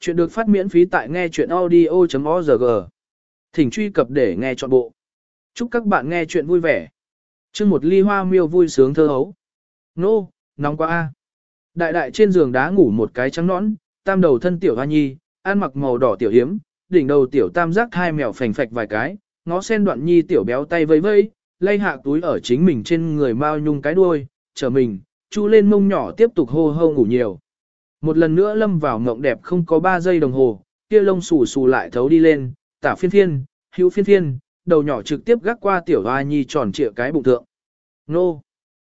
Chuyện được phát miễn phí tại nghe chuyện audio.org. Thỉnh truy cập để nghe trọn bộ. Chúc các bạn nghe chuyện vui vẻ. chương một ly hoa miêu vui sướng thơ hấu. Nô, nóng quá a Đại đại trên giường đá ngủ một cái trắng nõn, tam đầu thân tiểu hoa nhi, ăn mặc màu đỏ tiểu hiếm, đỉnh đầu tiểu tam giác hai mèo phành phạch vài cái, ngó sen đoạn nhi tiểu béo tay vây vây, lay hạ túi ở chính mình trên người mao nhung cái đuôi, chờ mình, chu lên mông nhỏ tiếp tục hô hô ngủ nhiều. Một lần nữa lâm vào mộng đẹp không có 3 giây đồng hồ, kia lông xù xù lại thấu đi lên, tả phiên phiên, hữu phiên phiên, đầu nhỏ trực tiếp gác qua tiểu hoa nhi tròn trịa cái bụng thượng. Nô!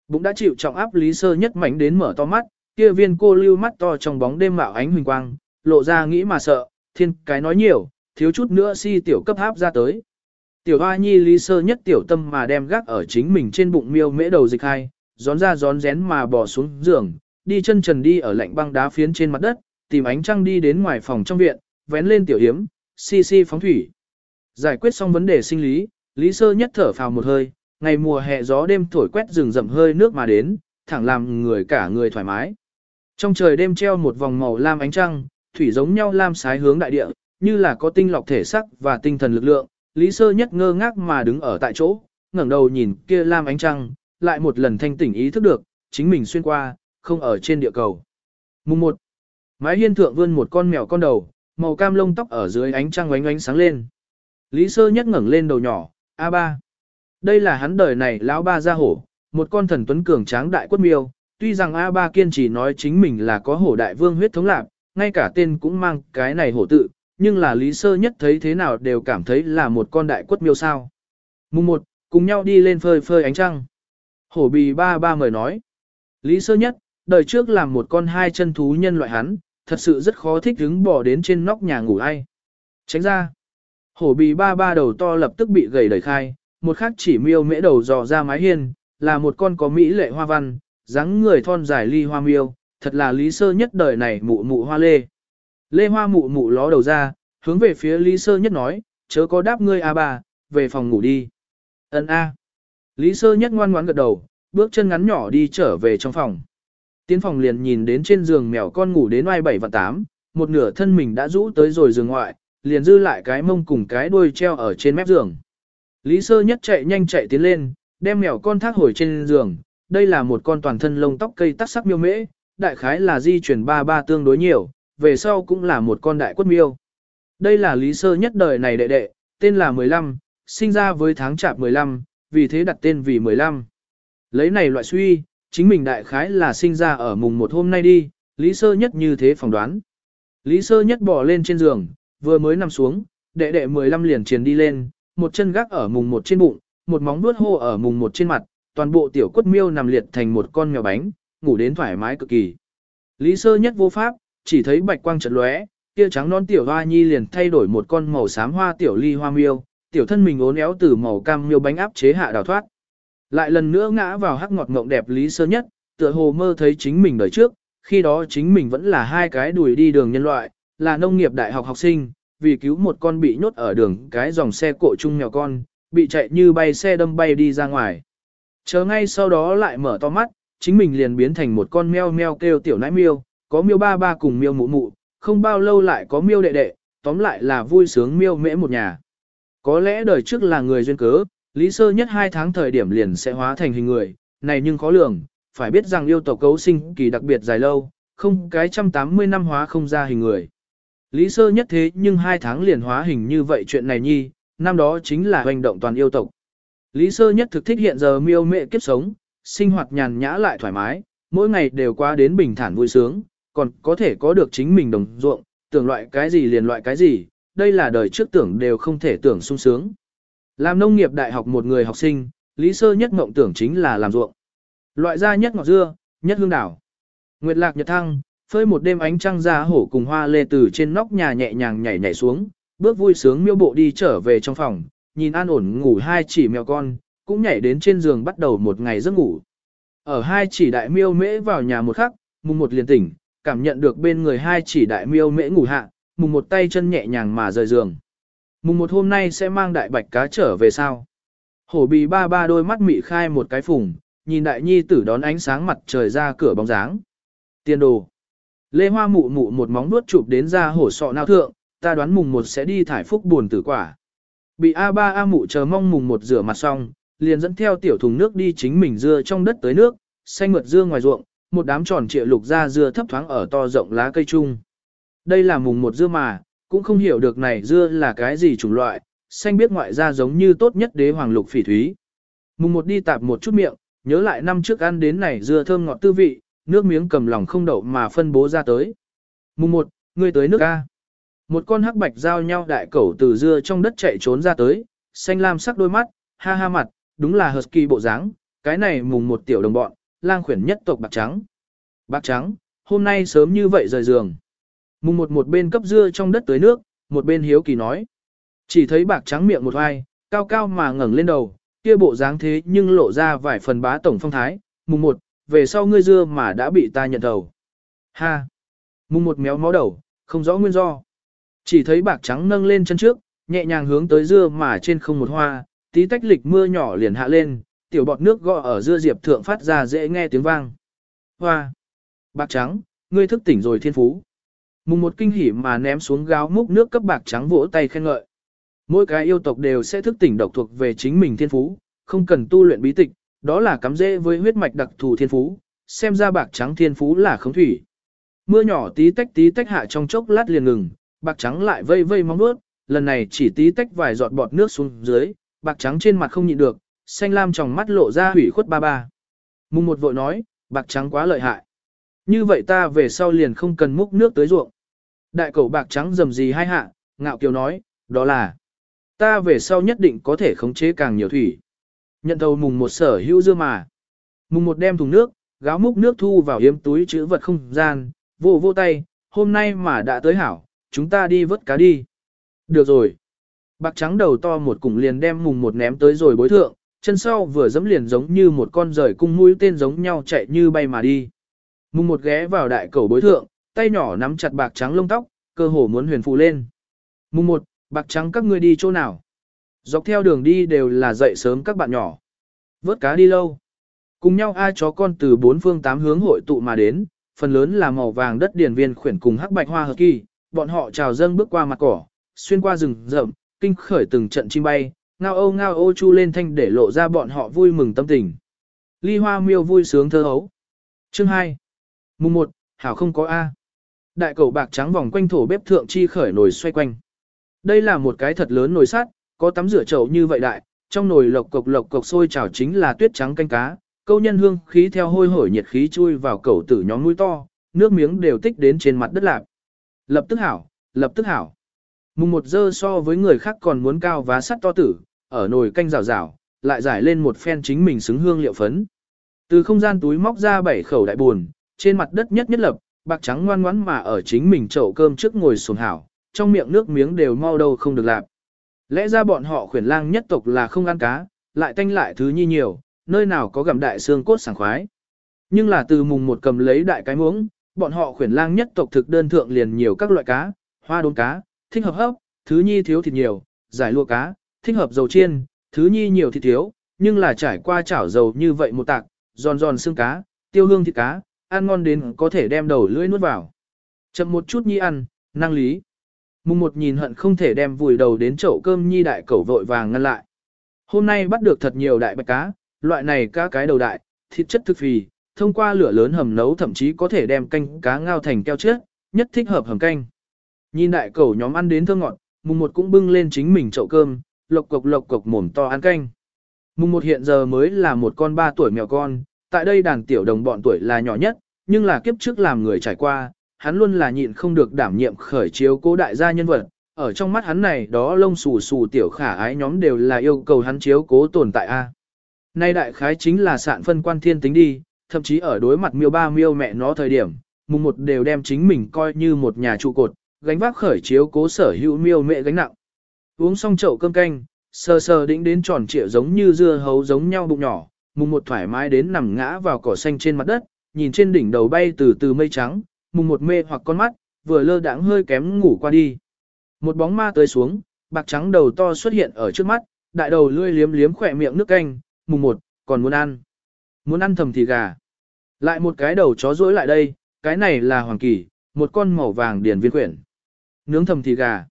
Bụng đã chịu trọng áp lý sơ nhất mảnh đến mở to mắt, kia viên cô lưu mắt to trong bóng đêm mạo ánh huỳnh quang, lộ ra nghĩ mà sợ, thiên cái nói nhiều, thiếu chút nữa si tiểu cấp háp ra tới. Tiểu hoa nhi lý sơ nhất tiểu tâm mà đem gác ở chính mình trên bụng miêu mễ đầu dịch hai, gión ra gión rén mà bỏ xuống giường, đi chân trần đi ở lạnh băng đá phiến trên mặt đất, tìm ánh trăng đi đến ngoài phòng trong viện, vén lên tiểu hiếm, si si phóng thủy. Giải quyết xong vấn đề sinh lý, Lý Sơ nhất thở phào một hơi, ngày mùa hè gió đêm thổi quét rừng rậm hơi nước mà đến, thẳng làm người cả người thoải mái. Trong trời đêm treo một vòng màu lam ánh trăng, thủy giống nhau lam sái hướng đại địa, như là có tinh lọc thể sắc và tinh thần lực lượng. Lý Sơ nhất ngơ ngác mà đứng ở tại chỗ, ngẩng đầu nhìn kia lam ánh trăng, lại một lần thanh tỉnh ý thức được, chính mình xuyên qua, không ở trên địa cầu. Mùng 1. Mái hiên thượng vươn một con mèo con đầu, màu cam lông tóc ở dưới ánh trăng oánh oánh sáng lên. Lý sơ nhất ngẩng lên đầu nhỏ, A3. Đây là hắn đời này lão ba gia hổ, một con thần tuấn cường tráng đại quất miêu, tuy rằng A3 kiên trì nói chính mình là có hổ đại vương huyết thống lạc, ngay cả tên cũng mang cái này hổ tự, nhưng là lý sơ nhất thấy thế nào đều cảm thấy là một con đại quất miêu sao. Mùng 1, cùng nhau đi lên phơi phơi ánh trăng. Hổ bì ba ba mời nói. Lý sơ nhất, đời trước làm một con hai chân thú nhân loại hắn, thật sự rất khó thích đứng bỏ đến trên nóc nhà ngủ ai. Tránh ra. Hổ bì ba ba đầu to lập tức bị gầy đẩy khai, một khác chỉ miêu mễ đầu dò ra mái hiên, là một con có mỹ lệ hoa văn, dáng người thon dài ly hoa miêu, thật là lý sơ nhất đời này mụ mụ hoa lê. Lê hoa mụ mụ ló đầu ra, hướng về phía lý sơ nhất nói, chớ có đáp ngươi a bà, về phòng ngủ đi. Ấn a. Lý sơ nhất ngoan ngoãn gật đầu, bước chân ngắn nhỏ đi trở về trong phòng. Tiến phòng liền nhìn đến trên giường mèo con ngủ đến oai bảy và tám, một nửa thân mình đã rũ tới rồi giường ngoại, liền dư lại cái mông cùng cái đuôi treo ở trên mép giường. Lý sơ nhất chạy nhanh chạy tiến lên, đem mèo con thác hồi trên giường, đây là một con toàn thân lông tóc cây tắc sắc miêu mễ, đại khái là di chuyển ba ba tương đối nhiều, về sau cũng là một con đại quất miêu. Đây là lý sơ nhất đời này đệ đệ, tên là 15, sinh ra với tháng chạp 15, vì thế đặt tên vì 15. Lấy này loại suy, chính mình đại khái là sinh ra ở mùng một hôm nay đi, Lý Sơ Nhất như thế phỏng đoán. Lý Sơ Nhất bỏ lên trên giường, vừa mới nằm xuống, đệ đệ 15 liền truyền đi lên, một chân gác ở mùng một trên bụng, một móng vuốt hô ở mùng một trên mặt, toàn bộ tiểu quất miêu nằm liệt thành một con mèo bánh, ngủ đến thoải mái cực kỳ. Lý Sơ Nhất vô pháp, chỉ thấy bạch quang chợt lóe, kia trắng non tiểu hoa nhi liền thay đổi một con màu xám hoa tiểu ly hoa miêu, tiểu thân mình ốn éo từ màu cam miêu bánh áp chế hạ đào thoát. Lại lần nữa ngã vào hắc ngọt ngộng đẹp lý sơ nhất, tựa hồ mơ thấy chính mình đời trước, khi đó chính mình vẫn là hai cái đuổi đi đường nhân loại, là nông nghiệp đại học học sinh, vì cứu một con bị nhốt ở đường cái dòng xe cộ chung nhỏ con, bị chạy như bay xe đâm bay đi ra ngoài. Chờ ngay sau đó lại mở to mắt, chính mình liền biến thành một con meo meo kêu tiểu nãi miêu, có miêu ba ba cùng miêu mụ mụ, không bao lâu lại có miêu đệ đệ, tóm lại là vui sướng miêu mễ một nhà. Có lẽ đời trước là người duyên cớ, Lý Sơ nhất hai tháng thời điểm liền sẽ hóa thành hình người, này nhưng khó lường, phải biết rằng yêu tộc cấu sinh kỳ đặc biệt dài lâu, không cái trăm tám mươi năm hóa không ra hình người. Lý Sơ nhất thế nhưng hai tháng liền hóa hình như vậy chuyện này nhi, năm đó chính là hành động toàn yêu tộc. Lý Sơ nhất thực thích hiện giờ miêu mệ kiếp sống, sinh hoạt nhàn nhã lại thoải mái, mỗi ngày đều qua đến bình thản vui sướng, còn có thể có được chính mình đồng ruộng, tưởng loại cái gì liền loại cái gì, đây là đời trước tưởng đều không thể tưởng sung sướng. Làm nông nghiệp đại học một người học sinh, lý sơ nhất mộng tưởng chính là làm ruộng. Loại da nhất ngọt dưa, nhất hương đảo. Nguyệt lạc nhật thăng, phơi một đêm ánh trăng ra hổ cùng hoa lê từ trên nóc nhà nhẹ nhàng nhảy nhảy xuống, bước vui sướng miêu bộ đi trở về trong phòng, nhìn an ổn ngủ hai chỉ mèo con, cũng nhảy đến trên giường bắt đầu một ngày giấc ngủ. Ở hai chỉ đại miêu mễ vào nhà một khắc, mùng một liền tỉnh, cảm nhận được bên người hai chỉ đại miêu mễ ngủ hạ, mùng một tay chân nhẹ nhàng mà rời giường. Mùng một hôm nay sẽ mang đại bạch cá trở về sao? Hổ bì ba ba đôi mắt mị khai một cái phùng, nhìn đại nhi tử đón ánh sáng mặt trời ra cửa bóng dáng. Tiên đồ. Lê Hoa mụ mụ một móng nuốt chụp đến ra hổ sọ nao thượng, ta đoán mùng một sẽ đi thải phúc buồn tử quả. Bị A3 A mụ chờ mong mùng một rửa mặt xong, liền dẫn theo tiểu thùng nước đi chính mình dưa trong đất tới nước, xanh mượt dưa ngoài ruộng, một đám tròn trịa lục ra dưa thấp thoáng ở to rộng lá cây chung. Đây là mùng một dưa mà, cũng không hiểu được này dưa là cái gì chủng loại, xanh biết ngoại ra giống như tốt nhất đế hoàng lục phỉ thúy. Mùng một đi tạp một chút miệng, nhớ lại năm trước ăn đến này dưa thơm ngọt tư vị, nước miếng cầm lòng không đậu mà phân bố ra tới. Mùng một, ngươi tới nước A. Một con hắc bạch giao nhau đại cẩu từ dưa trong đất chạy trốn ra tới, xanh lam sắc đôi mắt, ha ha mặt, đúng là husky bộ dáng, cái này mùng một tiểu đồng bọn, lang khuyển nhất tộc bạc trắng. Bạc trắng, hôm nay sớm như vậy rời giường. Mùng một một bên cấp dưa trong đất tới nước, một bên hiếu kỳ nói. Chỉ thấy bạc trắng miệng một vai, cao cao mà ngẩng lên đầu, kia bộ dáng thế nhưng lộ ra vài phần bá tổng phong thái. Mùng một, về sau ngươi dưa mà đã bị ta nhận đầu. Ha! Mùng một méo mó đầu, không rõ nguyên do. Chỉ thấy bạc trắng nâng lên chân trước, nhẹ nhàng hướng tới dưa mà trên không một hoa, tí tách lịch mưa nhỏ liền hạ lên, tiểu bọt nước gõ ở dưa diệp thượng phát ra dễ nghe tiếng vang. Hoa! Bạc trắng, ngươi thức tỉnh rồi thiên phú. Mùng một kinh hỉ mà ném xuống gáo múc nước cấp bạc trắng vỗ tay khen ngợi. Mỗi cái yêu tộc đều sẽ thức tỉnh độc thuộc về chính mình thiên phú, không cần tu luyện bí tịch, đó là cắm dễ với huyết mạch đặc thù thiên phú, xem ra bạc trắng thiên phú là không thủy. Mưa nhỏ tí tách tí tách hạ trong chốc lát liền ngừng, bạc trắng lại vây vây mong nuốt, lần này chỉ tí tách vài giọt bọt nước xuống dưới, bạc trắng trên mặt không nhịn được, xanh lam trong mắt lộ ra hủy khuất ba ba. Mùng một vội nói, bạc trắng quá lợi hại. Như vậy ta về sau liền không cần múc nước tới ruộng. Đại cầu bạc trắng rầm gì hai hạ, ngạo kiều nói, đó là, ta về sau nhất định có thể khống chế càng nhiều thủy. Nhận thầu mùng một sở hữu dưa mà. Mùng một đem thùng nước, gáo múc nước thu vào yếm túi chữ vật không gian, vô vô tay, hôm nay mà đã tới hảo, chúng ta đi vớt cá đi. Được rồi. Bạc trắng đầu to một cùng liền đem mùng một ném tới rồi bối thượng, chân sau vừa dẫm liền giống như một con rời cung mũi tên giống nhau chạy như bay mà đi. Mùng một ghé vào đại cầu bối thượng, tay nhỏ nắm chặt bạc trắng lông tóc, cơ hồ muốn huyền phù lên. Mùng một, bạc trắng các ngươi đi chỗ nào? Dọc theo đường đi đều là dậy sớm các bạn nhỏ. Vớt cá đi lâu. Cùng nhau ai chó con từ bốn phương tám hướng hội tụ mà đến, phần lớn là màu vàng đất điển viên khuyển cùng hắc bạch hoa hợp kỳ, bọn họ trào dâng bước qua mặt cỏ, xuyên qua rừng rậm, kinh khởi từng trận chim bay, ngao ô ngao ô chu lên thanh để lộ ra bọn họ vui mừng tâm tình. Ly hoa miêu vui sướng thơ hấu. Chương 2. Mùng 1, hảo không có A. Đại cầu bạc trắng vòng quanh thổ bếp thượng chi khởi nồi xoay quanh. Đây là một cái thật lớn nồi sắt, có tắm rửa chậu như vậy đại, trong nồi lộc cục lộc cục sôi chảo chính là tuyết trắng canh cá, câu nhân hương khí theo hôi hổi nhiệt khí chui vào cầu tử nhóm mũi to, nước miếng đều tích đến trên mặt đất lạp. Lập tức hảo, lập tức hảo. Mùng một dơ so với người khác còn muốn cao vá sắt to tử, ở nồi canh rào rào, lại giải lên một phen chính mình xứng hương liệu phấn. Từ không gian túi móc ra bảy khẩu đại buồn, trên mặt đất nhất nhất lập, bạc trắng ngoan ngoãn mà ở chính mình chậu cơm trước ngồi xuống hảo, trong miệng nước miếng đều mau đâu không được lạp. Lẽ ra bọn họ khuyển lang nhất tộc là không ăn cá, lại tanh lại thứ nhi nhiều, nơi nào có gặm đại xương cốt sảng khoái. Nhưng là từ mùng một cầm lấy đại cái muỗng, bọn họ khuyển lang nhất tộc thực đơn thượng liền nhiều các loại cá, hoa đốn cá, thích hợp hấp, thứ nhi thiếu thịt nhiều, giải lua cá, thích hợp dầu chiên, thứ nhi nhiều thịt thiếu, nhưng là trải qua chảo dầu như vậy một tạc, giòn giòn xương cá, tiêu hương thịt cá, ăn ngon đến có thể đem đầu lưỡi nuốt vào. Chậm một chút nhi ăn, năng lý. Mùng một nhìn hận không thể đem vùi đầu đến chậu cơm nhi đại cẩu vội vàng ngăn lại. Hôm nay bắt được thật nhiều đại bạch cá, loại này cá cái đầu đại, thịt chất thực phì, thông qua lửa lớn hầm nấu thậm chí có thể đem canh cá ngao thành keo chết, nhất thích hợp hầm canh. Nhìn đại cẩu nhóm ăn đến thơ ngọt, mùng một cũng bưng lên chính mình chậu cơm, lộc cộc lộc cộc mồm to ăn canh. Mùng một hiện giờ mới là một con ba tuổi mèo con, tại đây đàn tiểu đồng bọn tuổi là nhỏ nhất, nhưng là kiếp trước làm người trải qua, hắn luôn là nhịn không được đảm nhiệm khởi chiếu cố đại gia nhân vật, ở trong mắt hắn này đó lông xù xù tiểu khả ái nhóm đều là yêu cầu hắn chiếu cố tồn tại a. Nay đại khái chính là sạn phân quan thiên tính đi, thậm chí ở đối mặt miêu ba miêu mẹ nó thời điểm, mùng một đều đem chính mình coi như một nhà trụ cột, gánh vác khởi chiếu cố sở hữu miêu mẹ gánh nặng. Uống xong chậu cơm canh, sờ sờ đĩnh đến tròn trịa giống như dưa hấu giống nhau bụng nhỏ, mùng một thoải mái đến nằm ngã vào cỏ xanh trên mặt đất, nhìn trên đỉnh đầu bay từ từ mây trắng, mùng một mê hoặc con mắt, vừa lơ đãng hơi kém ngủ qua đi. Một bóng ma tới xuống, bạc trắng đầu to xuất hiện ở trước mắt, đại đầu lươi liếm liếm khỏe miệng nước canh, mùng một, còn muốn ăn. Muốn ăn thầm thì gà. Lại một cái đầu chó rỗi lại đây, cái này là hoàng kỳ, một con màu vàng điển viên quyển. Nướng thầm thì gà.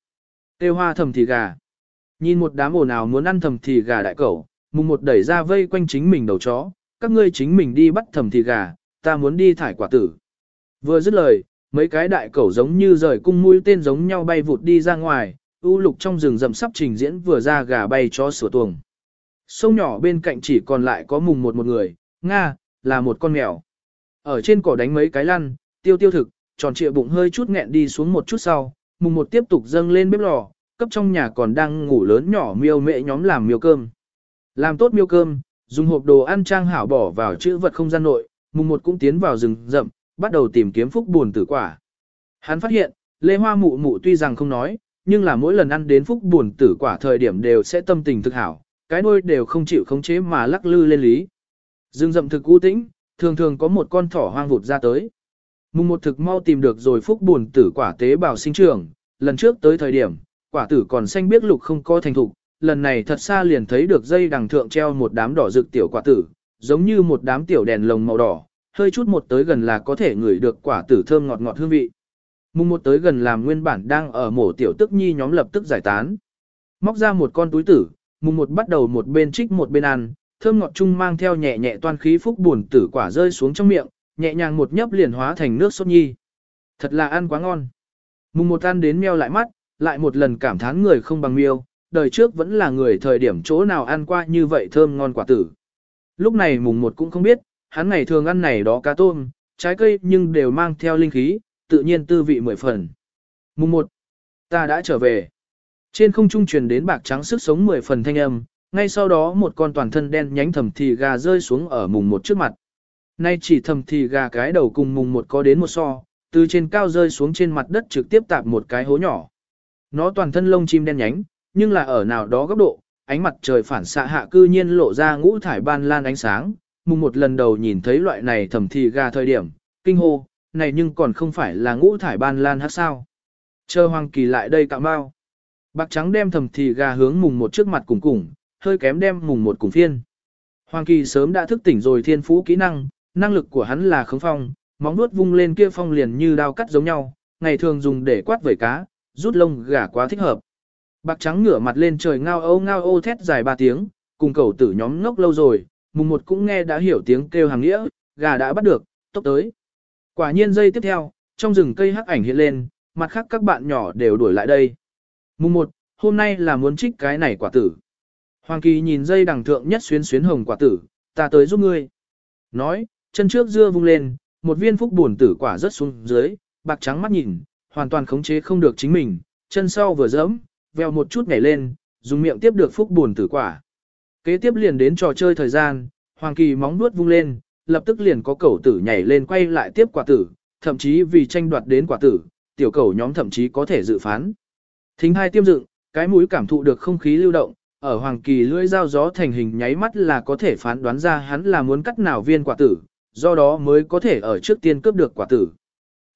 Tiêu hoa thầm thì gà. Nhìn một đám ồn ào muốn ăn thầm thì gà đại cẩu, mùng một đẩy ra vây quanh chính mình đầu chó, các ngươi chính mình đi bắt thầm thì gà, ta muốn đi thải quả tử. Vừa dứt lời, mấy cái đại cẩu giống như rời cung mũi tên giống nhau bay vụt đi ra ngoài, u lục trong rừng rậm sắp trình diễn vừa ra gà bay chó sửa tuồng. Sông nhỏ bên cạnh chỉ còn lại có mùng một một người, Nga, là một con mèo. Ở trên cỏ đánh mấy cái lăn, tiêu tiêu thực, tròn trịa bụng hơi chút nghẹn đi xuống một chút sau, mùng một tiếp tục dâng lên bếp lò, cấp trong nhà còn đang ngủ lớn nhỏ miêu mẹ nhóm làm miêu cơm. Làm tốt miêu cơm, dùng hộp đồ ăn trang hảo bỏ vào chữ vật không gian nội, mùng một cũng tiến vào rừng rậm, bắt đầu tìm kiếm phúc buồn tử quả. Hắn phát hiện, lê hoa mụ mụ tuy rằng không nói, nhưng là mỗi lần ăn đến phúc buồn tử quả thời điểm đều sẽ tâm tình thực hảo, cái nuôi đều không chịu khống chế mà lắc lư lên lý. Rừng rậm thực u tĩnh, thường thường có một con thỏ hoang vụt ra tới. Mùng một thực mau tìm được rồi phúc buồn tử quả tế bào sinh trưởng, lần trước tới thời điểm, quả tử còn xanh biết lục không có thành thục, lần này thật xa liền thấy được dây đằng thượng treo một đám đỏ rực tiểu quả tử, giống như một đám tiểu đèn lồng màu đỏ, hơi chút một tới gần là có thể ngửi được quả tử thơm ngọt ngọt hương vị. Mùng một tới gần làm nguyên bản đang ở mổ tiểu tức nhi nhóm lập tức giải tán. Móc ra một con túi tử, mùng một bắt đầu một bên trích một bên ăn, thơm ngọt chung mang theo nhẹ nhẹ toan khí phúc buồn tử quả rơi xuống trong miệng, nhẹ nhàng một nhấp liền hóa thành nước sốt nhi. Thật là ăn quá ngon. Mùng một ăn đến meo lại mắt, lại một lần cảm thán người không bằng miêu, đời trước vẫn là người thời điểm chỗ nào ăn qua như vậy thơm ngon quả tử. Lúc này mùng một cũng không biết, hắn ngày thường ăn này đó cá tôm, trái cây nhưng đều mang theo linh khí, tự nhiên tư vị mười phần. Mùng một, ta đã trở về. Trên không trung truyền đến bạc trắng sức sống mười phần thanh âm, ngay sau đó một con toàn thân đen nhánh thầm thì gà rơi xuống ở mùng một trước mặt. Nay chỉ thầm thì gà cái đầu cùng mùng một có đến một so, từ trên cao rơi xuống trên mặt đất trực tiếp tạp một cái hố nhỏ. Nó toàn thân lông chim đen nhánh, nhưng là ở nào đó góc độ, ánh mặt trời phản xạ hạ cư nhiên lộ ra ngũ thải ban lan ánh sáng, mùng một lần đầu nhìn thấy loại này thầm thì gà thời điểm, kinh hô, này nhưng còn không phải là ngũ thải ban lan hát sao. Chờ hoàng kỳ lại đây cạo bao. Bạc trắng đem thầm thì gà hướng mùng một trước mặt cùng cùng, hơi kém đem mùng một cùng phiên. Hoàng kỳ sớm đã thức tỉnh rồi thiên phú kỹ năng, năng lực của hắn là khống phong, móng nuốt vung lên kia phong liền như đao cắt giống nhau, ngày thường dùng để quát vẩy cá, rút lông gà quá thích hợp. Bạc trắng ngửa mặt lên trời ngao ô ngao ô thét dài ba tiếng, cùng cầu tử nhóm ngốc lâu rồi, mùng một cũng nghe đã hiểu tiếng kêu hàng nghĩa, gà đã bắt được, tốc tới. Quả nhiên giây tiếp theo, trong rừng cây hắc ảnh hiện lên, mặt khác các bạn nhỏ đều đuổi lại đây. Mùng một, hôm nay là muốn trích cái này quả tử. Hoàng kỳ nhìn dây đằng thượng nhất xuyến xuyến hồng quả tử, ta tới giúp ngươi. Nói, chân trước dưa vung lên, một viên phúc buồn tử quả rớt xuống dưới, bạc trắng mắt nhìn, hoàn toàn khống chế không được chính mình, chân sau vừa dẫm, veo một chút nhảy lên, dùng miệng tiếp được phúc buồn tử quả. Kế tiếp liền đến trò chơi thời gian, Hoàng Kỳ móng nuốt vung lên, lập tức liền có cẩu tử nhảy lên quay lại tiếp quả tử, thậm chí vì tranh đoạt đến quả tử, tiểu cẩu nhóm thậm chí có thể dự phán. Thính hai tiêm dựng, cái mũi cảm thụ được không khí lưu động, ở Hoàng Kỳ lưỡi dao gió thành hình nháy mắt là có thể phán đoán ra hắn là muốn cắt nào viên quả tử, do đó mới có thể ở trước tiên cướp được quả tử.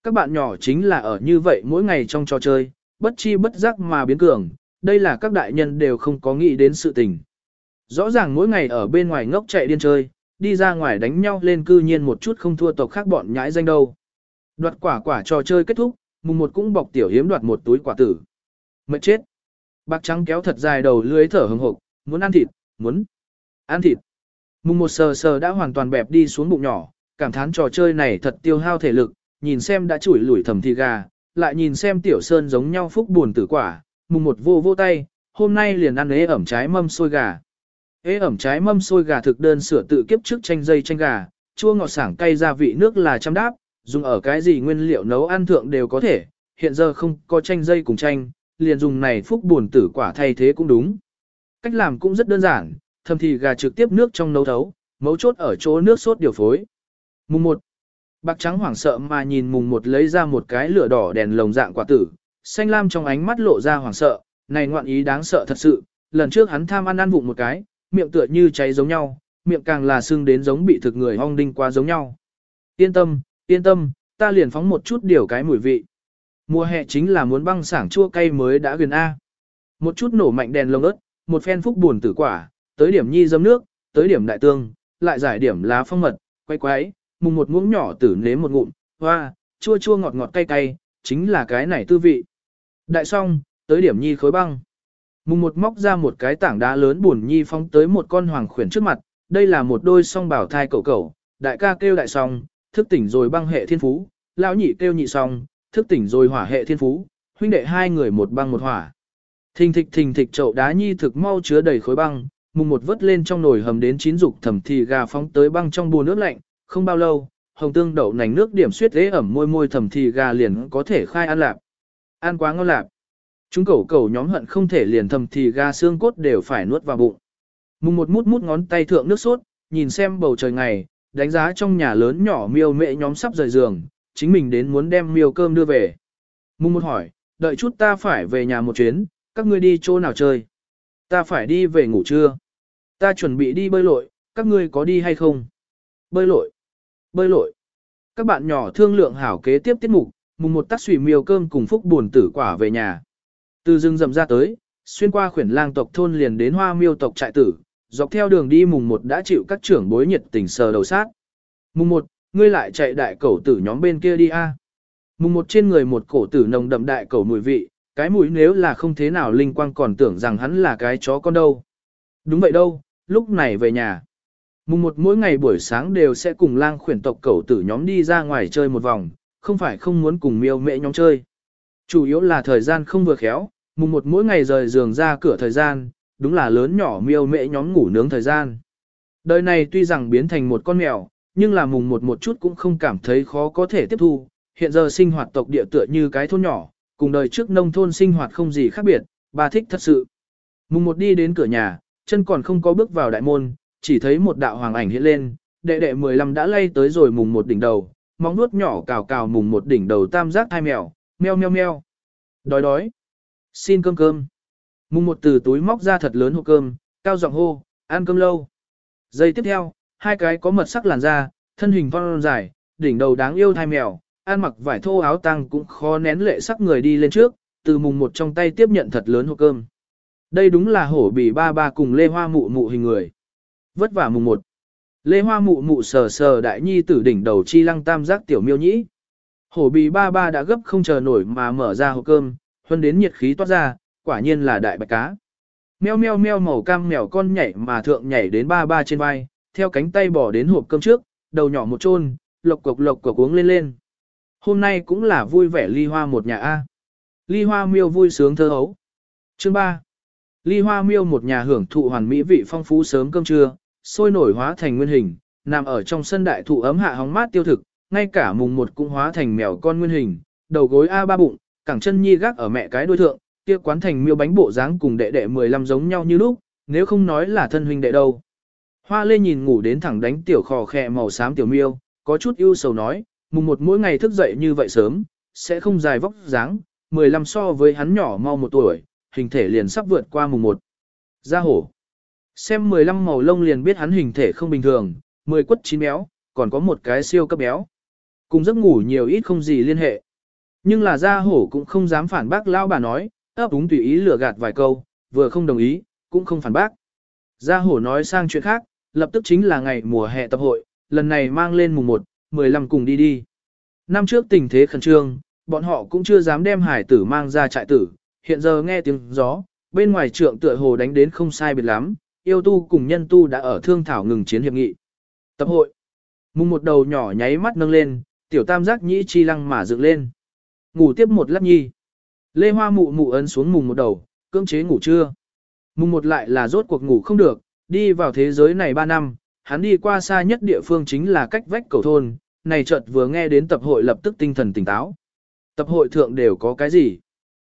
Các bạn nhỏ chính là ở như vậy mỗi ngày trong trò chơi, bất chi bất giác mà biến cường, đây là các đại nhân đều không có nghĩ đến sự tình. Rõ ràng mỗi ngày ở bên ngoài ngốc chạy điên chơi, đi ra ngoài đánh nhau lên cư nhiên một chút không thua tộc khác bọn nhãi danh đâu. Đoạt quả quả trò chơi kết thúc, mùng một cũng bọc tiểu hiếm đoạt một túi quả tử. Mệt chết. Bạc trắng kéo thật dài đầu lưới thở hừng hộp, muốn ăn thịt, muốn ăn thịt. Mùng một sờ sờ đã hoàn toàn bẹp đi xuống bụng nhỏ, cảm thán trò chơi này thật tiêu hao thể lực, nhìn xem đã chủi lủi thầm thì gà, lại nhìn xem tiểu sơn giống nhau phúc buồn tử quả, mùng một vô vô tay, hôm nay liền ăn ế ẩm trái mâm xôi gà. Ế ẩm trái mâm xôi gà thực đơn sửa tự kiếp trước chanh dây chanh gà, chua ngọt sảng cay gia vị nước là trăm đáp, dùng ở cái gì nguyên liệu nấu ăn thượng đều có thể, hiện giờ không có chanh dây cùng chanh, liền dùng này phúc buồn tử quả thay thế cũng đúng. Cách làm cũng rất đơn giản, thầm thì gà trực tiếp nước trong nấu thấu, mấu chốt ở chỗ nước sốt điều phối. Mùng 1. Bạc trắng hoảng sợ mà nhìn mùng một lấy ra một cái lửa đỏ đèn lồng dạng quả tử, xanh lam trong ánh mắt lộ ra hoảng sợ, này ngoạn ý đáng sợ thật sự, lần trước hắn tham ăn ăn vụng một cái, miệng tựa như cháy giống nhau, miệng càng là sưng đến giống bị thực người hong đinh qua giống nhau. Yên tâm, yên tâm, ta liền phóng một chút điều cái mùi vị. Mùa hè chính là muốn băng sảng chua cay mới đã gần A. Một chút nổ mạnh đèn lồng ớt, một phen phúc buồn tử quả, tới điểm nhi dâm nước, tới điểm đại tương, lại giải điểm lá phong mật, quay quái, mùng một muỗng nhỏ tử nếm một ngụm, hoa, chua chua ngọt ngọt cay cay, chính là cái này tư vị. Đại xong, tới điểm nhi khối băng. Mùng một móc ra một cái tảng đá lớn buồn nhi phóng tới một con hoàng khuyển trước mặt, đây là một đôi song bảo thai cậu cậu, đại ca kêu đại song, thức tỉnh rồi băng hệ thiên phú, lão nhị kêu nhị song, thức tỉnh rồi hỏa hệ thiên phú, huynh đệ hai người một băng một hỏa. Thình thịch thình thịch chậu đá nhi thực mau chứa đầy khối băng, mùng một vớt lên trong nồi hầm đến chín dục thẩm thì gà phóng tới băng trong bùn nước lạnh, không bao lâu, hồng tương đậu nành nước điểm suyết ế ẩm môi môi thầm thì gà liền có thể khai ăn lạp. Ăn quá ngon lạp. Chúng cẩu cẩu nhóm hận không thể liền thầm thì gà xương cốt đều phải nuốt vào bụng. Mùng một mút mút ngón tay thượng nước sốt, nhìn xem bầu trời ngày, đánh giá trong nhà lớn nhỏ miêu mẹ nhóm sắp rời giường, chính mình đến muốn đem miêu cơm đưa về. Mùng một hỏi, đợi chút ta phải về nhà một chuyến, các ngươi đi chỗ nào chơi? Ta phải đi về ngủ trưa. Ta chuẩn bị đi bơi lội, các ngươi có đi hay không? Bơi lội. Bơi lội. Các bạn nhỏ thương lượng hảo kế tiếp tiết mục, mùng một tác xùy miêu cơm cùng phúc buồn tử quả về nhà. Từ rừng rậm ra tới, xuyên qua khuyển lang tộc thôn liền đến hoa miêu tộc trại tử, dọc theo đường đi mùng một đã chịu các trưởng bối nhiệt tình sờ đầu sát. Mùng một, ngươi lại chạy đại cẩu tử nhóm bên kia đi a. Mùng một trên người một cổ tử nồng đậm đại cẩu mùi vị, cái mũi nếu là không thế nào linh quang còn tưởng rằng hắn là cái chó con đâu. Đúng vậy đâu, lúc này về nhà. Mùng một mỗi ngày buổi sáng đều sẽ cùng lang khuyển tộc cẩu tử nhóm đi ra ngoài chơi một vòng, không phải không muốn cùng miêu mẹ nhóm chơi. Chủ yếu là thời gian không vừa khéo, mùng một mỗi ngày rời giường ra cửa thời gian, đúng là lớn nhỏ miêu mẹ nhóm ngủ nướng thời gian. Đời này tuy rằng biến thành một con mèo, nhưng là mùng một một chút cũng không cảm thấy khó có thể tiếp thu, hiện giờ sinh hoạt tộc địa tựa như cái thôn nhỏ, cùng đời trước nông thôn sinh hoạt không gì khác biệt, bà thích thật sự. Mùng một đi đến cửa nhà, chân còn không có bước vào đại môn, chỉ thấy một đạo hoàng ảnh hiện lên, đệ đệ 15 đã lay tới rồi mùng một đỉnh đầu, móng nuốt nhỏ cào cào mùng một đỉnh đầu tam giác thai mèo, meo meo meo. Đói đói. Xin cơm cơm. Mùng một từ túi móc ra thật lớn hộp cơm, cao giọng hô, ăn cơm lâu. Giây tiếp theo, hai cái có mật sắc làn da, thân hình phong dài, đỉnh đầu đáng yêu thai mèo, ăn mặc vải thô áo tăng cũng khó nén lệ sắc người đi lên trước, từ mùng một trong tay tiếp nhận thật lớn hộp cơm. Đây đúng là hổ bì ba ba cùng lê hoa mụ mụ hình người. Vất vả mùng một. Lê hoa mụ mụ sờ sờ đại nhi tử đỉnh đầu chi lăng tam giác tiểu miêu nhĩ. Hổ bì ba ba đã gấp không chờ nổi mà mở ra hộp cơm, huân đến nhiệt khí toát ra, quả nhiên là đại bạch cá. Meo meo meo màu cam mèo con nhảy mà thượng nhảy đến ba ba trên vai, theo cánh tay bỏ đến hộp cơm trước, đầu nhỏ một chôn, lộc cộc lộc cộc uống lên lên. Hôm nay cũng là vui vẻ ly hoa một nhà A. Ly hoa miêu vui sướng thơ hấu. Chương 3. Ly hoa miêu một nhà hưởng thụ hoàn mỹ vị phong phú sớm cơm trưa, sôi nổi hóa thành nguyên hình, nằm ở trong sân đại thụ ấm hạ hóng mát tiêu thực, ngay cả mùng một cũng hóa thành mèo con nguyên hình, đầu gối A ba bụng, cẳng chân nhi gác ở mẹ cái đối thượng, kia quán thành miêu bánh bộ dáng cùng đệ đệ 15 giống nhau như lúc, nếu không nói là thân huynh đệ đâu. Hoa lê nhìn ngủ đến thẳng đánh tiểu khò khẹ màu xám tiểu miêu, có chút ưu sầu nói, mùng một mỗi ngày thức dậy như vậy sớm, sẽ không dài vóc dáng, 15 so với hắn nhỏ mau một tuổi, hình thể liền sắp vượt qua mùng một. Ra hổ. Xem 15 màu lông liền biết hắn hình thể không bình thường, 10 quất chín béo, còn có một cái siêu cấp béo. Cùng giấc ngủ nhiều ít không gì liên hệ. Nhưng là gia hổ cũng không dám phản bác lão bà nói, ấp úng tùy ý lừa gạt vài câu, vừa không đồng ý, cũng không phản bác. Gia hổ nói sang chuyện khác, lập tức chính là ngày mùa hè tập hội, lần này mang lên mùng 1, 15 cùng đi đi. Năm trước tình thế khẩn trương, bọn họ cũng chưa dám đem hải tử mang ra trại tử, hiện giờ nghe tiếng gió, bên ngoài trượng tựa hồ đánh đến không sai biệt lắm, yêu tu cùng nhân tu đã ở thương thảo ngừng chiến hiệp nghị. Tập hội. Mùng một đầu nhỏ nháy mắt nâng lên, tiểu tam giác nhĩ chi lăng mà dựng lên. Ngủ tiếp một lát nhi. Lê Hoa mụ mụ ấn xuống mùng một đầu, cưỡng chế ngủ trưa. Mùng một lại là rốt cuộc ngủ không được, đi vào thế giới này 3 năm, hắn đi qua xa nhất địa phương chính là cách vách cầu thôn, này chợt vừa nghe đến tập hội lập tức tinh thần tỉnh táo. Tập hội thượng đều có cái gì?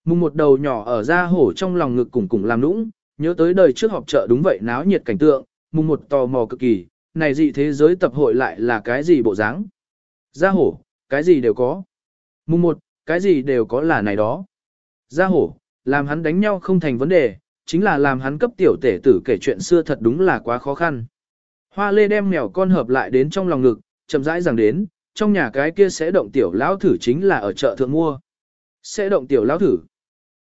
Mùng một đầu nhỏ ở ra hổ trong lòng ngực cùng cùng làm nũng, nhớ tới đời trước họp chợ đúng vậy náo nhiệt cảnh tượng, mùng một tò mò cực kỳ, này dị thế giới tập hội lại là cái gì bộ dáng? gia hổ, cái gì đều có. Mùng một, cái gì đều có là này đó. gia hổ, làm hắn đánh nhau không thành vấn đề, chính là làm hắn cấp tiểu tể tử kể chuyện xưa thật đúng là quá khó khăn. Hoa lê đem mèo con hợp lại đến trong lòng ngực, chậm rãi rằng đến, trong nhà cái kia sẽ động tiểu lão thử chính là ở chợ thượng mua. Sẽ động tiểu lão thử.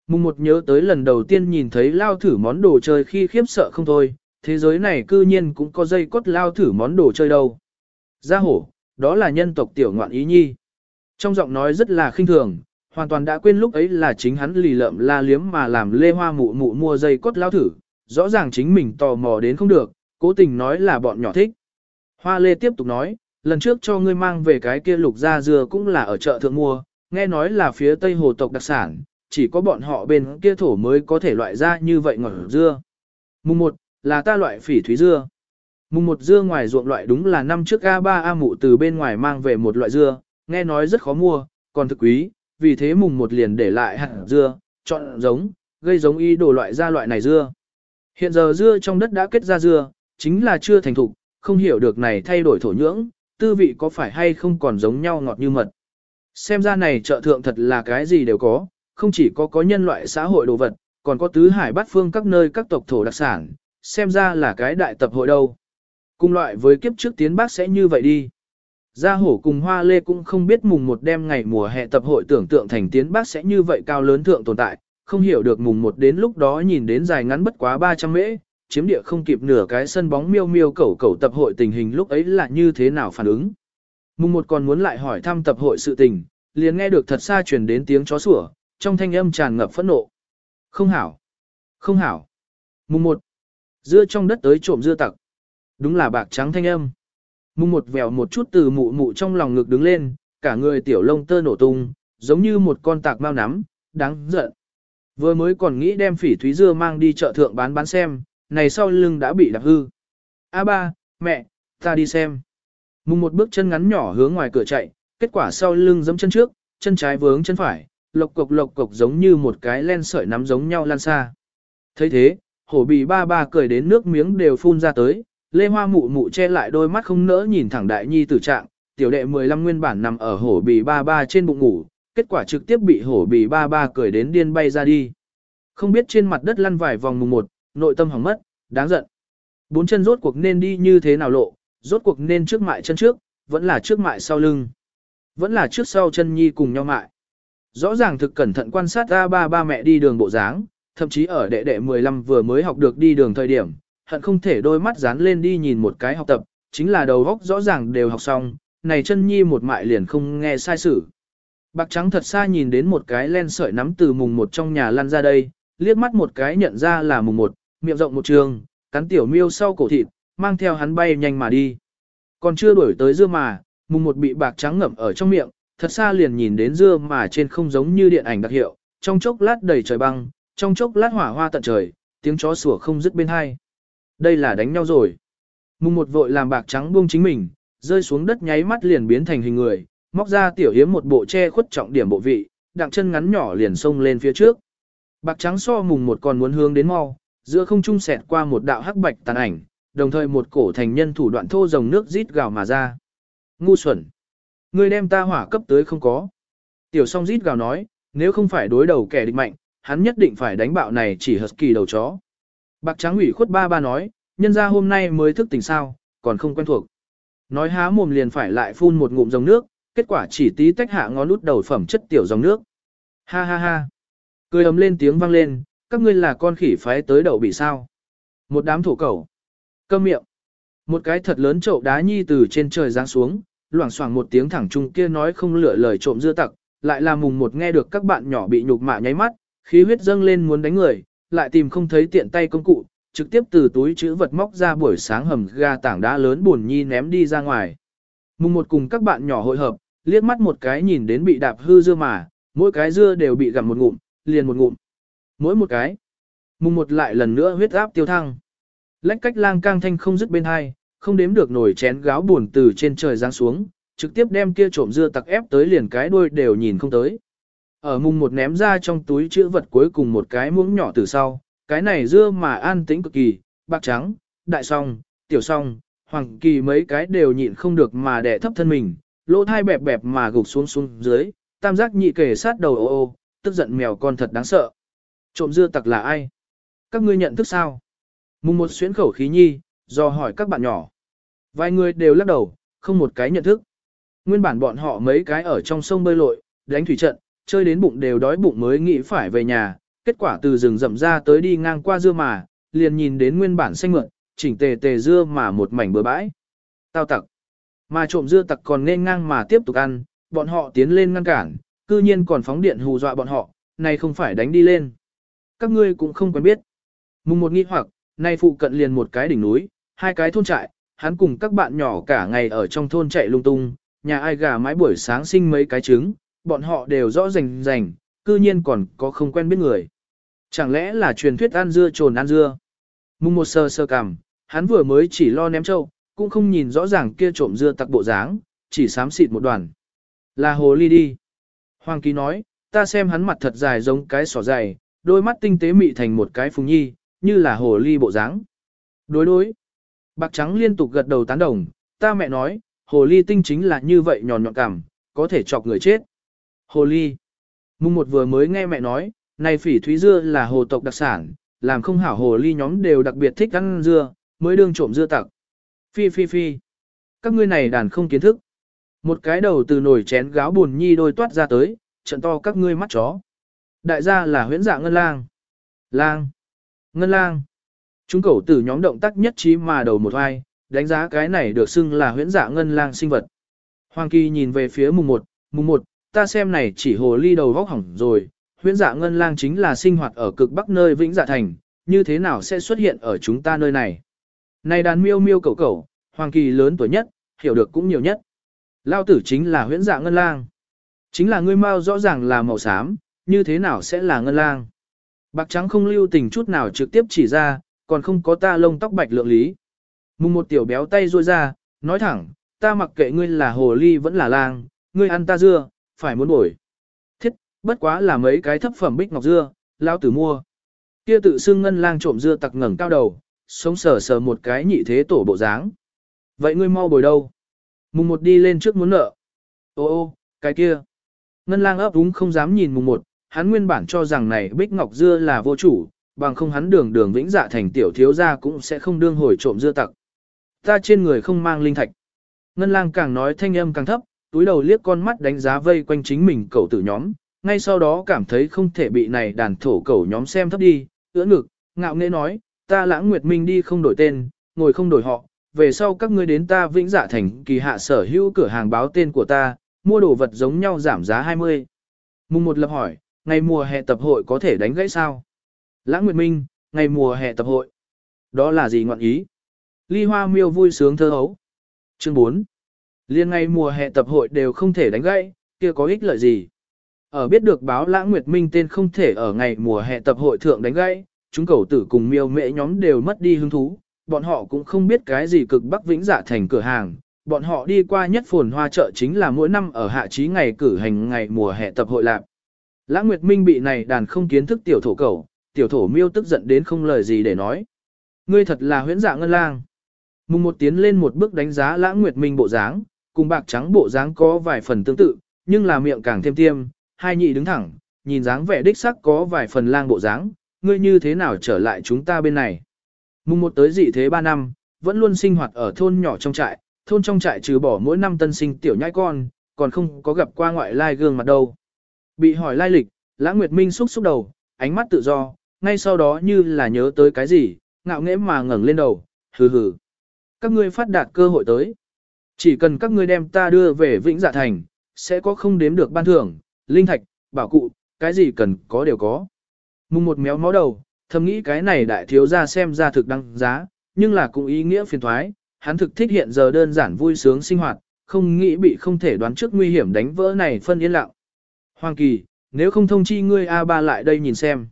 Mùng một nhớ tới lần đầu tiên nhìn thấy lao thử món đồ chơi khi khiếp sợ không thôi, thế giới này cư nhiên cũng có dây cốt lao thử món đồ chơi đâu. Gia hổ, đó là nhân tộc tiểu ngoạn ý nhi. Trong giọng nói rất là khinh thường, hoàn toàn đã quên lúc ấy là chính hắn lì lợm la liếm mà làm lê hoa mụ mụ mua dây cốt lao thử, rõ ràng chính mình tò mò đến không được, cố tình nói là bọn nhỏ thích. Hoa lê tiếp tục nói, lần trước cho ngươi mang về cái kia lục ra dừa cũng là ở chợ thượng mua, nghe nói là phía tây hồ tộc đặc sản, chỉ có bọn họ bên kia thổ mới có thể loại ra như vậy ngọt dưa. Mùng 1, là ta loại phỉ thúy dưa. Mùng 1 dưa ngoài ruộng loại đúng là năm trước A3 A mụ từ bên ngoài mang về một loại dưa, nghe nói rất khó mua, còn thực quý, vì thế mùng 1 liền để lại hạt dưa, chọn giống, gây giống y đồ loại ra loại này dưa. Hiện giờ dưa trong đất đã kết ra dưa, chính là chưa thành thục, không hiểu được này thay đổi thổ nhưỡng, tư vị có phải hay không còn giống nhau ngọt như mật. Xem ra này chợ thượng thật là cái gì đều có, không chỉ có có nhân loại xã hội đồ vật, còn có tứ hải bát phương các nơi các tộc thổ đặc sản, xem ra là cái đại tập hội đâu. Cùng loại với kiếp trước tiến bác sẽ như vậy đi. Gia hổ cùng hoa lê cũng không biết mùng một đêm ngày mùa hè tập hội tưởng tượng thành tiến bác sẽ như vậy cao lớn thượng tồn tại, không hiểu được mùng một đến lúc đó nhìn đến dài ngắn bất quá 300 mễ, chiếm địa không kịp nửa cái sân bóng miêu miêu cẩu cẩu tập hội tình hình lúc ấy là như thế nào phản ứng. Mùng một còn muốn lại hỏi thăm tập hội sự tình, liền nghe được thật xa truyền đến tiếng chó sủa, trong thanh âm tràn ngập phẫn nộ. Không hảo. Không hảo. Mùng một. Dưa trong đất tới trộm dưa tặc. Đúng là bạc trắng thanh âm. Mùng một vèo một chút từ mụ mụ trong lòng ngực đứng lên, cả người tiểu lông tơ nổ tung, giống như một con tạc mau nắm, đáng giận. Vừa mới còn nghĩ đem phỉ thúy dưa mang đi chợ thượng bán bán xem, này sau lưng đã bị đạp hư. A ba, mẹ, ta đi xem. Mùng một bước chân ngắn nhỏ hướng ngoài cửa chạy, kết quả sau lưng giẫm chân trước, chân trái vướng chân phải, lộc cục lộc cục giống như một cái len sợi nắm giống nhau lan xa. thấy thế, hổ bì ba ba cười đến nước miếng đều phun ra tới, lê hoa mụ mụ che lại đôi mắt không nỡ nhìn thẳng đại nhi tử trạng, tiểu đệ 15 nguyên bản nằm ở hổ bì ba ba trên bụng ngủ, kết quả trực tiếp bị hổ bì ba ba cười đến điên bay ra đi. Không biết trên mặt đất lăn vài vòng mùng một, nội tâm hỏng mất, đáng giận. Bốn chân rốt cuộc nên đi như thế nào lộ, rốt cuộc nên trước mại chân trước, vẫn là trước mại sau lưng. Vẫn là trước sau chân nhi cùng nhau mại. Rõ ràng thực cẩn thận quan sát ra ba ba mẹ đi đường bộ dáng, thậm chí ở đệ đệ 15 vừa mới học được đi đường thời điểm, hận không thể đôi mắt dán lên đi nhìn một cái học tập, chính là đầu góc rõ ràng đều học xong, này chân nhi một mại liền không nghe sai sự. Bạc trắng thật xa nhìn đến một cái len sợi nắm từ mùng một trong nhà lăn ra đây, liếc mắt một cái nhận ra là mùng một, miệng rộng một trường, cắn tiểu miêu sau cổ thịt, mang theo hắn bay nhanh mà đi. Còn chưa đuổi tới dưa mà, mùng một bị bạc trắng ngậm ở trong miệng, thật xa liền nhìn đến dưa mà trên không giống như điện ảnh đặc hiệu, trong chốc lát đầy trời băng, trong chốc lát hỏa hoa tận trời, tiếng chó sủa không dứt bên hai. Đây là đánh nhau rồi. Mùng một vội làm bạc trắng buông chính mình, rơi xuống đất nháy mắt liền biến thành hình người, móc ra tiểu hiếm một bộ che khuất trọng điểm bộ vị, đặng chân ngắn nhỏ liền xông lên phía trước. Bạc trắng so mùng một còn muốn hướng đến mau, giữa không trung xẹt qua một đạo hắc bạch tàn ảnh, đồng thời một cổ thành nhân thủ đoạn thô rồng nước rít gào mà ra. Ngu xuẩn! Ngươi đem ta hỏa cấp tới không có. Tiểu song rít gào nói, nếu không phải đối đầu kẻ địch mạnh, hắn nhất định phải đánh bạo này chỉ hợp kỳ đầu chó. Bạc trắng ủy khuất ba ba nói, nhân ra hôm nay mới thức tỉnh sao, còn không quen thuộc. Nói há mồm liền phải lại phun một ngụm dòng nước, kết quả chỉ tí tách hạ ngón út đầu phẩm chất tiểu dòng nước. Ha ha ha. Cười ấm lên tiếng vang lên, các ngươi là con khỉ phái tới đậu bị sao. Một đám thổ cẩu. Câm miệng. Một cái thật lớn chậu đá nhi từ trên trời giáng xuống, loảng xoảng một tiếng thẳng trung kia nói không lựa lời trộm dưa tặc, lại là mùng một nghe được các bạn nhỏ bị nhục mạ nháy mắt, khí huyết dâng lên muốn đánh người, lại tìm không thấy tiện tay công cụ, trực tiếp từ túi chữ vật móc ra buổi sáng hầm ga tảng đá lớn buồn nhi ném đi ra ngoài. Mùng một cùng các bạn nhỏ hội hợp, liếc mắt một cái nhìn đến bị đạp hư dưa mà, mỗi cái dưa đều bị gặm một ngụm, liền một ngụm. Mỗi một cái. Mùng một lại lần nữa huyết áp tiêu thăng. Lách cách lang cang thanh không dứt bên hai, không đếm được nổi chén gáo buồn từ trên trời giáng xuống, trực tiếp đem kia trộm dưa tặc ép tới liền cái đuôi đều nhìn không tới. Ở mùng một ném ra trong túi chữ vật cuối cùng một cái muỗng nhỏ từ sau, cái này dưa mà an tĩnh cực kỳ, bạc trắng, đại song, tiểu song, hoàng kỳ mấy cái đều nhịn không được mà đẻ thấp thân mình, lỗ thai bẹp bẹp mà gục xuống xuống dưới, tam giác nhị kể sát đầu ô ô, tức giận mèo con thật đáng sợ. Trộm dưa tặc là ai? Các ngươi nhận thức sao? Mùng một xuyến khẩu khí nhi, do hỏi các bạn nhỏ. Vài người đều lắc đầu, không một cái nhận thức. Nguyên bản bọn họ mấy cái ở trong sông bơi lội, đánh thủy trận, chơi đến bụng đều đói bụng mới nghĩ phải về nhà, kết quả từ rừng rậm ra tới đi ngang qua dưa mà, liền nhìn đến nguyên bản xanh mượn, chỉnh tề tề dưa mà một mảnh bừa bãi. Tao tặc. Mà trộm dưa tặc còn nên ngang mà tiếp tục ăn, bọn họ tiến lên ngăn cản, cư nhiên còn phóng điện hù dọa bọn họ, này không phải đánh đi lên. Các ngươi cũng không quen biết. Mùng một nghi hoặc, nay phụ cận liền một cái đỉnh núi, hai cái thôn trại, hắn cùng các bạn nhỏ cả ngày ở trong thôn chạy lung tung, nhà ai gà mái buổi sáng sinh mấy cái trứng, bọn họ đều rõ rành rành, cư nhiên còn có không quen biết người. Chẳng lẽ là truyền thuyết ăn dưa trồn ăn dưa? Mùng một sơ sơ cằm, hắn vừa mới chỉ lo ném trâu, cũng không nhìn rõ ràng kia trộm dưa tặc bộ dáng, chỉ xám xịt một đoàn. Là hồ ly đi. Hoàng ký nói, ta xem hắn mặt thật dài giống cái sỏ dày, đôi mắt tinh tế mị thành một cái phùng nhi, như là hồ ly bộ dáng. Đối đối. Bạc trắng liên tục gật đầu tán đồng, ta mẹ nói, hồ ly tinh chính là như vậy nhòn nhọn cảm, có thể chọc người chết. Hồ ly. Mùng một vừa mới nghe mẹ nói, này phỉ thúy dưa là hồ tộc đặc sản, làm không hảo hồ ly nhóm đều đặc biệt thích ăn dưa, mới đương trộm dưa tặc. Phi phi phi. Các ngươi này đàn không kiến thức. Một cái đầu từ nồi chén gáo buồn nhi đôi toát ra tới, trận to các ngươi mắt chó. Đại gia là huyễn dạ ngân lang. Lang. Ngân lang. Chúng cẩu tử nhóm động tác nhất trí mà đầu một hoai, đánh giá cái này được xưng là huyễn dạ ngân lang sinh vật. Hoàng Kỳ nhìn về phía mùng 1, mùng 1, ta xem này chỉ hồ ly đầu vóc hỏng rồi, huyễn dạ ngân lang chính là sinh hoạt ở cực bắc nơi vĩnh dạ thành, như thế nào sẽ xuất hiện ở chúng ta nơi này. Này đàn miêu miêu cẩu cẩu, Hoàng Kỳ lớn tuổi nhất, hiểu được cũng nhiều nhất. Lao tử chính là huyễn dạ ngân lang. Chính là ngươi mau rõ ràng là màu xám, như thế nào sẽ là ngân lang. Bạc trắng không lưu tình chút nào trực tiếp chỉ ra, còn không có ta lông tóc bạch lượng lý. Mùng một tiểu béo tay ruôi ra, nói thẳng, ta mặc kệ ngươi là hồ ly vẫn là lang, ngươi ăn ta dưa, phải muốn bổi. Thiết, bất quá là mấy cái thấp phẩm bích ngọc dưa, lao tử mua. Kia tự xưng ngân lang trộm dưa tặc ngẩng cao đầu, sống sờ sờ một cái nhị thế tổ bộ dáng. Vậy ngươi mau bồi đâu? Mùng một đi lên trước muốn nợ. Ô ô, cái kia. Ngân lang ấp úng không dám nhìn mùng một, hắn nguyên bản cho rằng này bích ngọc dưa là vô chủ, bằng không hắn đường đường vĩnh dạ thành tiểu thiếu gia cũng sẽ không đương hồi trộm dưa tặc. Ta trên người không mang linh thạch. Ngân lang càng nói thanh âm càng thấp, túi đầu liếc con mắt đánh giá vây quanh chính mình cậu tử nhóm, ngay sau đó cảm thấy không thể bị này đàn thổ cẩu nhóm xem thấp đi, ưỡn ngực, ngạo nghễ nói, ta lãng nguyệt minh đi không đổi tên, ngồi không đổi họ, về sau các ngươi đến ta vĩnh dạ thành kỳ hạ sở hữu cửa hàng báo tên của ta, mua đồ vật giống nhau giảm giá 20. Mùng một lập hỏi, ngày mùa hè tập hội có thể đánh gãy sao? Lãng Nguyệt Minh, ngày mùa hè tập hội. Đó là gì ngọn ý? Ly Hoa Miêu vui sướng thơ hấu. Chương 4. Liên ngày mùa hè tập hội đều không thể đánh gãy, kia có ích lợi gì? Ở biết được báo Lãng Nguyệt Minh tên không thể ở ngày mùa hè tập hội thượng đánh gãy, chúng cầu tử cùng miêu mễ nhóm đều mất đi hứng thú, bọn họ cũng không biết cái gì cực Bắc Vĩnh Dạ thành cửa hàng, bọn họ đi qua nhất phồn hoa chợ chính là mỗi năm ở hạ trí ngày cử hành ngày mùa hè tập hội lạc. Lãng Nguyệt Minh bị này đàn không kiến thức tiểu thổ cầu, tiểu thổ miêu tức giận đến không lời gì để nói. Ngươi thật là huyễn dạ ngân lang. Mùng một tiến lên một bước đánh giá Lãng Nguyệt Minh bộ dáng, cùng bạc trắng bộ dáng có vài phần tương tự, nhưng là miệng càng thêm tiêm, hai nhị đứng thẳng, nhìn dáng vẻ đích sắc có vài phần lang bộ dáng, ngươi như thế nào trở lại chúng ta bên này. Mùng một tới dị thế ba năm, vẫn luôn sinh hoạt ở thôn nhỏ trong trại, thôn trong trại trừ bỏ mỗi năm tân sinh tiểu nhãi con, còn không có gặp qua ngoại lai gương mặt đâu. Bị hỏi lai lịch, Lãng Nguyệt Minh xúc xúc đầu, ánh mắt tự do, ngay sau đó như là nhớ tới cái gì, ngạo nghễ mà ngẩng lên đầu, hừ hừ. Các ngươi phát đạt cơ hội tới. Chỉ cần các ngươi đem ta đưa về Vĩnh Dạ Thành, sẽ có không đếm được ban thưởng, linh thạch, bảo cụ, cái gì cần có đều có. Mùng một méo mó đầu, thầm nghĩ cái này đại thiếu ra xem ra thực đăng giá, nhưng là cũng ý nghĩa phiền thoái, hắn thực thích hiện giờ đơn giản vui sướng sinh hoạt, không nghĩ bị không thể đoán trước nguy hiểm đánh vỡ này phân yên lặng. Hoàng Kỳ, nếu không thông chi ngươi A3 lại đây nhìn xem.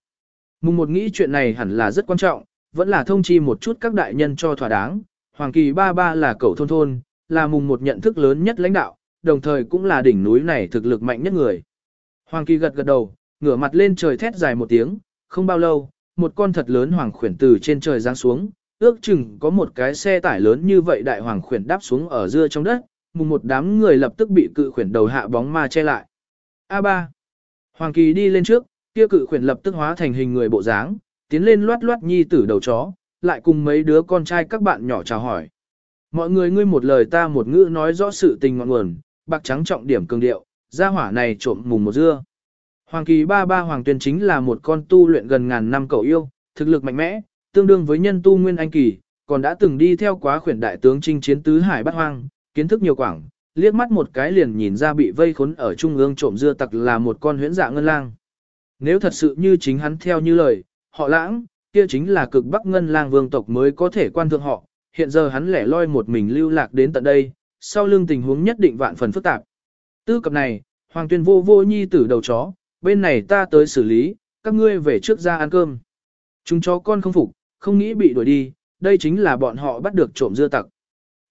Mùng một nghĩ chuyện này hẳn là rất quan trọng, vẫn là thông chi một chút các đại nhân cho thỏa đáng. Hoàng Kỳ ba ba là cậu thôn thôn, là mùng một nhận thức lớn nhất lãnh đạo, đồng thời cũng là đỉnh núi này thực lực mạnh nhất người. Hoàng Kỳ gật gật đầu, ngửa mặt lên trời thét dài một tiếng, không bao lâu, một con thật lớn hoàng khuyển từ trên trời giáng xuống, ước chừng có một cái xe tải lớn như vậy đại hoàng khuyển đáp xuống ở dưa trong đất, mùng một đám người lập tức bị cự khuyển đầu hạ bóng ma che lại. A3. Hoàng Kỳ đi lên trước, kia cự khuyển lập tức hóa thành hình người bộ dáng, tiến lên loát loát nhi tử đầu chó, lại cùng mấy đứa con trai các bạn nhỏ chào hỏi. Mọi người ngươi một lời ta một ngữ nói rõ sự tình ngọn nguồn, bạc trắng trọng điểm cường điệu, gia hỏa này trộm mùng một dưa. Hoàng kỳ ba ba hoàng tuyên chính là một con tu luyện gần ngàn năm cậu yêu, thực lực mạnh mẽ, tương đương với nhân tu nguyên anh kỳ, còn đã từng đi theo quá khuyển đại tướng chinh chiến tứ hải bát hoang, kiến thức nhiều quảng, liếc mắt một cái liền nhìn ra bị vây khốn ở trung ương trộm dưa tặc là một con huyễn dạ ngân lang. Nếu thật sự như chính hắn theo như lời, họ lãng, kia chính là cực bắc ngân lang vương tộc mới có thể quan thượng họ, hiện giờ hắn lẻ loi một mình lưu lạc đến tận đây, sau lưng tình huống nhất định vạn phần phức tạp. Tư cập này, Hoàng tuyên vô vô nhi tử đầu chó, bên này ta tới xử lý, các ngươi về trước ra ăn cơm. Chúng chó con không phục, không nghĩ bị đuổi đi, đây chính là bọn họ bắt được trộm dưa tặc.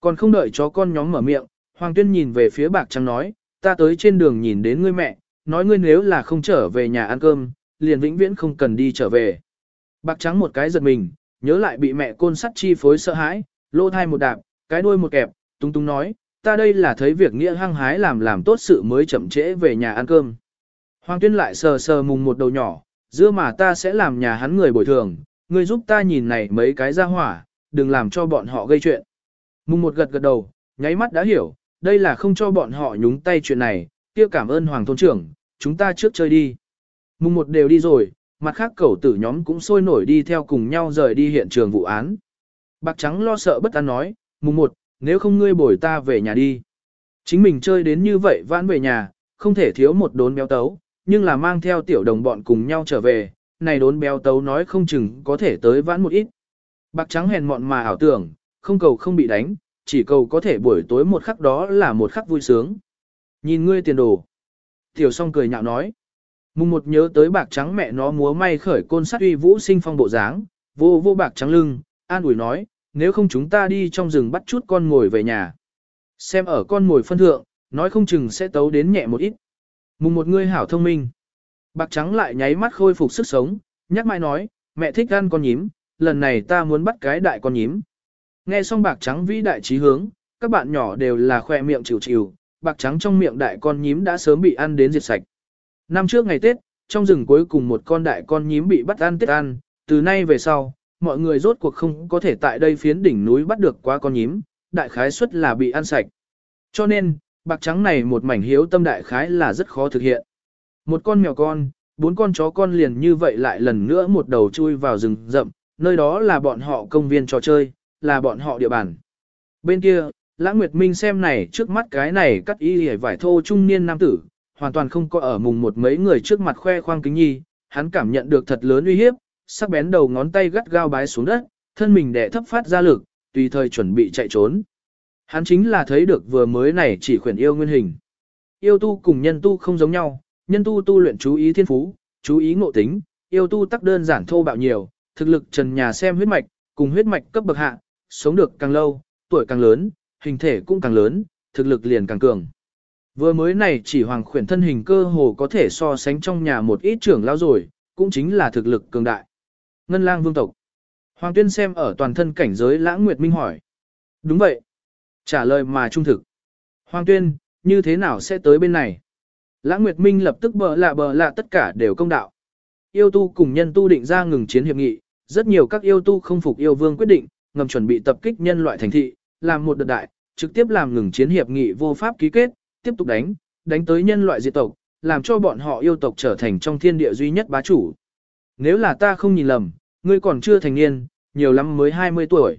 Còn không đợi chó con nhóm mở miệng, Hoàng tuyên nhìn về phía bạc trắng nói, ta tới trên đường nhìn đến ngươi mẹ, nói ngươi nếu là không trở về nhà ăn cơm, liền vĩnh viễn không cần đi trở về. Bạc trắng một cái giật mình, nhớ lại bị mẹ côn sắt chi phối sợ hãi, lô thai một đạp, cái đuôi một kẹp, tung tung nói, ta đây là thấy việc nghĩa hăng hái làm làm tốt sự mới chậm trễ về nhà ăn cơm. Hoàng tuyên lại sờ sờ mùng một đầu nhỏ, dưa mà ta sẽ làm nhà hắn người bồi thường, ngươi giúp ta nhìn này mấy cái ra hỏa, đừng làm cho bọn họ gây chuyện. Mùng một gật gật đầu, nháy mắt đã hiểu, đây là không cho bọn họ nhúng tay chuyện này, kia cảm ơn Hoàng thôn trưởng, chúng ta trước chơi đi. Mùng một đều đi rồi, mặt khác cẩu tử nhóm cũng sôi nổi đi theo cùng nhau rời đi hiện trường vụ án. Bạc trắng lo sợ bất an nói, mùng một, nếu không ngươi bồi ta về nhà đi. Chính mình chơi đến như vậy vãn về nhà, không thể thiếu một đốn béo tấu, nhưng là mang theo tiểu đồng bọn cùng nhau trở về, này đốn béo tấu nói không chừng có thể tới vãn một ít. Bạc trắng hèn mọn mà ảo tưởng, không cầu không bị đánh, chỉ cầu có thể buổi tối một khắc đó là một khắc vui sướng. Nhìn ngươi tiền đồ. Tiểu song cười nhạo nói. Mùng một nhớ tới bạc trắng mẹ nó múa may khởi côn sắt uy vũ sinh phong bộ dáng, vô vô bạc trắng lưng, an ủi nói, nếu không chúng ta đi trong rừng bắt chút con ngồi về nhà. Xem ở con ngồi phân thượng, nói không chừng sẽ tấu đến nhẹ một ít. Mùng một người hảo thông minh. Bạc trắng lại nháy mắt khôi phục sức sống, nhắc mai nói, mẹ thích ăn con nhím, lần này ta muốn bắt cái đại con nhím. Nghe xong bạc trắng vĩ đại trí hướng, các bạn nhỏ đều là khoe miệng chịu chịu, bạc trắng trong miệng đại con nhím đã sớm bị ăn đến diệt sạch. Năm trước ngày Tết, trong rừng cuối cùng một con đại con nhím bị bắt ăn Tết ăn, từ nay về sau, mọi người rốt cuộc không có thể tại đây phiến đỉnh núi bắt được quá con nhím, đại khái suất là bị ăn sạch. Cho nên, bạc trắng này một mảnh hiếu tâm đại khái là rất khó thực hiện. Một con mèo con, bốn con chó con liền như vậy lại lần nữa một đầu chui vào rừng rậm, nơi đó là bọn họ công viên trò chơi, là bọn họ địa bàn. Bên kia, Lãng Nguyệt Minh xem này trước mắt cái này cắt y hề vải thô trung niên nam tử, hoàn toàn không có ở mùng một mấy người trước mặt khoe khoang kính nhi, hắn cảm nhận được thật lớn uy hiếp, sắc bén đầu ngón tay gắt gao bái xuống đất, thân mình đè thấp phát ra lực, tùy thời chuẩn bị chạy trốn. Hắn chính là thấy được vừa mới này chỉ khuyển yêu nguyên hình. Yêu tu cùng nhân tu không giống nhau, nhân tu tu luyện chú ý thiên phú, chú ý ngộ tính, yêu tu tắc đơn giản thô bạo nhiều, thực lực trần nhà xem huyết mạch, cùng huyết mạch cấp bậc hạ, sống được càng lâu, tuổi càng lớn, hình thể cũng càng lớn, thực lực liền càng cường. Vừa mới này chỉ hoàng khuyển thân hình cơ hồ có thể so sánh trong nhà một ít trưởng lao rồi, cũng chính là thực lực cường đại. Ngân lang vương tộc. Hoàng tuyên xem ở toàn thân cảnh giới lãng nguyệt minh hỏi. Đúng vậy. Trả lời mà trung thực. Hoàng tuyên, như thế nào sẽ tới bên này? Lãng nguyệt minh lập tức bờ lạ bờ lạ tất cả đều công đạo. Yêu tu cùng nhân tu định ra ngừng chiến hiệp nghị, rất nhiều các yêu tu không phục yêu vương quyết định, ngầm chuẩn bị tập kích nhân loại thành thị, làm một đợt đại, trực tiếp làm ngừng chiến hiệp nghị vô pháp ký kết, tiếp tục đánh, đánh tới nhân loại diệt tộc, làm cho bọn họ yêu tộc trở thành trong thiên địa duy nhất bá chủ. Nếu là ta không nhìn lầm, ngươi còn chưa thành niên, nhiều lắm mới 20 tuổi.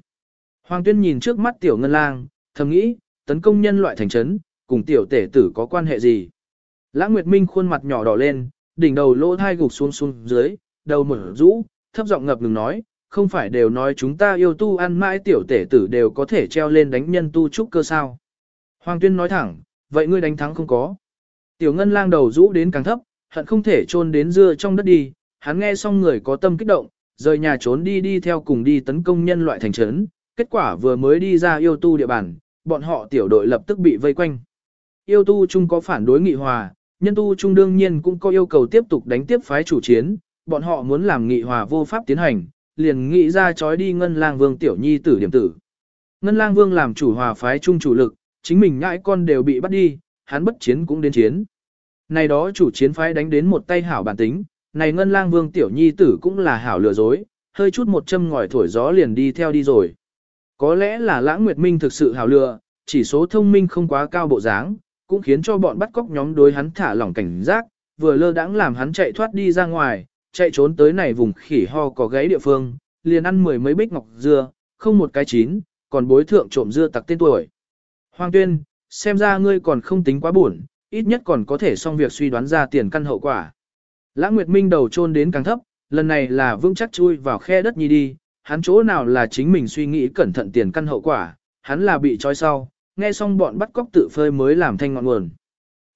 Hoàng tuyên nhìn trước mắt tiểu ngân lang, thầm nghĩ, tấn công nhân loại thành trấn, cùng tiểu tể tử có quan hệ gì. Lãng Nguyệt Minh khuôn mặt nhỏ đỏ lên, đỉnh đầu lỗ thai gục xuống xuống dưới, đầu mở rũ, thấp giọng ngập ngừng nói, không phải đều nói chúng ta yêu tu ăn mãi tiểu tể tử đều có thể treo lên đánh nhân tu trúc cơ sao. Hoàng tuyên nói thẳng, vậy ngươi đánh thắng không có. Tiểu ngân lang đầu rũ đến càng thấp, hận không thể trôn đến dưa trong đất đi, hắn nghe xong người có tâm kích động, rời nhà trốn đi đi theo cùng đi tấn công nhân loại thành trấn, kết quả vừa mới đi ra yêu tu địa bàn, bọn họ tiểu đội lập tức bị vây quanh. Yêu tu chung có phản đối nghị hòa, nhân tu chung đương nhiên cũng có yêu cầu tiếp tục đánh tiếp phái chủ chiến, bọn họ muốn làm nghị hòa vô pháp tiến hành, liền nghĩ ra trói đi ngân lang vương tiểu nhi tử điểm tử. Ngân lang vương làm chủ hòa phái trung chủ lực, chính mình ngãi con đều bị bắt đi, hắn bất chiến cũng đến chiến. Này đó chủ chiến phái đánh đến một tay hảo bản tính, này ngân lang vương tiểu nhi tử cũng là hảo lừa dối, hơi chút một châm ngòi thổi gió liền đi theo đi rồi. Có lẽ là lãng nguyệt minh thực sự hảo lừa, chỉ số thông minh không quá cao bộ dáng, cũng khiến cho bọn bắt cóc nhóm đối hắn thả lỏng cảnh giác, vừa lơ đãng làm hắn chạy thoát đi ra ngoài, chạy trốn tới này vùng khỉ ho có gáy địa phương, liền ăn mười mấy bích ngọc dưa, không một cái chín, còn bối thượng trộm dưa tặc tên tuổi. Hoàng tuyên, xem ra ngươi còn không tính quá buồn, ít nhất còn có thể xong việc suy đoán ra tiền căn hậu quả. Lãng Nguyệt Minh đầu chôn đến càng thấp, lần này là vững chắc chui vào khe đất nhi đi, hắn chỗ nào là chính mình suy nghĩ cẩn thận tiền căn hậu quả, hắn là bị trói sau, nghe xong bọn bắt cóc tự phơi mới làm thanh ngọn nguồn.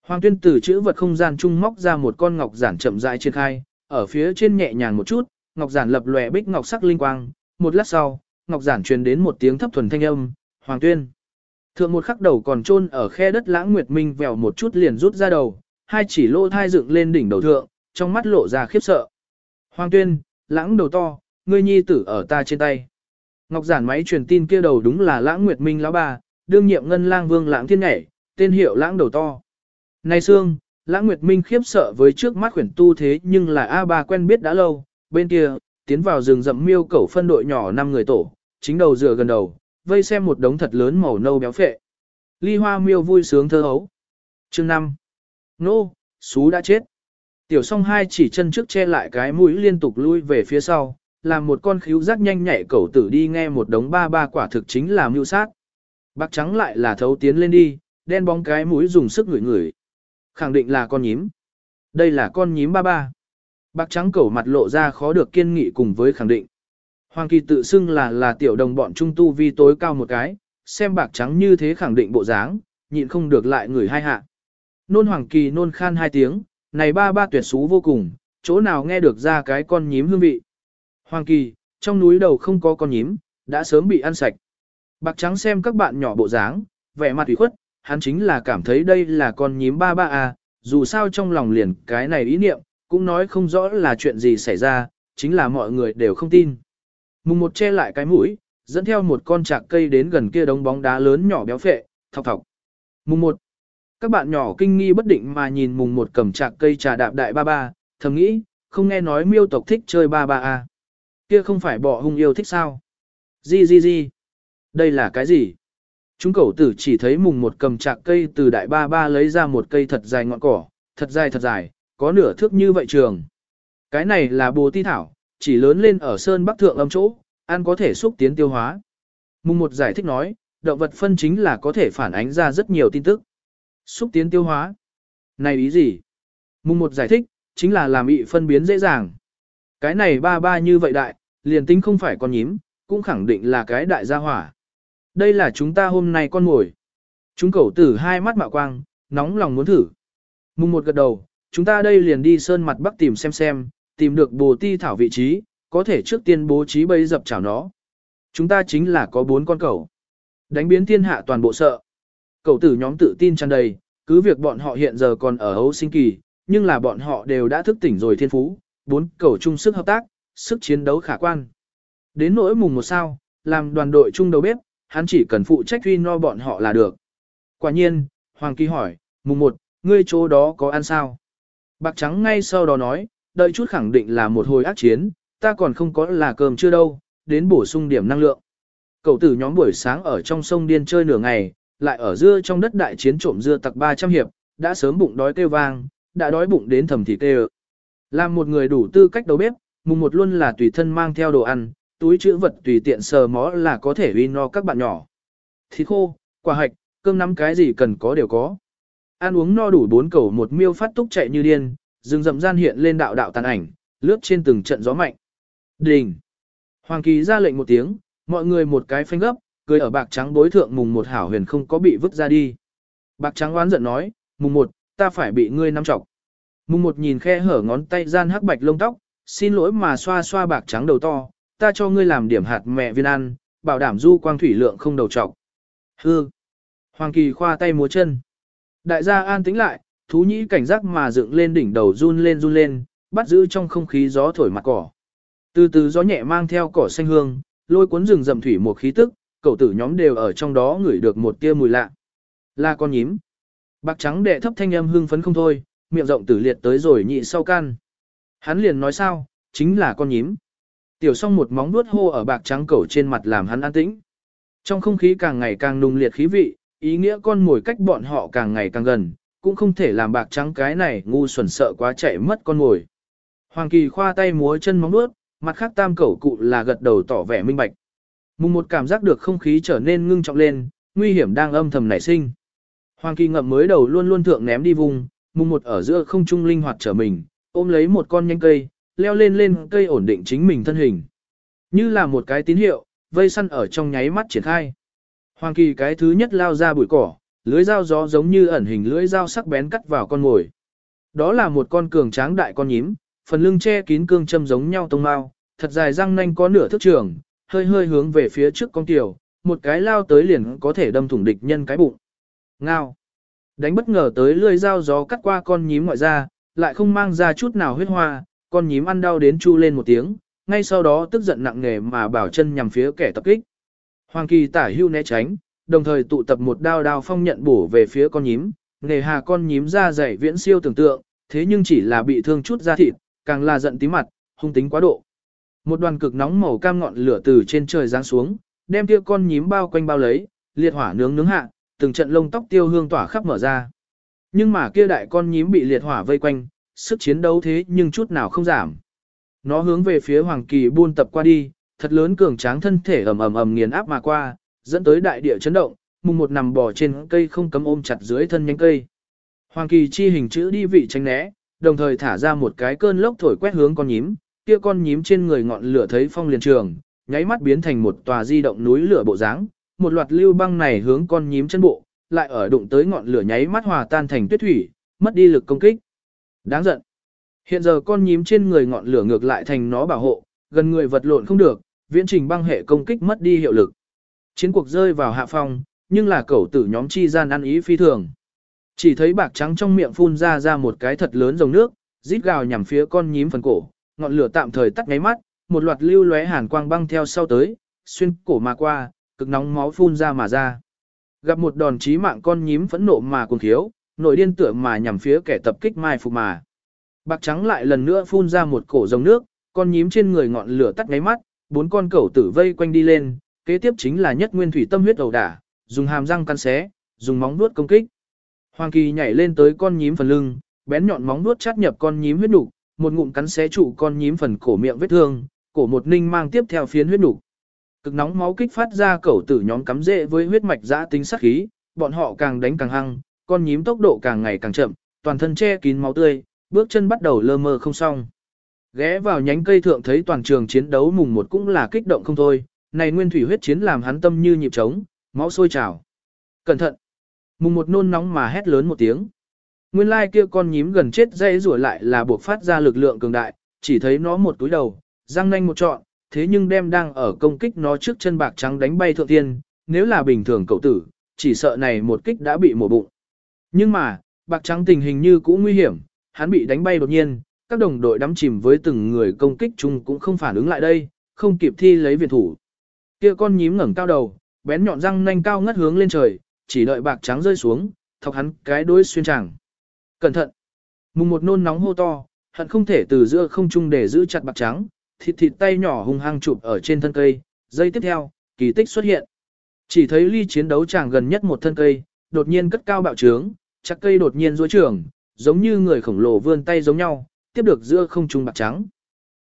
Hoàng tuyên từ chữ vật không gian trung móc ra một con ngọc giản chậm rãi triển khai, ở phía trên nhẹ nhàng một chút, ngọc giản lập lòe bích ngọc sắc linh quang, một lát sau, ngọc giản truyền đến một tiếng thấp thuần thanh âm, "Hoàng tuyên." Thượng một khắc đầu còn chôn ở khe đất Lãng Nguyệt Minh vèo một chút liền rút ra đầu, hai chỉ lô thai dựng lên đỉnh đầu thượng, trong mắt lộ ra khiếp sợ. "Hoàng tuyên, Lãng đầu to, ngươi nhi tử ở ta trên tay." Ngọc giản máy truyền tin kia đầu đúng là Lãng Nguyệt Minh lão bà, đương nhiệm ngân lang vương Lãng Thiên Nhảy, tên hiệu Lãng đầu to. Này Sương, Lãng Nguyệt Minh khiếp sợ với trước mắt khuyển tu thế nhưng là A ba quen biết đã lâu, bên kia, tiến vào rừng rậm miêu cẩu phân đội nhỏ 5 người tổ, chính đầu dựa gần đầu, vây xem một đống thật lớn màu nâu béo phệ. Ly hoa miêu vui sướng thơ hấu. Chương 5. Nô, xú đã chết. Tiểu song hai chỉ chân trước che lại cái mũi liên tục lui về phía sau, làm một con khíu giác nhanh nhạy cẩu tử đi nghe một đống ba ba quả thực chính là mưu sát. Bạc trắng lại là thấu tiến lên đi, đen bóng cái mũi dùng sức ngửi ngửi. Khẳng định là con nhím. Đây là con nhím ba ba. Bạc trắng cẩu mặt lộ ra khó được kiên nghị cùng với khẳng định. Hoàng kỳ tự xưng là là tiểu đồng bọn trung tu vi tối cao một cái, xem bạc trắng như thế khẳng định bộ dáng, nhịn không được lại người hai hạ. Nôn hoàng kỳ nôn khan hai tiếng, này ba ba tuyệt xú vô cùng, chỗ nào nghe được ra cái con nhím hương vị. Hoàng kỳ, trong núi đầu không có con nhím, đã sớm bị ăn sạch. Bạc trắng xem các bạn nhỏ bộ dáng, vẻ mặt ủy khuất, hắn chính là cảm thấy đây là con nhím ba ba à, dù sao trong lòng liền cái này ý niệm, cũng nói không rõ là chuyện gì xảy ra, chính là mọi người đều không tin. Mùng một che lại cái mũi, dẫn theo một con chạc cây đến gần kia đống bóng đá lớn nhỏ béo phệ, thọc thọc. Mùng một, các bạn nhỏ kinh nghi bất định mà nhìn mùng một cầm chạc cây trà đạp đại ba ba, thầm nghĩ, không nghe nói miêu tộc thích chơi ba ba à. Kia không phải bỏ hung yêu thích sao? Gì gì gì? Đây là cái gì? Chúng cẩu tử chỉ thấy mùng một cầm chạc cây từ đại ba ba lấy ra một cây thật dài ngọn cỏ, thật dài thật dài, có nửa thước như vậy trường. Cái này là bồ ti thảo, chỉ lớn lên ở sơn bắc thượng âm chỗ, ăn có thể xúc tiến tiêu hóa. Mùng một giải thích nói, động vật phân chính là có thể phản ánh ra rất nhiều tin tức. Xúc tiến tiêu hóa. Này ý gì? Mùng một giải thích, chính là làm ị phân biến dễ dàng. Cái này ba ba như vậy đại, liền tính không phải con nhím, cũng khẳng định là cái đại gia hỏa. Đây là chúng ta hôm nay con ngồi. Chúng cẩu tử hai mắt mạo quang, nóng lòng muốn thử. Mùng một gật đầu, chúng ta đây liền đi sơn mặt bắc tìm xem xem, tìm được bồ ti thảo vị trí, có thể trước tiên bố trí bấy dập chảo nó. Chúng ta chính là có bốn con cẩu. Đánh biến thiên hạ toàn bộ sợ. Cẩu tử nhóm tự tin tràn đầy, cứ việc bọn họ hiện giờ còn ở hấu sinh kỳ, nhưng là bọn họ đều đã thức tỉnh rồi thiên phú, bốn cẩu chung sức hợp tác, sức chiến đấu khả quan. Đến nỗi mùng một sao, làm đoàn đội chung đầu bếp, hắn chỉ cần phụ trách uy no bọn họ là được. Quả nhiên, Hoàng Kỳ hỏi, mùng một, ngươi chỗ đó có ăn sao? Bạc trắng ngay sau đó nói, đợi chút khẳng định là một hồi ác chiến, ta còn không có là cơm chưa đâu, đến bổ sung điểm năng lượng. Cậu tử nhóm buổi sáng ở trong sông điên chơi nửa ngày, lại ở dưa trong đất đại chiến trộm dưa tặc 300 hiệp, đã sớm bụng đói kêu vang, đã đói bụng đến thầm thì kêu. Làm một người đủ tư cách đầu bếp, mùng một luôn là tùy thân mang theo đồ ăn, túi chữ vật tùy tiện sờ mó là có thể uy no các bạn nhỏ. Thịt khô, quả hạch, cơm nắm cái gì cần có đều có. Ăn uống no đủ bốn cầu một miêu phát túc chạy như điên, rừng rậm gian hiện lên đạo đạo tàn ảnh, lướt trên từng trận gió mạnh. Đình! Hoàng kỳ ra lệnh một tiếng, mọi người một cái phanh gấp, cười ở bạc trắng bối thượng mùng một hảo huyền không có bị vứt ra đi. Bạc trắng oán giận nói, mùng một, ta phải bị ngươi nắm chọc. Mùng một nhìn khe hở ngón tay gian hắc bạch lông tóc, xin lỗi mà xoa xoa bạc trắng đầu to, ta cho ngươi làm điểm hạt mẹ viên ăn, bảo đảm du quang thủy lượng không đầu trọc. Hư! Hoàng kỳ khoa tay múa chân. Đại gia an tĩnh lại, thú nhĩ cảnh giác mà dựng lên đỉnh đầu run lên run lên, bắt giữ trong không khí gió thổi mặt cỏ. Từ từ gió nhẹ mang theo cỏ xanh hương, lôi cuốn rừng rậm thủy một khí tức, cậu tử nhóm đều ở trong đó ngửi được một tia mùi lạ. Là con nhím. Bạc trắng đệ thấp thanh âm hưng phấn không thôi, miệng rộng tử liệt tới rồi nhị sau can. Hắn liền nói sao, chính là con nhím. Tiểu song một móng vuốt hô ở bạc trắng cẩu trên mặt làm hắn an tĩnh. Trong không khí càng ngày càng nung liệt khí vị, ý nghĩa con mồi cách bọn họ càng ngày càng gần, cũng không thể làm bạc trắng cái này ngu xuẩn sợ quá chạy mất con mồi. Hoàng Kỳ khoa tay múa chân móng nuốt, mặt khác tam cẩu cụ là gật đầu tỏ vẻ minh bạch. Mùng một cảm giác được không khí trở nên ngưng trọng lên, nguy hiểm đang âm thầm nảy sinh. Hoàng kỳ ngậm mới đầu luôn luôn thượng ném đi vùng, mùng một ở giữa không trung linh hoạt trở mình, ôm lấy một con nhánh cây, leo lên lên cây ổn định chính mình thân hình. Như là một cái tín hiệu, vây săn ở trong nháy mắt triển khai. Hoàng kỳ cái thứ nhất lao ra bụi cỏ, lưới dao gió giống như ẩn hình lưới dao sắc bén cắt vào con mồi. Đó là một con cường tráng đại con nhím, phần lưng che kín cương châm giống nhau tông mao, thật dài răng nanh có nửa thước trường, hơi hơi hướng về phía trước con tiểu, một cái lao tới liền có thể đâm thủng địch nhân cái bụng. Ngao. Đánh bất ngờ tới lưỡi dao gió cắt qua con nhím ngoại ra, lại không mang ra chút nào huyết hoa, con nhím ăn đau đến chu lên một tiếng, ngay sau đó tức giận nặng nề mà bảo chân nhằm phía kẻ tập kích. Hoàng kỳ tả hưu né tránh, đồng thời tụ tập một đao đao phong nhận bổ về phía con nhím, nề hà con nhím ra dày viễn siêu tưởng tượng, thế nhưng chỉ là bị thương chút da thịt, càng là giận tí mặt, hung tính quá độ. Một đoàn cực nóng màu cam ngọn lửa từ trên trời giáng xuống, đem kia con nhím bao quanh bao lấy, liệt hỏa nướng nướng hạ, từng trận lông tóc tiêu hương tỏa khắp mở ra. Nhưng mà kia đại con nhím bị liệt hỏa vây quanh, sức chiến đấu thế nhưng chút nào không giảm. Nó hướng về phía Hoàng Kỳ buôn tập qua đi, thật lớn cường tráng thân thể ầm ầm ầm nghiền áp mà qua, dẫn tới đại địa chấn động, mùng một nằm bò trên cây không cấm ôm chặt dưới thân nhánh cây. Hoàng Kỳ chi hình chữ đi vị tránh né, đồng thời thả ra một cái cơn lốc thổi quét hướng con nhím, kia con nhím trên người ngọn lửa thấy phong liền trường, nháy mắt biến thành một tòa di động núi lửa bộ dáng, một loạt lưu băng này hướng con nhím chân bộ, lại ở đụng tới ngọn lửa nháy mắt hòa tan thành tuyết thủy, mất đi lực công kích. Đáng giận. Hiện giờ con nhím trên người ngọn lửa ngược lại thành nó bảo hộ, gần người vật lộn không được, viễn trình băng hệ công kích mất đi hiệu lực. Chiến cuộc rơi vào hạ phong, nhưng là cẩu tử nhóm chi gian ăn ý phi thường. Chỉ thấy bạc trắng trong miệng phun ra ra một cái thật lớn dòng nước, rít gào nhằm phía con nhím phần cổ, ngọn lửa tạm thời tắt ngáy mắt, một loạt lưu lóe hàn quang băng theo sau tới, xuyên cổ mà qua, cực nóng máu phun ra mà ra. Gặp một đòn chí mạng con nhím phẫn nộ mà cuồng thiếu, nội điên tựa mà nhằm phía kẻ tập kích mai phục mà. Bạc trắng lại lần nữa phun ra một cổ dòng nước, con nhím trên người ngọn lửa tắt ngáy mắt, bốn con cẩu tử vây quanh đi lên, kế tiếp chính là nhất nguyên thủy tâm huyết ẩu đả, dùng hàm răng cắn xé, dùng móng vuốt công kích. Hoàng Kỳ nhảy lên tới con nhím phần lưng, bén nhọn móng vuốt chát nhập con nhím huyết nục, một ngụm cắn xé trụ con nhím phần cổ miệng vết thương, cổ một ninh mang tiếp theo phiến huyết nục. Cực nóng máu kích phát ra cẩu tử nhóm cắm rễ với huyết mạch dã tính sát khí, bọn họ càng đánh càng hăng, con nhím tốc độ càng ngày càng chậm, toàn thân che kín máu tươi, bước chân bắt đầu lơ mơ không xong. Ghé vào nhánh cây thượng thấy toàn trường chiến đấu mùng một cũng là kích động không thôi, này nguyên thủy huyết chiến làm hắn tâm như nhịp trống, máu sôi trào. Cẩn thận! Mùng một nôn nóng mà hét lớn một tiếng. Nguyên lai kia con nhím gần chết dây rủa lại là buộc phát ra lực lượng cường đại, chỉ thấy nó một túi đầu, răng nanh một trọn, thế nhưng đem đang ở công kích nó trước chân bạc trắng đánh bay thượng tiên, nếu là bình thường cậu tử, chỉ sợ này một kích đã bị mổ bụng. Nhưng mà, bạc trắng tình hình như cũng nguy hiểm, hắn bị đánh bay đột nhiên, các đồng đội đắm chìm với từng người công kích chung cũng không phản ứng lại đây, không kịp thi lấy viện thủ. Kia con nhím ngẩng cao đầu, bén nhọn răng nanh cao ngất hướng lên trời, chỉ đợi bạc trắng rơi xuống, thọc hắn cái đuôi xuyên tràng. Cẩn thận! Mùng một nôn nóng hô to, hận không thể từ giữa không trung để giữ chặt bạc trắng, thịt thịt tay nhỏ hung hăng chụp ở trên thân cây, giây tiếp theo, kỳ tích xuất hiện. Chỉ thấy ly chiến đấu chàng gần nhất một thân cây, đột nhiên cất cao bạo trướng, chắc cây đột nhiên duỗi trưởng, giống như người khổng lồ vươn tay giống nhau, tiếp được giữa không trung bạc trắng.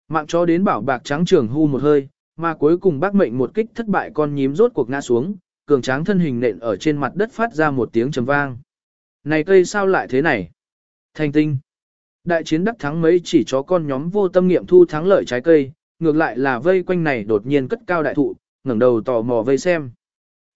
Mạng chó đến bảo bạc trắng trường hu một hơi, mà cuối cùng bác mệnh một kích thất bại con nhím rốt cuộc ngã xuống, cường tráng thân hình nện ở trên mặt đất phát ra một tiếng trầm vang. Này cây sao lại thế này? Thành tinh. Đại chiến đắc thắng mấy chỉ chó con nhóm vô tâm nghiệm thu thắng lợi trái cây, ngược lại là vây quanh này đột nhiên cất cao đại thụ, ngẩng đầu tò mò vây xem.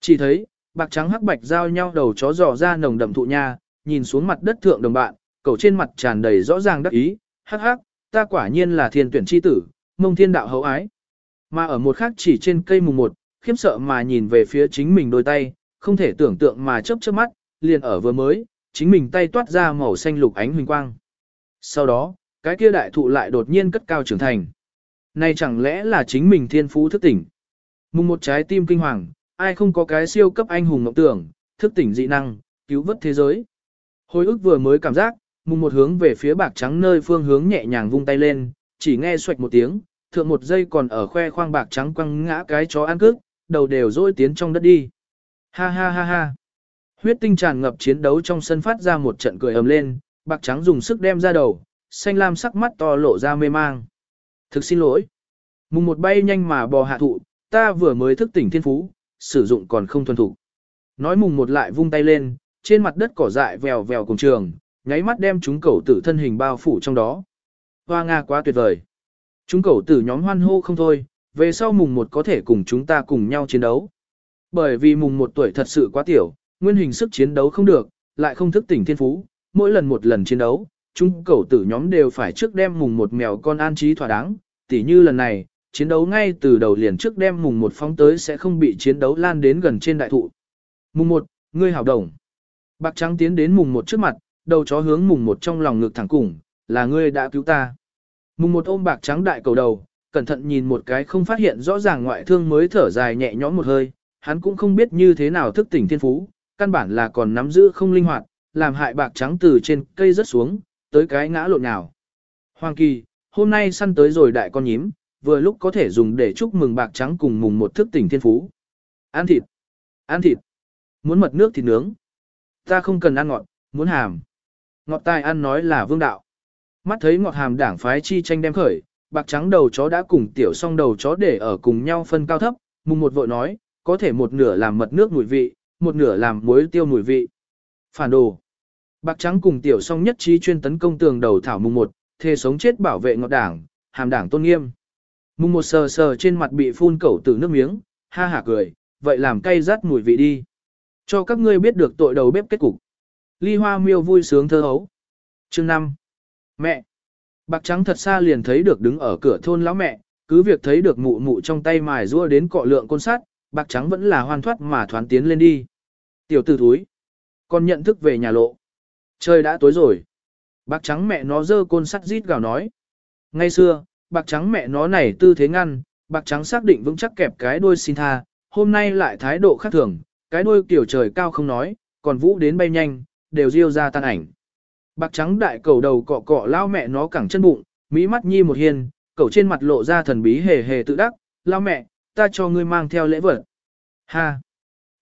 Chỉ thấy, bạc trắng hắc bạch giao nhau đầu chó dò ra nồng đậm thụ nha, nhìn xuống mặt đất thượng đồng bạn, cầu trên mặt tràn đầy rõ ràng đắc ý, hắc hắc, ta quả nhiên là thiên tuyển chi tử, mông thiên đạo hậu ái. Mà ở một khác chỉ trên cây mùng một, khiếp sợ mà nhìn về phía chính mình đôi tay, không thể tưởng tượng mà chớp chớp mắt, liền ở vừa mới, chính mình tay toát ra màu xanh lục ánh huỳnh quang. Sau đó, cái kia đại thụ lại đột nhiên cất cao trưởng thành. Này chẳng lẽ là chính mình thiên phú thức tỉnh. Mùng một trái tim kinh hoàng, ai không có cái siêu cấp anh hùng mộng tưởng, thức tỉnh dị năng, cứu vớt thế giới. Hồi ức vừa mới cảm giác, mùng một hướng về phía bạc trắng nơi phương hướng nhẹ nhàng vung tay lên, chỉ nghe xoạch một tiếng, thượng một giây còn ở khoe khoang bạc trắng quăng ngã cái chó ăn cước, đầu đều rôi tiến trong đất đi. Ha ha ha ha. Huyết tinh tràn ngập chiến đấu trong sân phát ra một trận cười ầm lên, bạc trắng dùng sức đem ra đầu, xanh lam sắc mắt to lộ ra mê mang. Thực xin lỗi. Mùng một bay nhanh mà bò hạ thụ, ta vừa mới thức tỉnh thiên phú, sử dụng còn không thuần thủ. Nói mùng một lại vung tay lên, trên mặt đất cỏ dại vèo vèo cùng trường, nháy mắt đem chúng cẩu tử thân hình bao phủ trong đó. Hoa Nga quá tuyệt vời. Chúng cẩu tử nhóm hoan hô không thôi, về sau mùng một có thể cùng chúng ta cùng nhau chiến đấu. Bởi vì mùng một tuổi thật sự quá tiểu, nguyên hình sức chiến đấu không được, lại không thức tỉnh thiên phú, mỗi lần một lần chiến đấu, chúng cẩu tử nhóm đều phải trước đem mùng một mèo con an trí thỏa đáng, tỉ như lần này, chiến đấu ngay từ đầu liền trước đem mùng một phóng tới sẽ không bị chiến đấu lan đến gần trên đại thụ. Mùng một, ngươi hảo đồng. Bạc trắng tiến đến mùng một trước mặt, đầu chó hướng mùng một trong lòng ngực thẳng củng, là ngươi đã cứu ta. Mùng một ôm bạc trắng đại cầu đầu, cẩn thận nhìn một cái không phát hiện rõ ràng ngoại thương mới thở dài nhẹ nhõm một hơi, hắn cũng không biết như thế nào thức tỉnh thiên phú, căn bản là còn nắm giữ không linh hoạt, làm hại bạc trắng từ trên cây rớt xuống, tới cái ngã lộn nào. Hoàng kỳ, hôm nay săn tới rồi đại con nhím, vừa lúc có thể dùng để chúc mừng bạc trắng cùng mùng một thức tỉnh thiên phú. Ăn thịt, ăn thịt, muốn mật nước thịt nướng. Ta không cần ăn ngọt, muốn hàm. Ngọt tai ăn nói là vương đạo. Mắt thấy ngọt hàm đảng phái chi tranh đem khởi, bạc trắng đầu chó đã cùng tiểu song đầu chó để ở cùng nhau phân cao thấp, mùng một vội nói, có thể một nửa làm mật nước mùi vị, một nửa làm muối tiêu mùi vị. Phản đồ. Bạc trắng cùng tiểu song nhất trí chuyên tấn công tường đầu thảo mùng một, thề sống chết bảo vệ ngọt đảng, hàm đảng tôn nghiêm. Mùng một sờ sờ trên mặt bị phun cẩu từ nước miếng, ha hả cười, vậy làm cay rát mùi vị đi. Cho các ngươi biết được tội đầu bếp kết cục. Ly hoa miêu vui sướng thơ hấu. Chương 5. Mẹ. Bạc trắng thật xa liền thấy được đứng ở cửa thôn lão mẹ, cứ việc thấy được mụ mụ trong tay mài rua đến cọ lượng côn sắt, bạc trắng vẫn là hoan thoát mà thoán tiến lên đi. Tiểu tử thúi. Con nhận thức về nhà lộ. Trời đã tối rồi. Bạc trắng mẹ nó dơ côn sắt rít gào nói. Ngay xưa, bạc trắng mẹ nó này tư thế ngăn, bạc trắng xác định vững chắc kẹp cái đuôi xin tha, hôm nay lại thái độ khác thường, cái đuôi kiểu trời cao không nói, còn vũ đến bay nhanh, đều riêu ra tan ảnh. Bạc trắng đại cầu đầu cọ cọ lao mẹ nó cẳng chân bụng, mỹ mắt nhi một hiền, cầu trên mặt lộ ra thần bí hề hề tự đắc, lao mẹ, ta cho ngươi mang theo lễ vật. Ha!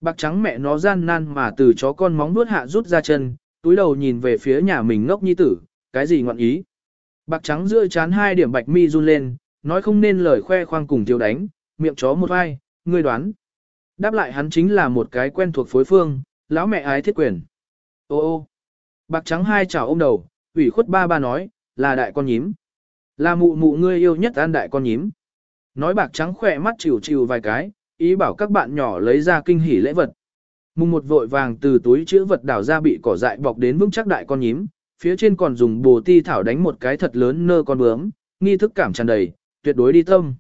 Bạc trắng mẹ nó gian nan mà từ chó con móng nuốt hạ rút ra chân, túi đầu nhìn về phía nhà mình ngốc nhi tử, cái gì ngọn ý. Bạc trắng giữa chán hai điểm bạch mi run lên, nói không nên lời khoe khoang cùng tiêu đánh, miệng chó một vai, ngươi đoán. Đáp lại hắn chính là một cái quen thuộc phối phương, lão mẹ ái thiết quyền. Ô ô, bạc trắng hai chảo ôm đầu, ủy khuất ba ba nói, là đại con nhím. Là mụ mụ ngươi yêu nhất ăn đại con nhím. Nói bạc trắng khỏe mắt chịu chịu vài cái, ý bảo các bạn nhỏ lấy ra kinh hỉ lễ vật. Mùng một vội vàng từ túi chữ vật đảo ra bị cỏ dại bọc đến vững chắc đại con nhím, phía trên còn dùng bồ ti thảo đánh một cái thật lớn nơ con bướm, nghi thức cảm tràn đầy, tuyệt đối đi tâm.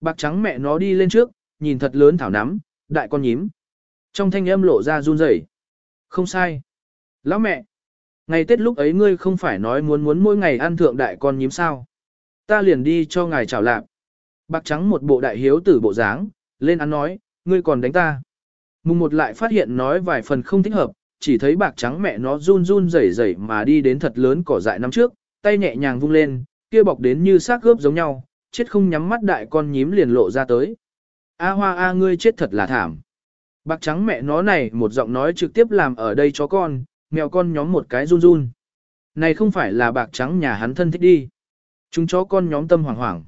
Bạc trắng mẹ nó đi lên trước, nhìn thật lớn thảo nắm, đại con nhím. Trong thanh âm lộ ra run rẩy. Không sai. Lão mẹ. Ngày Tết lúc ấy ngươi không phải nói muốn muốn mỗi ngày ăn thượng đại con nhím sao. Ta liền đi cho ngài chào lạp. Bạc trắng một bộ đại hiếu tử bộ dáng, lên ăn nói, ngươi còn đánh ta. Mùng một lại phát hiện nói vài phần không thích hợp, chỉ thấy bạc trắng mẹ nó run run rẩy rẩy mà đi đến thật lớn cỏ dại năm trước, tay nhẹ nhàng vung lên, kia bọc đến như xác gớp giống nhau, chết không nhắm mắt đại con nhím liền lộ ra tới. A hoa a ngươi chết thật là thảm. Bạc trắng mẹ nó này một giọng nói trực tiếp làm ở đây chó con, mèo con nhóm một cái run run. Này không phải là bạc trắng nhà hắn thân thích đi. Chúng chó con nhóm tâm hoảng hoảng.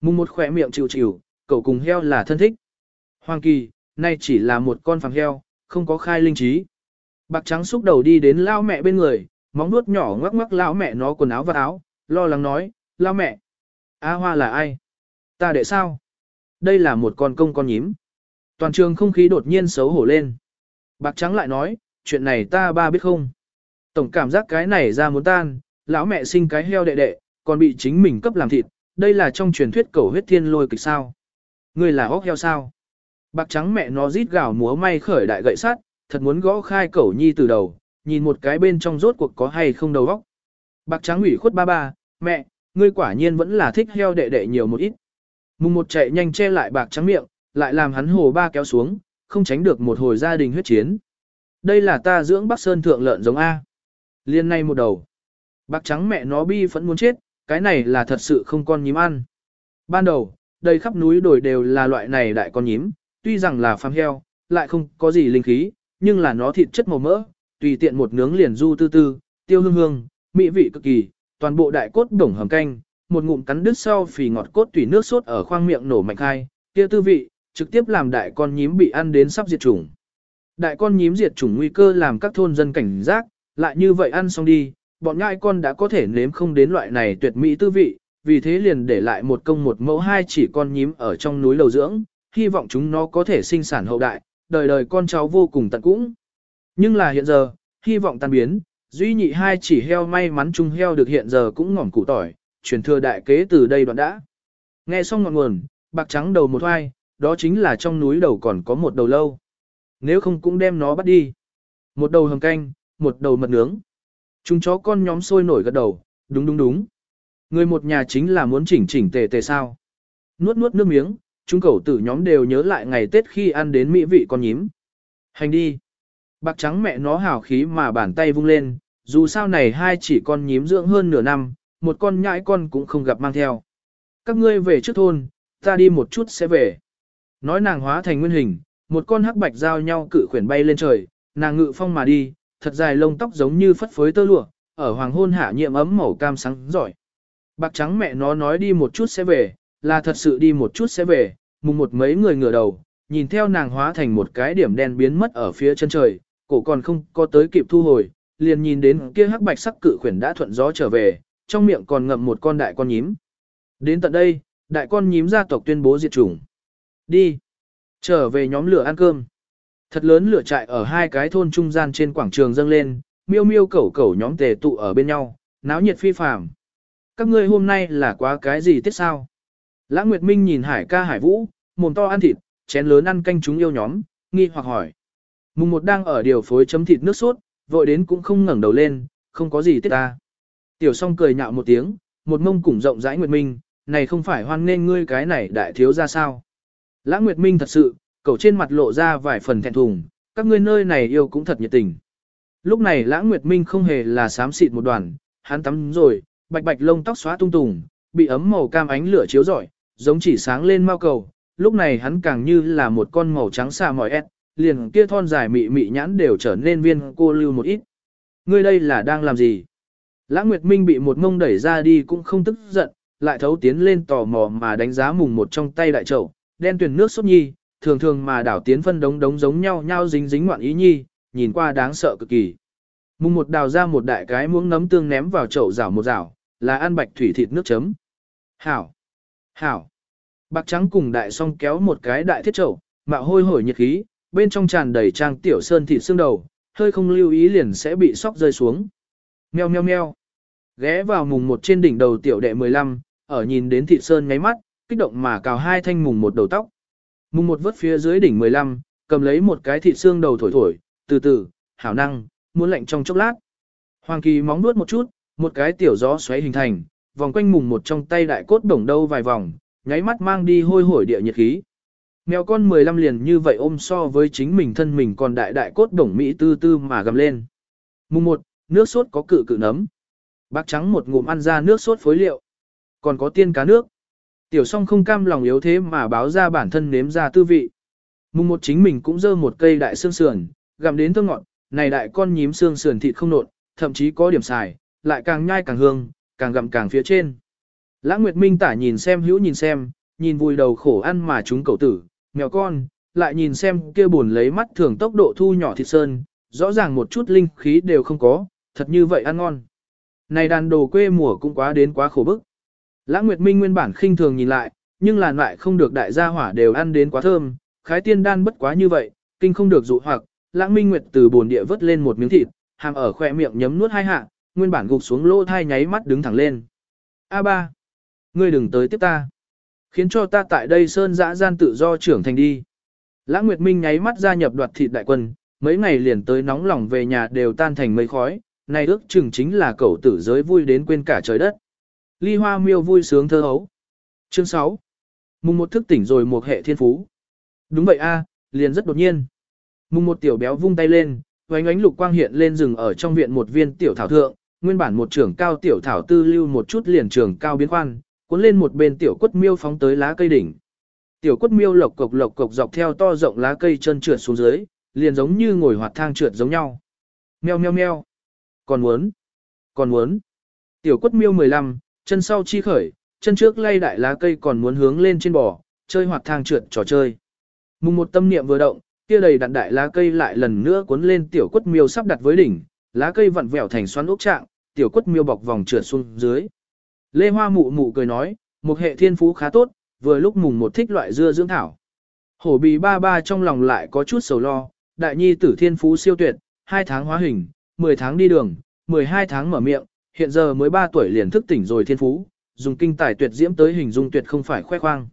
Mùng một khỏe miệng chịu chịu, cậu cùng heo là thân thích. Hoàng kỳ, nay chỉ là một con phàng heo, không có khai linh trí. Bạc trắng xúc đầu đi đến lao mẹ bên người, móng nuốt nhỏ ngoắc ngoắc lao mẹ nó quần áo và áo, lo lắng nói, lao mẹ. A hoa là ai? Ta để sao? Đây là một con công con nhím. Toàn trường không khí đột nhiên xấu hổ lên. Bạc trắng lại nói, chuyện này ta ba biết không? Tổng cảm giác cái này ra muốn tan, lão mẹ sinh cái heo đệ đệ, còn bị chính mình cấp làm thịt, đây là trong truyền thuyết cầu huyết thiên lôi kịch sao? Ngươi là hóc heo sao? Bạc trắng mẹ nó rít gào múa may khởi đại gậy sắt, thật muốn gõ khai cẩu nhi từ đầu, nhìn một cái bên trong rốt cuộc có hay không đầu óc. Bạc trắng ủy khuất ba ba, mẹ, ngươi quả nhiên vẫn là thích heo đệ đệ nhiều một ít. Mùng một chạy nhanh che lại bạc trắng miệng, lại làm hắn hồ ba kéo xuống, không tránh được một hồi gia đình huyết chiến. Đây là ta dưỡng Bắc Sơn thượng lợn giống A. Liên nay một đầu. Bạc trắng mẹ nó bi vẫn muốn chết, cái này là thật sự không con nhím ăn. Ban đầu, đây khắp núi đồi đều là loại này đại con nhím, tuy rằng là phàm heo, lại không có gì linh khí, nhưng là nó thịt chất màu mỡ, tùy tiện một nướng liền du tư tư, tiêu hương hương, mỹ vị cực kỳ, toàn bộ đại cốt đồng hầm canh, một ngụm cắn đứt sau phì ngọt cốt tùy nước sốt ở khoang miệng nổ mạnh khai, kia tư vị, trực tiếp làm đại con nhím bị ăn đến sắp diệt chủng. Đại con nhím diệt chủng nguy cơ làm các thôn dân cảnh giác, lại như vậy ăn xong đi, bọn nhãi con đã có thể nếm không đến loại này tuyệt mỹ tư vị, vì thế liền để lại một công một mẫu hai chỉ con nhím ở trong núi lầu dưỡng, hy vọng chúng nó có thể sinh sản hậu đại, đời đời con cháu vô cùng tận cũng. Nhưng là hiện giờ, hy vọng tan biến, duy nhị hai chỉ heo may mắn chung heo được hiện giờ cũng ngỏm củ tỏi, truyền thừa đại kế từ đây đoạn đã. Nghe xong ngọn nguồn, bạc trắng đầu một hoai, đó chính là trong núi đầu còn có một đầu lâu. Nếu không cũng đem nó bắt đi. Một đầu hầm canh, một đầu mật nướng. Chúng chó con nhóm sôi nổi gật đầu, đúng đúng đúng. Người một nhà chính là muốn chỉnh chỉnh tề tề sao. Nuốt nuốt nước miếng, chúng cẩu tử nhóm đều nhớ lại ngày Tết khi ăn đến mỹ vị con nhím. Hành đi. Bạc trắng mẹ nó hào khí mà bàn tay vung lên, dù sao này hai chỉ con nhím dưỡng hơn nửa năm, một con nhãi con cũng không gặp mang theo. Các ngươi về trước thôn, ta đi một chút sẽ về. Nói nàng hóa thành nguyên hình, một con hắc bạch giao nhau cự khuyển bay lên trời, nàng ngự phong mà đi, thật dài lông tóc giống như phất phới tơ lụa, ở hoàng hôn hạ nhiệm ấm màu cam sáng giỏi. Bạc trắng mẹ nó nói đi một chút sẽ về, là thật sự đi một chút sẽ về, mùng một mấy người ngửa đầu, nhìn theo nàng hóa thành một cái điểm đen biến mất ở phía chân trời, cổ còn không có tới kịp thu hồi, liền nhìn đến kia hắc bạch sắc cự khuyển đã thuận gió trở về, trong miệng còn ngậm một con đại con nhím. Đến tận đây, đại con nhím gia tộc tuyên bố diệt chủng. Đi. Trở về nhóm lửa ăn cơm. Thật lớn lửa trại ở hai cái thôn trung gian trên quảng trường dâng lên, miêu miêu cẩu cẩu nhóm tề tụ ở bên nhau, náo nhiệt phi phàm. Các ngươi hôm nay là quá cái gì tiết sao? Lãng Nguyệt Minh nhìn Hải ca Hải Vũ, mồm to ăn thịt, chén lớn ăn canh chúng yêu nhóm, nghi hoặc hỏi. Mùng một đang ở điều phối chấm thịt nước sốt, vội đến cũng không ngẩng đầu lên, không có gì tiết ta. Tiểu song cười nhạo một tiếng, một mông cùng rộng rãi Nguyệt Minh, này không phải hoan nên ngươi cái này đại thiếu ra sao. Lã Nguyệt Minh thật sự, cậu trên mặt lộ ra vài phần thẹn thùng, các ngươi nơi này yêu cũng thật nhiệt tình. Lúc này Lã Nguyệt Minh không hề là xám xịt một đoàn, hắn tắm rồi, bạch bạch lông tóc xóa tung tùng, bị ấm màu cam ánh lửa chiếu rọi, giống chỉ sáng lên mau cầu. Lúc này hắn càng như là một con màu trắng xà mỏi ép, liền kia thon dài mị mị nhãn đều trở nên viên cô lưu một ít. Ngươi đây là đang làm gì? Lãng Nguyệt Minh bị một ngông đẩy ra đi cũng không tức giận, lại thấu tiến lên tò mò mà đánh giá mùng một trong tay đại chậu, đen tuyển nước sốt nhi, thường thường mà đảo tiến phân đống đống giống nhau nhau dính dính ngoạn ý nhi, nhìn qua đáng sợ cực kỳ. Mùng một đào ra một đại cái muỗng nấm tương ném vào chậu rảo một rảo, là ăn bạch thủy thịt nước chấm. Hảo! Hảo! Bạc trắng cùng đại song kéo một cái đại thiết chậu, mạo hôi hổi nhiệt khí, bên trong tràn đầy trang tiểu sơn thịt xương đầu, hơi không lưu ý liền sẽ bị sóc rơi xuống. Meo meo meo. Ghé vào mùng một trên đỉnh đầu tiểu đệ 15, ở nhìn đến thịt sơn ngáy mắt, kích động mà cào hai thanh mùng một đầu tóc. Mùng một vớt phía dưới đỉnh 15, cầm lấy một cái thịt xương đầu thổi thổi, từ từ, hảo năng, muốn lạnh trong chốc lát. Hoàng kỳ móng nuốt một chút, một cái tiểu gió xoáy hình thành, vòng quanh mùng một trong tay đại cốt đồng đâu vài vòng, nháy mắt mang đi hôi hổi địa nhiệt khí. Mèo con 15 liền như vậy ôm so với chính mình thân mình còn đại đại cốt đồng Mỹ tư tư mà gầm lên. Mùng 1, nước sốt có cự cự nấm. Bác trắng một ngụm ăn ra nước sốt phối liệu. Còn có tiên cá nước. Tiểu song không cam lòng yếu thế mà báo ra bản thân nếm ra tư vị. Mùng một chính mình cũng dơ một cây đại xương sườn, gặm đến thơ ngọn, này đại con nhím xương sườn thịt không nột, thậm chí có điểm xài, lại càng nhai càng hương, càng gặm càng phía trên. Lãng Nguyệt Minh tả nhìn xem hữu nhìn xem, nhìn vùi đầu khổ ăn mà chúng cậu tử, mèo con, lại nhìn xem kia buồn lấy mắt thường tốc độ thu nhỏ thịt sơn, rõ ràng một chút linh khí đều không có, thật như vậy ăn ngon. Này đàn đồ quê mùa cũng quá đến quá khổ bức. Lãng Nguyệt Minh nguyên bản khinh thường nhìn lại, nhưng làn lại không được đại gia hỏa đều ăn đến quá thơm, khái tiên đan bất quá như vậy, kinh không được dụ hoặc, Lãng Minh Nguyệt từ bồn địa vớt lên một miếng thịt, hàm ở khỏe miệng nhấm nuốt hai hạ, nguyên bản gục xuống lỗ thai nháy mắt đứng thẳng lên. A ba, ngươi đừng tới tiếp ta, khiến cho ta tại đây sơn dã gian tự do trưởng thành đi. Lãng Nguyệt Minh nháy mắt gia nhập đoạt thịt đại quân, mấy ngày liền tới nóng lòng về nhà đều tan thành mây khói, này ước chừng chính là cậu tử giới vui đến quên cả trời đất. Ly hoa miêu vui sướng thơ hấu. Chương 6. Mùng một thức tỉnh rồi một hệ thiên phú. Đúng vậy a, liền rất đột nhiên. Mùng một tiểu béo vung tay lên, oánh ánh lục quang hiện lên rừng ở trong viện một viên tiểu thảo thượng, nguyên bản một trưởng cao tiểu thảo tư lưu một chút liền trưởng cao biến khoan, cuốn lên một bên tiểu quất miêu phóng tới lá cây đỉnh. Tiểu quất miêu lộc cộc lộc cộc dọc theo to rộng lá cây chân trượt xuống dưới, liền giống như ngồi hoạt thang trượt giống nhau. Meo meo meo. Còn muốn. Còn muốn. Tiểu quất miêu 15, chân sau chi khởi, chân trước lay đại lá cây còn muốn hướng lên trên bò, chơi hoạt thang trượt trò chơi. Mùng một tâm niệm vừa động, kia đầy đặn đại lá cây lại lần nữa cuốn lên tiểu quất miêu sắp đặt với đỉnh, lá cây vặn vẹo thành xoắn ốc trạng, tiểu quất miêu bọc vòng trượt xuống dưới. Lê Hoa mụ mụ cười nói, một hệ thiên phú khá tốt, vừa lúc mùng một thích loại dưa dưỡng thảo. Hổ bì ba ba trong lòng lại có chút sầu lo, đại nhi tử thiên phú siêu tuyệt, hai tháng hóa hình, 10 tháng đi đường, 12 tháng mở miệng, hiện giờ mới 3 tuổi liền thức tỉnh rồi thiên phú, dùng kinh tài tuyệt diễm tới hình dung tuyệt không phải khoe khoang.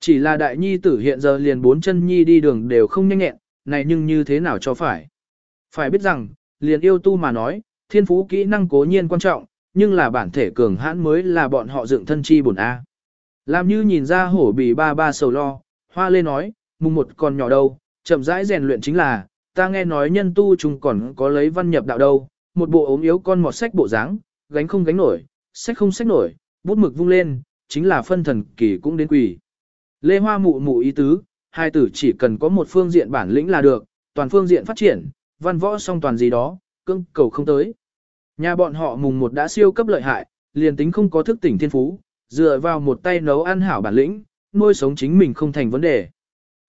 Chỉ là đại nhi tử hiện giờ liền bốn chân nhi đi đường đều không nhanh nhẹn, này nhưng như thế nào cho phải. Phải biết rằng, liền yêu tu mà nói, thiên phú kỹ năng cố nhiên quan trọng, nhưng là bản thể cường hãn mới là bọn họ dựng thân chi bổn A. Làm như nhìn ra hổ bì ba ba sầu lo, hoa lê nói, mùng một còn nhỏ đâu, chậm rãi rèn luyện chính là, ta nghe nói nhân tu chúng còn có lấy văn nhập đạo đâu, một bộ ốm yếu con mọt sách bộ dáng, gánh không gánh nổi, sách không sách nổi, bút mực vung lên, chính là phân thần kỳ cũng đến quỷ. Lê Hoa mụ mụ ý tứ, hai tử chỉ cần có một phương diện bản lĩnh là được, toàn phương diện phát triển, văn võ song toàn gì đó, cưng cầu không tới. Nhà bọn họ mùng một đã siêu cấp lợi hại, liền tính không có thức tỉnh thiên phú, dựa vào một tay nấu ăn hảo bản lĩnh, nuôi sống chính mình không thành vấn đề.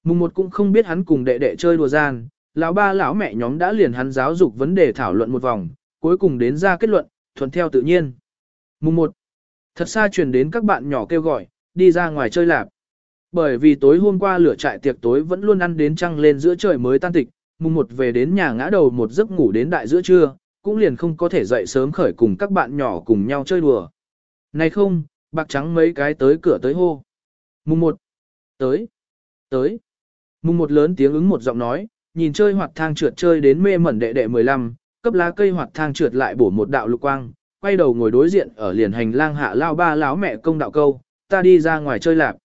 Mùng một cũng không biết hắn cùng đệ đệ chơi đùa gian, lão ba lão mẹ nhóm đã liền hắn giáo dục vấn đề thảo luận một vòng, cuối cùng đến ra kết luận, thuận theo tự nhiên. Mùng một, thật xa truyền đến các bạn nhỏ kêu gọi, đi ra ngoài chơi lạp. Bởi vì tối hôm qua lửa trại tiệc tối vẫn luôn ăn đến trăng lên giữa trời mới tan tịch, mùng một về đến nhà ngã đầu một giấc ngủ đến đại giữa trưa, cũng liền không có thể dậy sớm khởi cùng các bạn nhỏ cùng nhau chơi đùa. Này không, bạc trắng mấy cái tới cửa tới hô. Mùng một, tới, tới. Mùng một lớn tiếng ứng một giọng nói, nhìn chơi hoạt thang trượt chơi đến mê mẩn đệ đệ 15, cấp lá cây hoạt thang trượt lại bổ một đạo lục quang, quay đầu ngồi đối diện ở liền hành lang hạ lao ba láo mẹ công đạo câu, ta đi ra ngoài chơi lạp.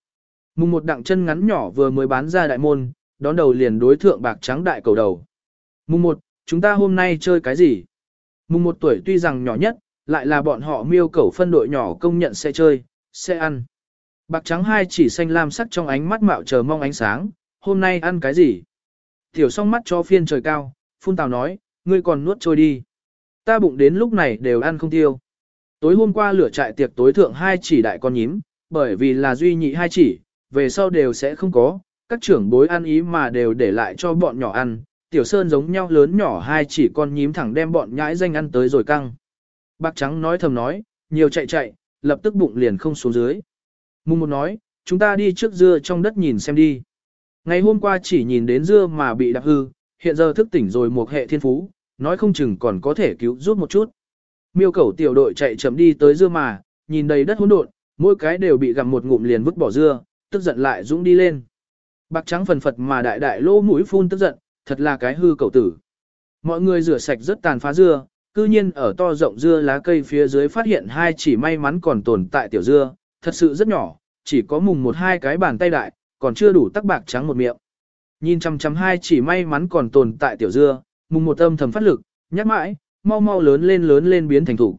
Mùng một đặng chân ngắn nhỏ vừa mới bán ra đại môn, đón đầu liền đối thượng bạc trắng đại cầu đầu. Mùng một, chúng ta hôm nay chơi cái gì? Mùng một tuổi tuy rằng nhỏ nhất, lại là bọn họ miêu cầu phân đội nhỏ công nhận sẽ chơi, sẽ ăn. Bạc trắng hai chỉ xanh lam sắc trong ánh mắt mạo chờ mong ánh sáng, hôm nay ăn cái gì? Tiểu song mắt cho phiên trời cao, phun tào nói, ngươi còn nuốt trôi đi. Ta bụng đến lúc này đều ăn không tiêu. Tối hôm qua lửa trại tiệc tối thượng hai chỉ đại con nhím, bởi vì là duy nhị hai chỉ, về sau đều sẽ không có, các trưởng bối ăn ý mà đều để lại cho bọn nhỏ ăn, tiểu sơn giống nhau lớn nhỏ hai chỉ con nhím thẳng đem bọn nhãi danh ăn tới rồi căng. Bạc trắng nói thầm nói, nhiều chạy chạy, lập tức bụng liền không xuống dưới. Mùng một nói, chúng ta đi trước dưa trong đất nhìn xem đi. Ngày hôm qua chỉ nhìn đến dưa mà bị đạp hư, hiện giờ thức tỉnh rồi một hệ thiên phú, nói không chừng còn có thể cứu giúp một chút. Miêu cẩu tiểu đội chạy chậm đi tới dưa mà, nhìn đầy đất hỗn độn, mỗi cái đều bị gặm một ngụm liền vứt bỏ dưa, tức giận lại dũng đi lên. Bạc trắng phần phật mà đại đại lô mũi phun tức giận, thật là cái hư cẩu tử. Mọi người rửa sạch rất tàn phá dưa, cư nhiên ở to rộng dưa lá cây phía dưới phát hiện hai chỉ may mắn còn tồn tại tiểu dưa, thật sự rất nhỏ, chỉ có mùng một hai cái bàn tay đại, còn chưa đủ tắc bạc trắng một miệng. Nhìn chăm chăm hai chỉ may mắn còn tồn tại tiểu dưa, mùng một âm thầm phát lực, nhắc mãi, mau mau lớn lên lớn lên biến thành thủ.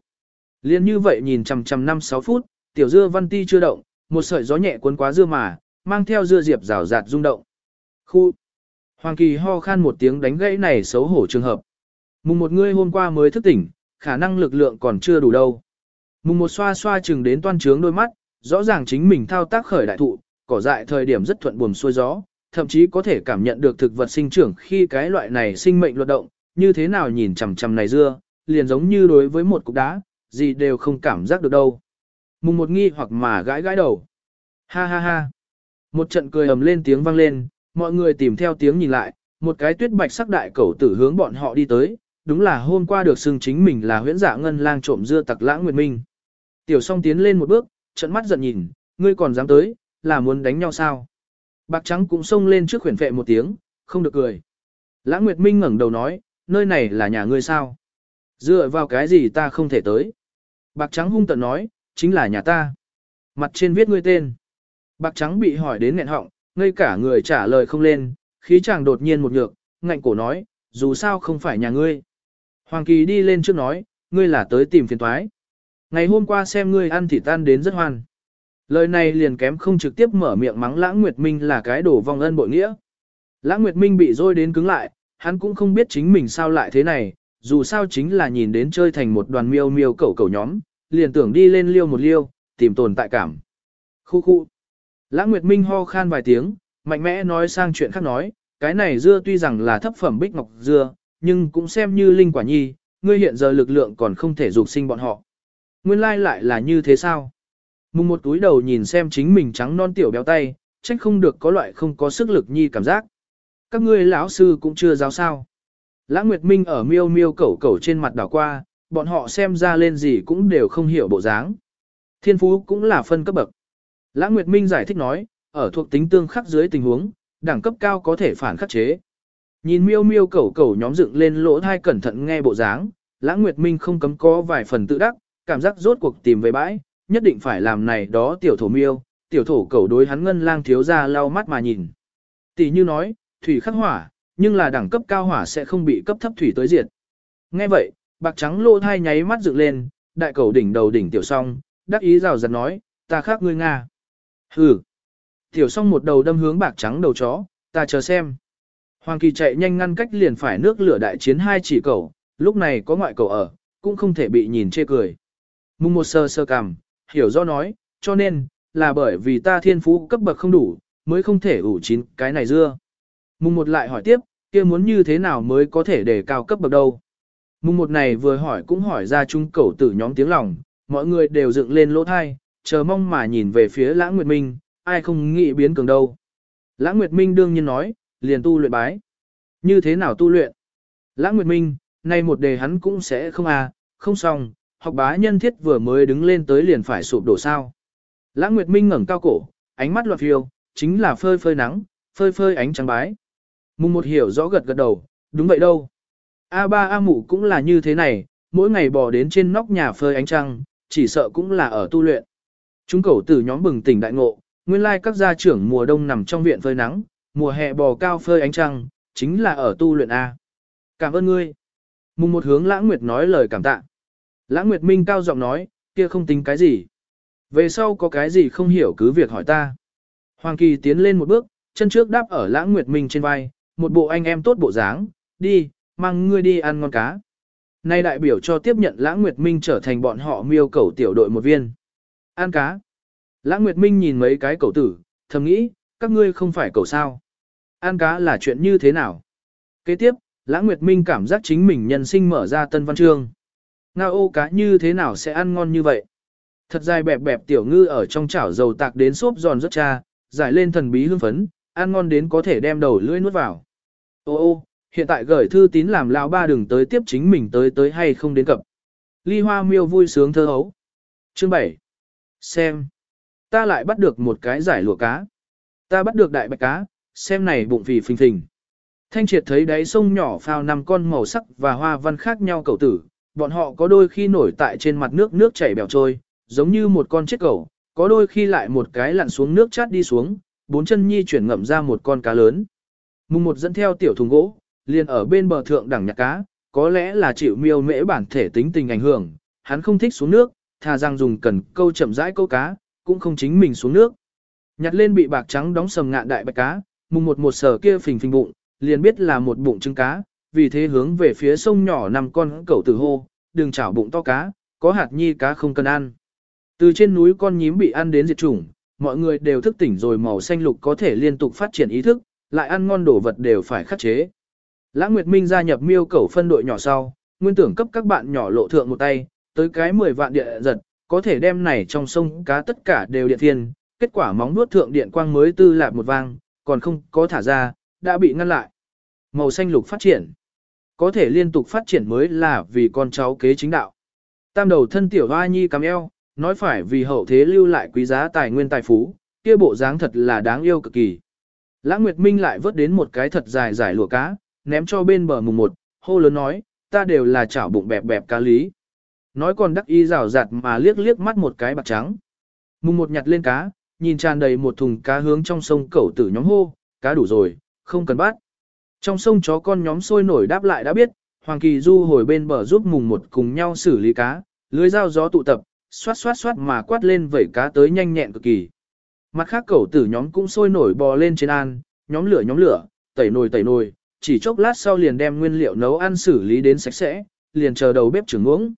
Liên như vậy nhìn chằm chằm năm sáu phút, tiểu dưa văn ti chưa động, một sợi gió nhẹ cuốn quá dưa mà, mang theo dưa diệp rào rạt rung động. Khu! Hoàng Kỳ ho khan một tiếng đánh gãy này xấu hổ trường hợp. Mùng một người hôm qua mới thức tỉnh, khả năng lực lượng còn chưa đủ đâu. Mùng một xoa xoa chừng đến toan trướng đôi mắt, rõ ràng chính mình thao tác khởi đại thụ, cỏ dại thời điểm rất thuận buồm xuôi gió, thậm chí có thể cảm nhận được thực vật sinh trưởng khi cái loại này sinh mệnh luật động, như thế nào nhìn chằm chằm này dưa, liền giống như đối với một cục đá, gì đều không cảm giác được đâu. Mùng một nghi hoặc mà gãi gãi đầu. Ha ha ha. Một trận cười ầm lên tiếng vang lên, mọi người tìm theo tiếng nhìn lại, một cái tuyết bạch sắc đại cẩu tử hướng bọn họ đi tới, đúng là hôm qua được xưng chính mình là huyễn giả ngân lang trộm dưa tặc lãng nguyệt minh. Tiểu song tiến lên một bước, trận mắt giận nhìn, ngươi còn dám tới, là muốn đánh nhau sao? Bạc trắng cũng xông lên trước khuyển vệ một tiếng, không được cười. Lãng Nguyệt Minh ngẩng đầu nói, nơi này là nhà ngươi sao? Dựa vào cái gì ta không thể tới? Bạc trắng hung tận nói, chính là nhà ta. Mặt trên viết ngươi tên. Bạc trắng bị hỏi đến nghẹn họng, ngay cả người trả lời không lên, khí chàng đột nhiên một nhược, ngạnh cổ nói, dù sao không phải nhà ngươi. Hoàng Kỳ đi lên trước nói, ngươi là tới tìm phiền toái. Ngày hôm qua xem ngươi ăn thịt tan đến rất hoan. Lời này liền kém không trực tiếp mở miệng mắng Lãng Nguyệt Minh là cái đổ vong ân bội nghĩa. Lãng Nguyệt Minh bị rôi đến cứng lại, hắn cũng không biết chính mình sao lại thế này, dù sao chính là nhìn đến chơi thành một đoàn miêu miêu cẩu cẩu nhóm, liền tưởng đi lên liêu một liêu, tìm tồn tại cảm. Khu khu. Lãng Nguyệt Minh ho khan vài tiếng, mạnh mẽ nói sang chuyện khác nói, cái này dưa tuy rằng là thấp phẩm bích ngọc dưa, nhưng cũng xem như linh quả nhi, ngươi hiện giờ lực lượng còn không thể dục sinh bọn họ. Nguyên lai lại là như thế sao? Mùng một túi đầu nhìn xem chính mình trắng non tiểu béo tay, trách không được có loại không có sức lực nhi cảm giác. Các ngươi lão sư cũng chưa giáo sao. Lã Nguyệt Minh ở miêu miêu cẩu cẩu trên mặt đảo qua, bọn họ xem ra lên gì cũng đều không hiểu bộ dáng. Thiên phú cũng là phân cấp bậc. Lã Nguyệt Minh giải thích nói, ở thuộc tính tương khắc dưới tình huống, đẳng cấp cao có thể phản khắc chế. Nhìn miêu miêu cẩu cẩu nhóm dựng lên lỗ thai cẩn thận nghe bộ dáng, Lã Nguyệt Minh không cấm có vài phần tự đắc, cảm giác rốt cuộc tìm về bãi, nhất định phải làm này đó tiểu thổ miêu, tiểu thổ cẩu đối hắn ngân lang thiếu ra lau mắt mà nhìn. Tỷ như nói, thủy khắc hỏa, nhưng là đẳng cấp cao hỏa sẽ không bị cấp thấp thủy tới diệt. Nghe vậy, bạc trắng lô thai nháy mắt dựng lên, đại cầu đỉnh đầu đỉnh tiểu song, đắc ý rào rạt nói, ta khác ngươi Nga. Hừ. Tiểu song một đầu đâm hướng bạc trắng đầu chó, ta chờ xem. Hoàng kỳ chạy nhanh ngăn cách liền phải nước lửa đại chiến hai chỉ cầu, lúc này có ngoại cầu ở, cũng không thể bị nhìn chê cười. Mùng một sơ sơ cằm, hiểu do nói, cho nên, là bởi vì ta thiên phú cấp bậc không đủ, mới không thể ủ chín cái này dưa. Mùng một lại hỏi tiếp, kia muốn như thế nào mới có thể để cao cấp bậc đâu. Mùng một này vừa hỏi cũng hỏi ra trung cầu tử nhóm tiếng lòng, mọi người đều dựng lên lỗ thai, chờ mong mà nhìn về phía Lãng Nguyệt Minh, ai không nghĩ biến cường đâu. Lãng Nguyệt Minh đương nhiên nói, liền tu luyện bái. Như thế nào tu luyện? Lãng Nguyệt Minh, nay một đề hắn cũng sẽ không à, không xong, học bá nhân thiết vừa mới đứng lên tới liền phải sụp đổ sao. Lãng Nguyệt Minh ngẩng cao cổ, ánh mắt loạt phiêu, chính là phơi phơi nắng, phơi phơi ánh trắng bái. Mùng một hiểu rõ gật gật đầu, đúng vậy đâu. A ba A mụ cũng là như thế này, mỗi ngày bò đến trên nóc nhà phơi ánh trăng, chỉ sợ cũng là ở tu luyện. Chúng cầu tử nhóm bừng tỉnh đại ngộ, nguyên lai các gia trưởng mùa đông nằm trong viện phơi nắng, mùa hè bò cao phơi ánh trăng, chính là ở tu luyện A. Cảm ơn ngươi. Mùng một hướng Lãng Nguyệt nói lời cảm tạ. Lã Nguyệt Minh cao giọng nói, kia không tính cái gì. Về sau có cái gì không hiểu cứ việc hỏi ta. Hoàng Kỳ tiến lên một bước, chân trước đáp ở Lã Nguyệt Minh trên vai, một bộ anh em tốt bộ dáng, đi, mang ngươi đi ăn ngon cá. Nay đại biểu cho tiếp nhận Lã Nguyệt Minh trở thành bọn họ miêu cầu tiểu đội một viên. Ăn cá. Lã Nguyệt Minh nhìn mấy cái cầu tử, thầm nghĩ, các ngươi không phải cầu sao. Ăn cá là chuyện như thế nào? Kế tiếp, Lã Nguyệt Minh cảm giác chính mình nhân sinh mở ra tân văn chương. Ngao ô cá như thế nào sẽ ăn ngon như vậy? Thật dài bẹp bẹp tiểu ngư ở trong chảo dầu tạc đến xốp giòn rất cha, giải lên thần bí hương phấn, ăn ngon đến có thể đem đầu lưỡi nuốt vào. Ô ô, hiện tại gửi thư tín làm lão ba đừng tới tiếp chính mình tới tới hay không đến cập. Ly hoa miêu vui sướng thơ hấu. Chương 7. Xem. Ta lại bắt được một cái giải lụa cá. Ta bắt được đại bạch cá, xem này bụng phì phình phình. Thanh triệt thấy đáy sông nhỏ phao năm con màu sắc và hoa văn khác nhau cầu tử, bọn họ có đôi khi nổi tại trên mặt nước nước chảy bèo trôi, giống như một con chết cầu, có đôi khi lại một cái lặn xuống nước chát đi xuống, bốn chân nhi chuyển ngậm ra một con cá lớn. Mùng một dẫn theo tiểu thùng gỗ, liền ở bên bờ thượng đẳng nhặt cá, có lẽ là chịu miêu mễ bản thể tính tình ảnh hưởng, hắn không thích xuống nước, thà rằng dùng cần câu chậm rãi câu cá, cũng không chính mình xuống nước. Nhặt lên bị bạc trắng đóng sầm ngạn đại bạch cá, mùng một một sở kia phình phình bụng, liền biết là một bụng trứng cá, vì thế hướng về phía sông nhỏ nằm con cẩu tử hô, đừng chảo bụng to cá, có hạt nhi cá không cần ăn. Từ trên núi con nhím bị ăn đến diệt chủng, mọi người đều thức tỉnh rồi màu xanh lục có thể liên tục phát triển ý thức, lại ăn ngon đồ vật đều phải khắc chế. Lãng Nguyệt Minh gia nhập miêu cẩu phân đội nhỏ sau, nguyên tưởng cấp các bạn nhỏ lộ thượng một tay, tới cái 10 vạn địa giật, có thể đem này trong sông cá tất cả đều điện thiên, kết quả móng nuốt thượng điện quang mới tư lạp một vang, còn không có thả ra, đã bị ngăn lại. Màu xanh lục phát triển. Có thể liên tục phát triển mới là vì con cháu kế chính đạo. Tam đầu thân tiểu hoa nhi cắm eo, nói phải vì hậu thế lưu lại quý giá tài nguyên tài phú, kia bộ dáng thật là đáng yêu cực kỳ. Lãng Nguyệt Minh lại vớt đến một cái thật dài dài lụa cá, ném cho bên bờ mùng một, hô lớn nói, ta đều là chảo bụng bẹp bẹp cá lý. Nói còn đắc y rào rạt mà liếc liếc mắt một cái bạc trắng. Mùng một nhặt lên cá, nhìn tràn đầy một thùng cá hướng trong sông cẩu tử nhóm hô, cá đủ rồi, không cần bắt. Trong sông chó con nhóm sôi nổi đáp lại đã biết, Hoàng Kỳ Du hồi bên bờ giúp mùng một cùng nhau xử lý cá, lưới dao gió tụ tập, xoát xoát xoát mà quát lên vẩy cá tới nhanh nhẹn cực kỳ. Mặt khác cẩu tử nhóm cũng sôi nổi bò lên trên an, nhóm lửa nhóm lửa, tẩy nồi tẩy nồi, chỉ chốc lát sau liền đem nguyên liệu nấu ăn xử lý đến sạch sẽ, liền chờ đầu bếp trưởng uống.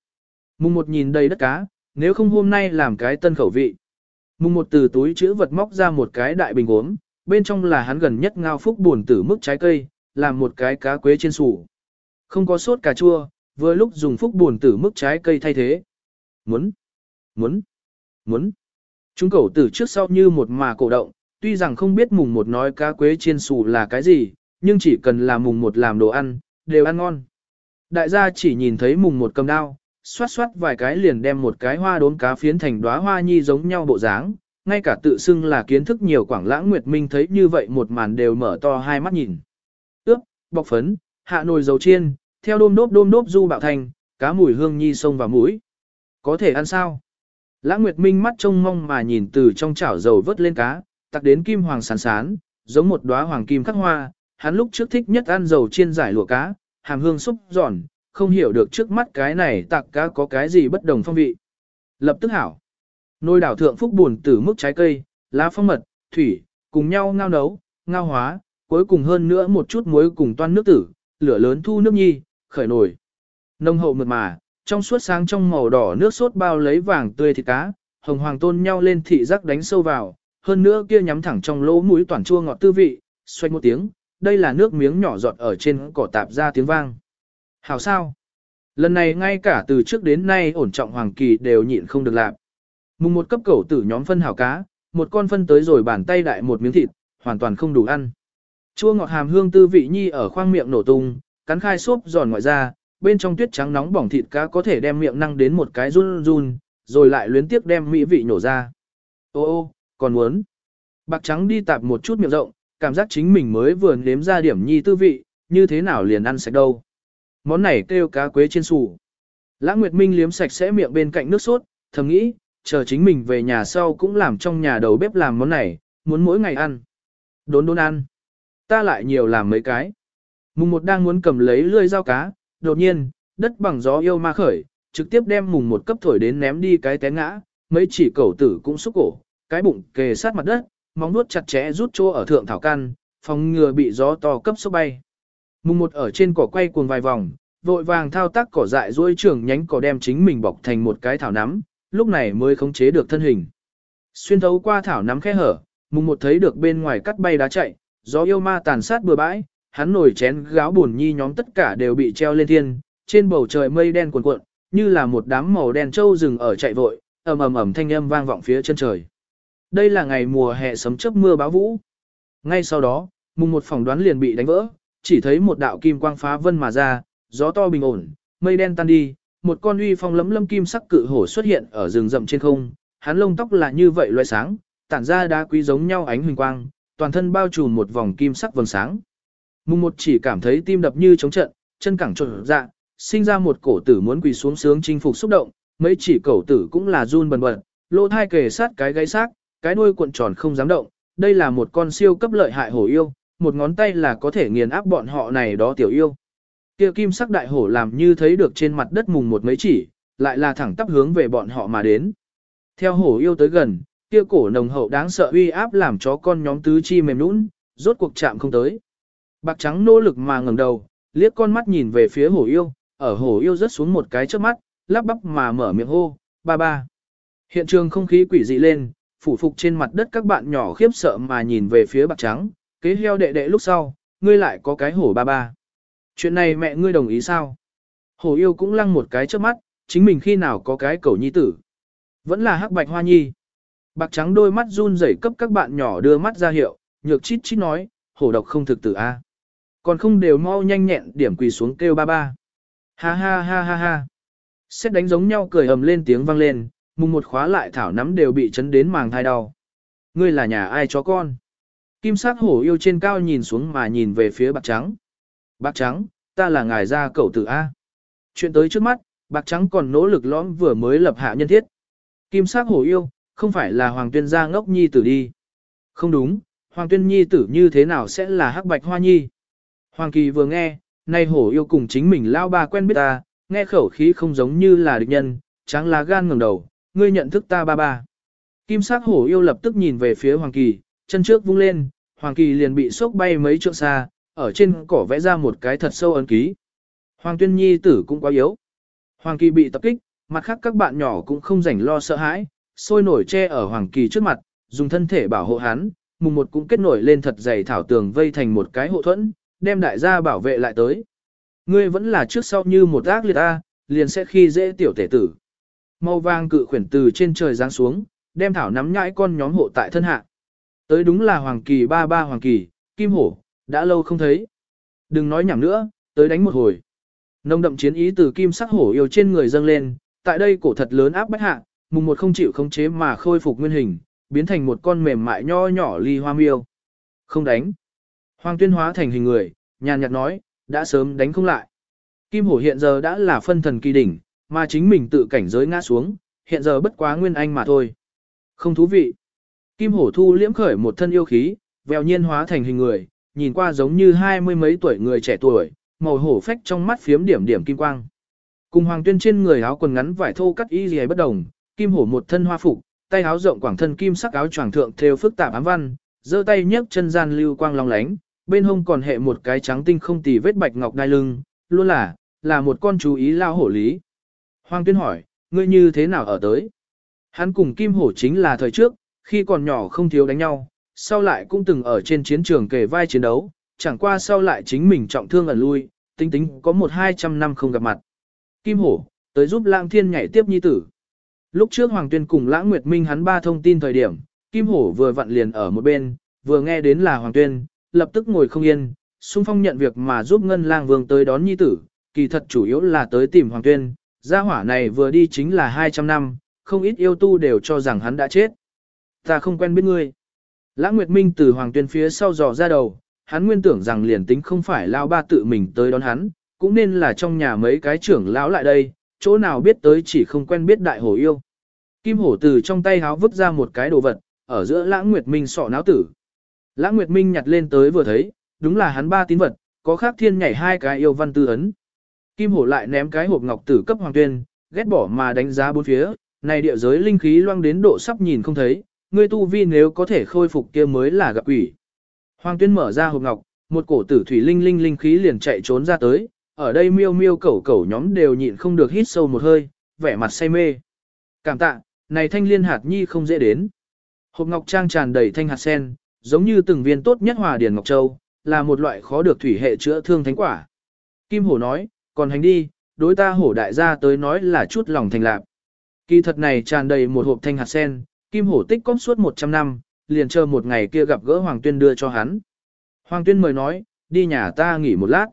Mùng một nhìn đầy đất cá, nếu không hôm nay làm cái tân khẩu vị. Mùng một từ túi chữ vật móc ra một cái đại bình uống, bên trong là hắn gần nhất ngao phúc buồn tử mức trái cây, làm một cái cá quế trên sủ. Không có sốt cà chua, vừa lúc dùng phúc buồn tử mức trái cây thay thế. Muốn, muốn, muốn. Chúng cẩu tử trước sau như một mà cổ động, tuy rằng không biết mùng một nói cá quế chiên sủ là cái gì, nhưng chỉ cần là mùng một làm đồ ăn, đều ăn ngon. Đại gia chỉ nhìn thấy mùng một cầm đao, xoát xoát vài cái liền đem một cái hoa đốn cá phiến thành đóa hoa nhi giống nhau bộ dáng, ngay cả tự xưng là kiến thức nhiều quảng lãng nguyệt minh thấy như vậy một màn đều mở to hai mắt nhìn. Bọc phấn, hạ nồi dầu chiên, theo đôm đốp đôm đốp du bạo thành, cá mùi hương nhi sông vào mũi. Có thể ăn sao? Lã Nguyệt Minh mắt trông mong mà nhìn từ trong chảo dầu vớt lên cá, tặc đến kim hoàng sán sán, giống một đóa hoàng kim khắc hoa, hắn lúc trước thích nhất ăn dầu chiên giải lụa cá, hàm hương xúc giòn, không hiểu được trước mắt cái này tặc cá có cái gì bất đồng phong vị. Lập tức hảo. Nồi đảo thượng phúc buồn từ mức trái cây, lá phong mật, thủy, cùng nhau ngao nấu, ngao hóa, cuối cùng hơn nữa một chút muối cùng toan nước tử, lửa lớn thu nước nhi, khởi nồi. Nông hậu mượt mà, trong suốt sáng trong màu đỏ nước sốt bao lấy vàng tươi thịt cá, hồng hoàng tôn nhau lên thị giác đánh sâu vào, hơn nữa kia nhắm thẳng trong lỗ mũi toàn chua ngọt tư vị, xoay một tiếng, đây là nước miếng nhỏ giọt ở trên cỏ tạp ra tiếng vang. Hảo sao? Lần này ngay cả từ trước đến nay ổn trọng hoàng kỳ đều nhịn không được làm. Mùng một cấp cầu tử nhóm phân hảo cá, một con phân tới rồi bàn tay đại một miếng thịt, hoàn toàn không đủ ăn. Chua ngọt hàm hương tư vị nhi ở khoang miệng nổ tung, cắn khai xốp giòn ngoại ra, bên trong tuyết trắng nóng bỏng thịt cá có thể đem miệng năng đến một cái run run, rồi lại luyến tiếp đem mỹ vị nổ ra. Ô ô, còn muốn. Bạc trắng đi tạp một chút miệng rộng, cảm giác chính mình mới vừa nếm ra điểm nhi tư vị, như thế nào liền ăn sạch đâu. Món này kêu cá quế trên sủ. Lã Nguyệt Minh liếm sạch sẽ miệng bên cạnh nước sốt, thầm nghĩ, chờ chính mình về nhà sau cũng làm trong nhà đầu bếp làm món này, muốn mỗi ngày ăn. Đốn đốn ăn. Ta lại nhiều làm mấy cái. Mùng một đang muốn cầm lấy lươi dao cá, đột nhiên, đất bằng gió yêu ma khởi, trực tiếp đem mùng một cấp thổi đến ném đi cái té ngã, mấy chỉ cẩu tử cũng xúc cổ, cái bụng kề sát mặt đất, móng nuốt chặt chẽ rút chỗ ở thượng thảo căn, phòng ngừa bị gió to cấp sốc bay. Mùng một ở trên cỏ quay cuồng vài vòng, vội vàng thao tác cỏ dại duỗi trưởng nhánh cỏ đem chính mình bọc thành một cái thảo nắm, lúc này mới khống chế được thân hình. Xuyên thấu qua thảo nắm khe hở, mùng một thấy được bên ngoài cắt bay đá chạy, gió yêu ma tàn sát bừa bãi, hắn nổi chén gáo buồn nhi nhóm tất cả đều bị treo lên thiên, trên bầu trời mây đen cuồn cuộn, như là một đám màu đen trâu rừng ở chạy vội, ầm ầm ầm thanh âm vang vọng phía chân trời. Đây là ngày mùa hè sấm chớp mưa báo vũ. Ngay sau đó, mùng một phòng đoán liền bị đánh vỡ, chỉ thấy một đạo kim quang phá vân mà ra, gió to bình ổn, mây đen tan đi, một con uy phong lấm lâm kim sắc cự hổ xuất hiện ở rừng rậm trên không, hắn lông tóc là như vậy loại sáng, tản ra đá quý giống nhau ánh huỳnh quang, toàn thân bao trùm một vòng kim sắc vầng sáng. Mùng một chỉ cảm thấy tim đập như trống trận, chân cẳng trộn dạ, sinh ra một cổ tử muốn quỳ xuống sướng chinh phục xúc động, mấy chỉ cổ tử cũng là run bần bật, lỗ thai kề sát cái gáy xác, cái đuôi cuộn tròn không dám động, đây là một con siêu cấp lợi hại hổ yêu, một ngón tay là có thể nghiền áp bọn họ này đó tiểu yêu. Kia kim sắc đại hổ làm như thấy được trên mặt đất mùng một mấy chỉ, lại là thẳng tắp hướng về bọn họ mà đến. Theo hổ yêu tới gần, kia cổ nồng hậu đáng sợ uy áp làm chó con nhóm tứ chi mềm nũng, rốt cuộc chạm không tới. Bạc trắng nỗ lực mà ngẩng đầu, liếc con mắt nhìn về phía hổ yêu, ở hổ yêu rớt xuống một cái trước mắt, lắp bắp mà mở miệng hô, ba ba. Hiện trường không khí quỷ dị lên, phủ phục trên mặt đất các bạn nhỏ khiếp sợ mà nhìn về phía bạc trắng, kế heo đệ đệ lúc sau, ngươi lại có cái hổ ba ba. Chuyện này mẹ ngươi đồng ý sao? Hổ yêu cũng lăng một cái trước mắt, chính mình khi nào có cái cầu nhi tử. Vẫn là hắc bạch hoa nhi. Bạc trắng đôi mắt run rẩy cấp các bạn nhỏ đưa mắt ra hiệu, nhược chít chít nói, hổ độc không thực tử a. Còn không đều mau nhanh nhẹn điểm quỳ xuống kêu ba ba. Ha ha ha ha ha. Xét đánh giống nhau cười ầm lên tiếng vang lên, mùng một khóa lại thảo nắm đều bị chấn đến màng thai đau. Ngươi là nhà ai chó con? Kim sắc hổ yêu trên cao nhìn xuống mà nhìn về phía bạc trắng. Bạc trắng, ta là ngài gia cậu tử A. Chuyện tới trước mắt, bạc trắng còn nỗ lực lõm vừa mới lập hạ nhân thiết. Kim sắc hổ yêu, không phải là hoàng tuyên gia ngốc nhi tử đi. Không đúng, hoàng tuyên nhi tử như thế nào sẽ là hắc bạch hoa nhi. Hoàng kỳ vừa nghe, nay hổ yêu cùng chính mình lao ba quen biết ta, nghe khẩu khí không giống như là địch nhân, trắng lá gan ngẩng đầu, ngươi nhận thức ta ba ba. Kim sắc hổ yêu lập tức nhìn về phía Hoàng Kỳ, chân trước vung lên, Hoàng Kỳ liền bị sốc bay mấy trượng xa, ở trên cỏ vẽ ra một cái thật sâu ấn ký. Hoàng Tuyên Nhi tử cũng quá yếu. Hoàng Kỳ bị tập kích, mặt khác các bạn nhỏ cũng không rảnh lo sợ hãi, sôi nổi che ở Hoàng Kỳ trước mặt, dùng thân thể bảo hộ hắn, mùng một cũng kết nổi lên thật dày thảo tường vây thành một cái hộ thuẫn, đem đại gia bảo vệ lại tới. Ngươi vẫn là trước sau như một ác liệt ta, liền sẽ khi dễ tiểu tể tử. Màu vàng cự khuyển từ trên trời giáng xuống, đem thảo nắm nhãi con nhóm hộ tại thân hạ. Tới đúng là Hoàng Kỳ ba ba Hoàng Kỳ, Kim Hổ, đã lâu không thấy. Đừng nói nhảm nữa, tới đánh một hồi. Nông đậm chiến ý từ kim sắc hổ yêu trên người dâng lên, tại đây cổ thật lớn áp bách hạ, mùng một không chịu khống chế mà khôi phục nguyên hình, biến thành một con mềm mại nho nhỏ ly hoa miêu. Không đánh. Hoàng tuyên hóa thành hình người, nhàn nhạt nói, đã sớm đánh không lại. Kim hổ hiện giờ đã là phân thần kỳ đỉnh, mà chính mình tự cảnh giới ngã xuống, hiện giờ bất quá nguyên anh mà thôi. Không thú vị. Kim hổ thu liễm khởi một thân yêu khí, vèo nhiên hóa thành hình người, nhìn qua giống như hai mươi mấy tuổi người trẻ tuổi, màu hổ phách trong mắt phiếm điểm điểm kim quang. Cùng hoàng tuyên trên người áo quần ngắn vải thô cắt y gì bất đồng, kim hổ một thân hoa phục, tay áo rộng quảng thân kim sắc áo choàng thượng thêu phức tạp ám văn, giơ tay nhấc chân gian lưu quang long lánh, bên hông còn hệ một cái trắng tinh không tì vết bạch ngọc đai lưng, luôn là, là một con chú ý lao hổ lý. Hoàng tuyên hỏi, ngươi như thế nào ở tới? Hắn cùng kim hổ chính là thời trước, khi còn nhỏ không thiếu đánh nhau, sau lại cũng từng ở trên chiến trường kề vai chiến đấu, chẳng qua sau lại chính mình trọng thương ẩn lui, tính tính có một hai trăm năm không gặp mặt. Kim hổ, tới giúp lãng thiên nhảy tiếp nhi tử. Lúc trước Hoàng Tuyên cùng lãng Nguyệt Minh hắn ba thông tin thời điểm, Kim hổ vừa vặn liền ở một bên, vừa nghe đến là Hoàng Tuyên, lập tức ngồi không yên, xung phong nhận việc mà giúp Ngân Lang Vương tới đón nhi tử, kỳ thật chủ yếu là tới tìm Hoàng Tuyên, gia hỏa này vừa đi chính là 200 năm, không ít yêu tu đều cho rằng hắn đã chết. Ta không quen biết ngươi. Lãng Nguyệt Minh từ Hoàng Tuyên phía sau dò ra đầu, hắn nguyên tưởng rằng liền tính không phải lao ba tự mình tới đón hắn, cũng nên là trong nhà mấy cái trưởng lão lại đây, chỗ nào biết tới chỉ không quen biết đại hổ yêu. Kim hổ từ trong tay háo vứt ra một cái đồ vật, ở giữa Lãng Nguyệt Minh sọ náo tử. Lãng Nguyệt Minh nhặt lên tới vừa thấy, đúng là hắn ba tín vật, có khác thiên nhảy hai cái yêu văn tư ấn. Kim hổ lại ném cái hộp ngọc tử cấp hoàng tuyên, ghét bỏ mà đánh giá bốn phía, này địa giới linh khí loang đến độ sắp nhìn không thấy, ngươi tu vi nếu có thể khôi phục kia mới là gặp quỷ. Hoàng tuyên mở ra hộp ngọc, một cổ tử thủy linh linh linh khí liền chạy trốn ra tới, ở đây miêu miêu cẩu cẩu nhóm đều nhịn không được hít sâu một hơi, vẻ mặt say mê. Cảm tạ, này thanh liên hạt nhi không dễ đến. Hộp ngọc trang tràn đầy thanh hạt sen, giống như từng viên tốt nhất hòa điền ngọc châu, là một loại khó được thủy hệ chữa thương thánh quả. Kim hổ nói, còn hành đi, đối ta hổ đại gia tới nói là chút lòng thành lạc. Kỳ thật này tràn đầy một hộp thanh hạt sen, kim hổ tích cóp suốt 100 năm, liền chờ một ngày kia gặp gỡ Hoàng Tuyên đưa cho hắn. Hoàng Tuyên mời nói, đi nhà ta nghỉ một lát.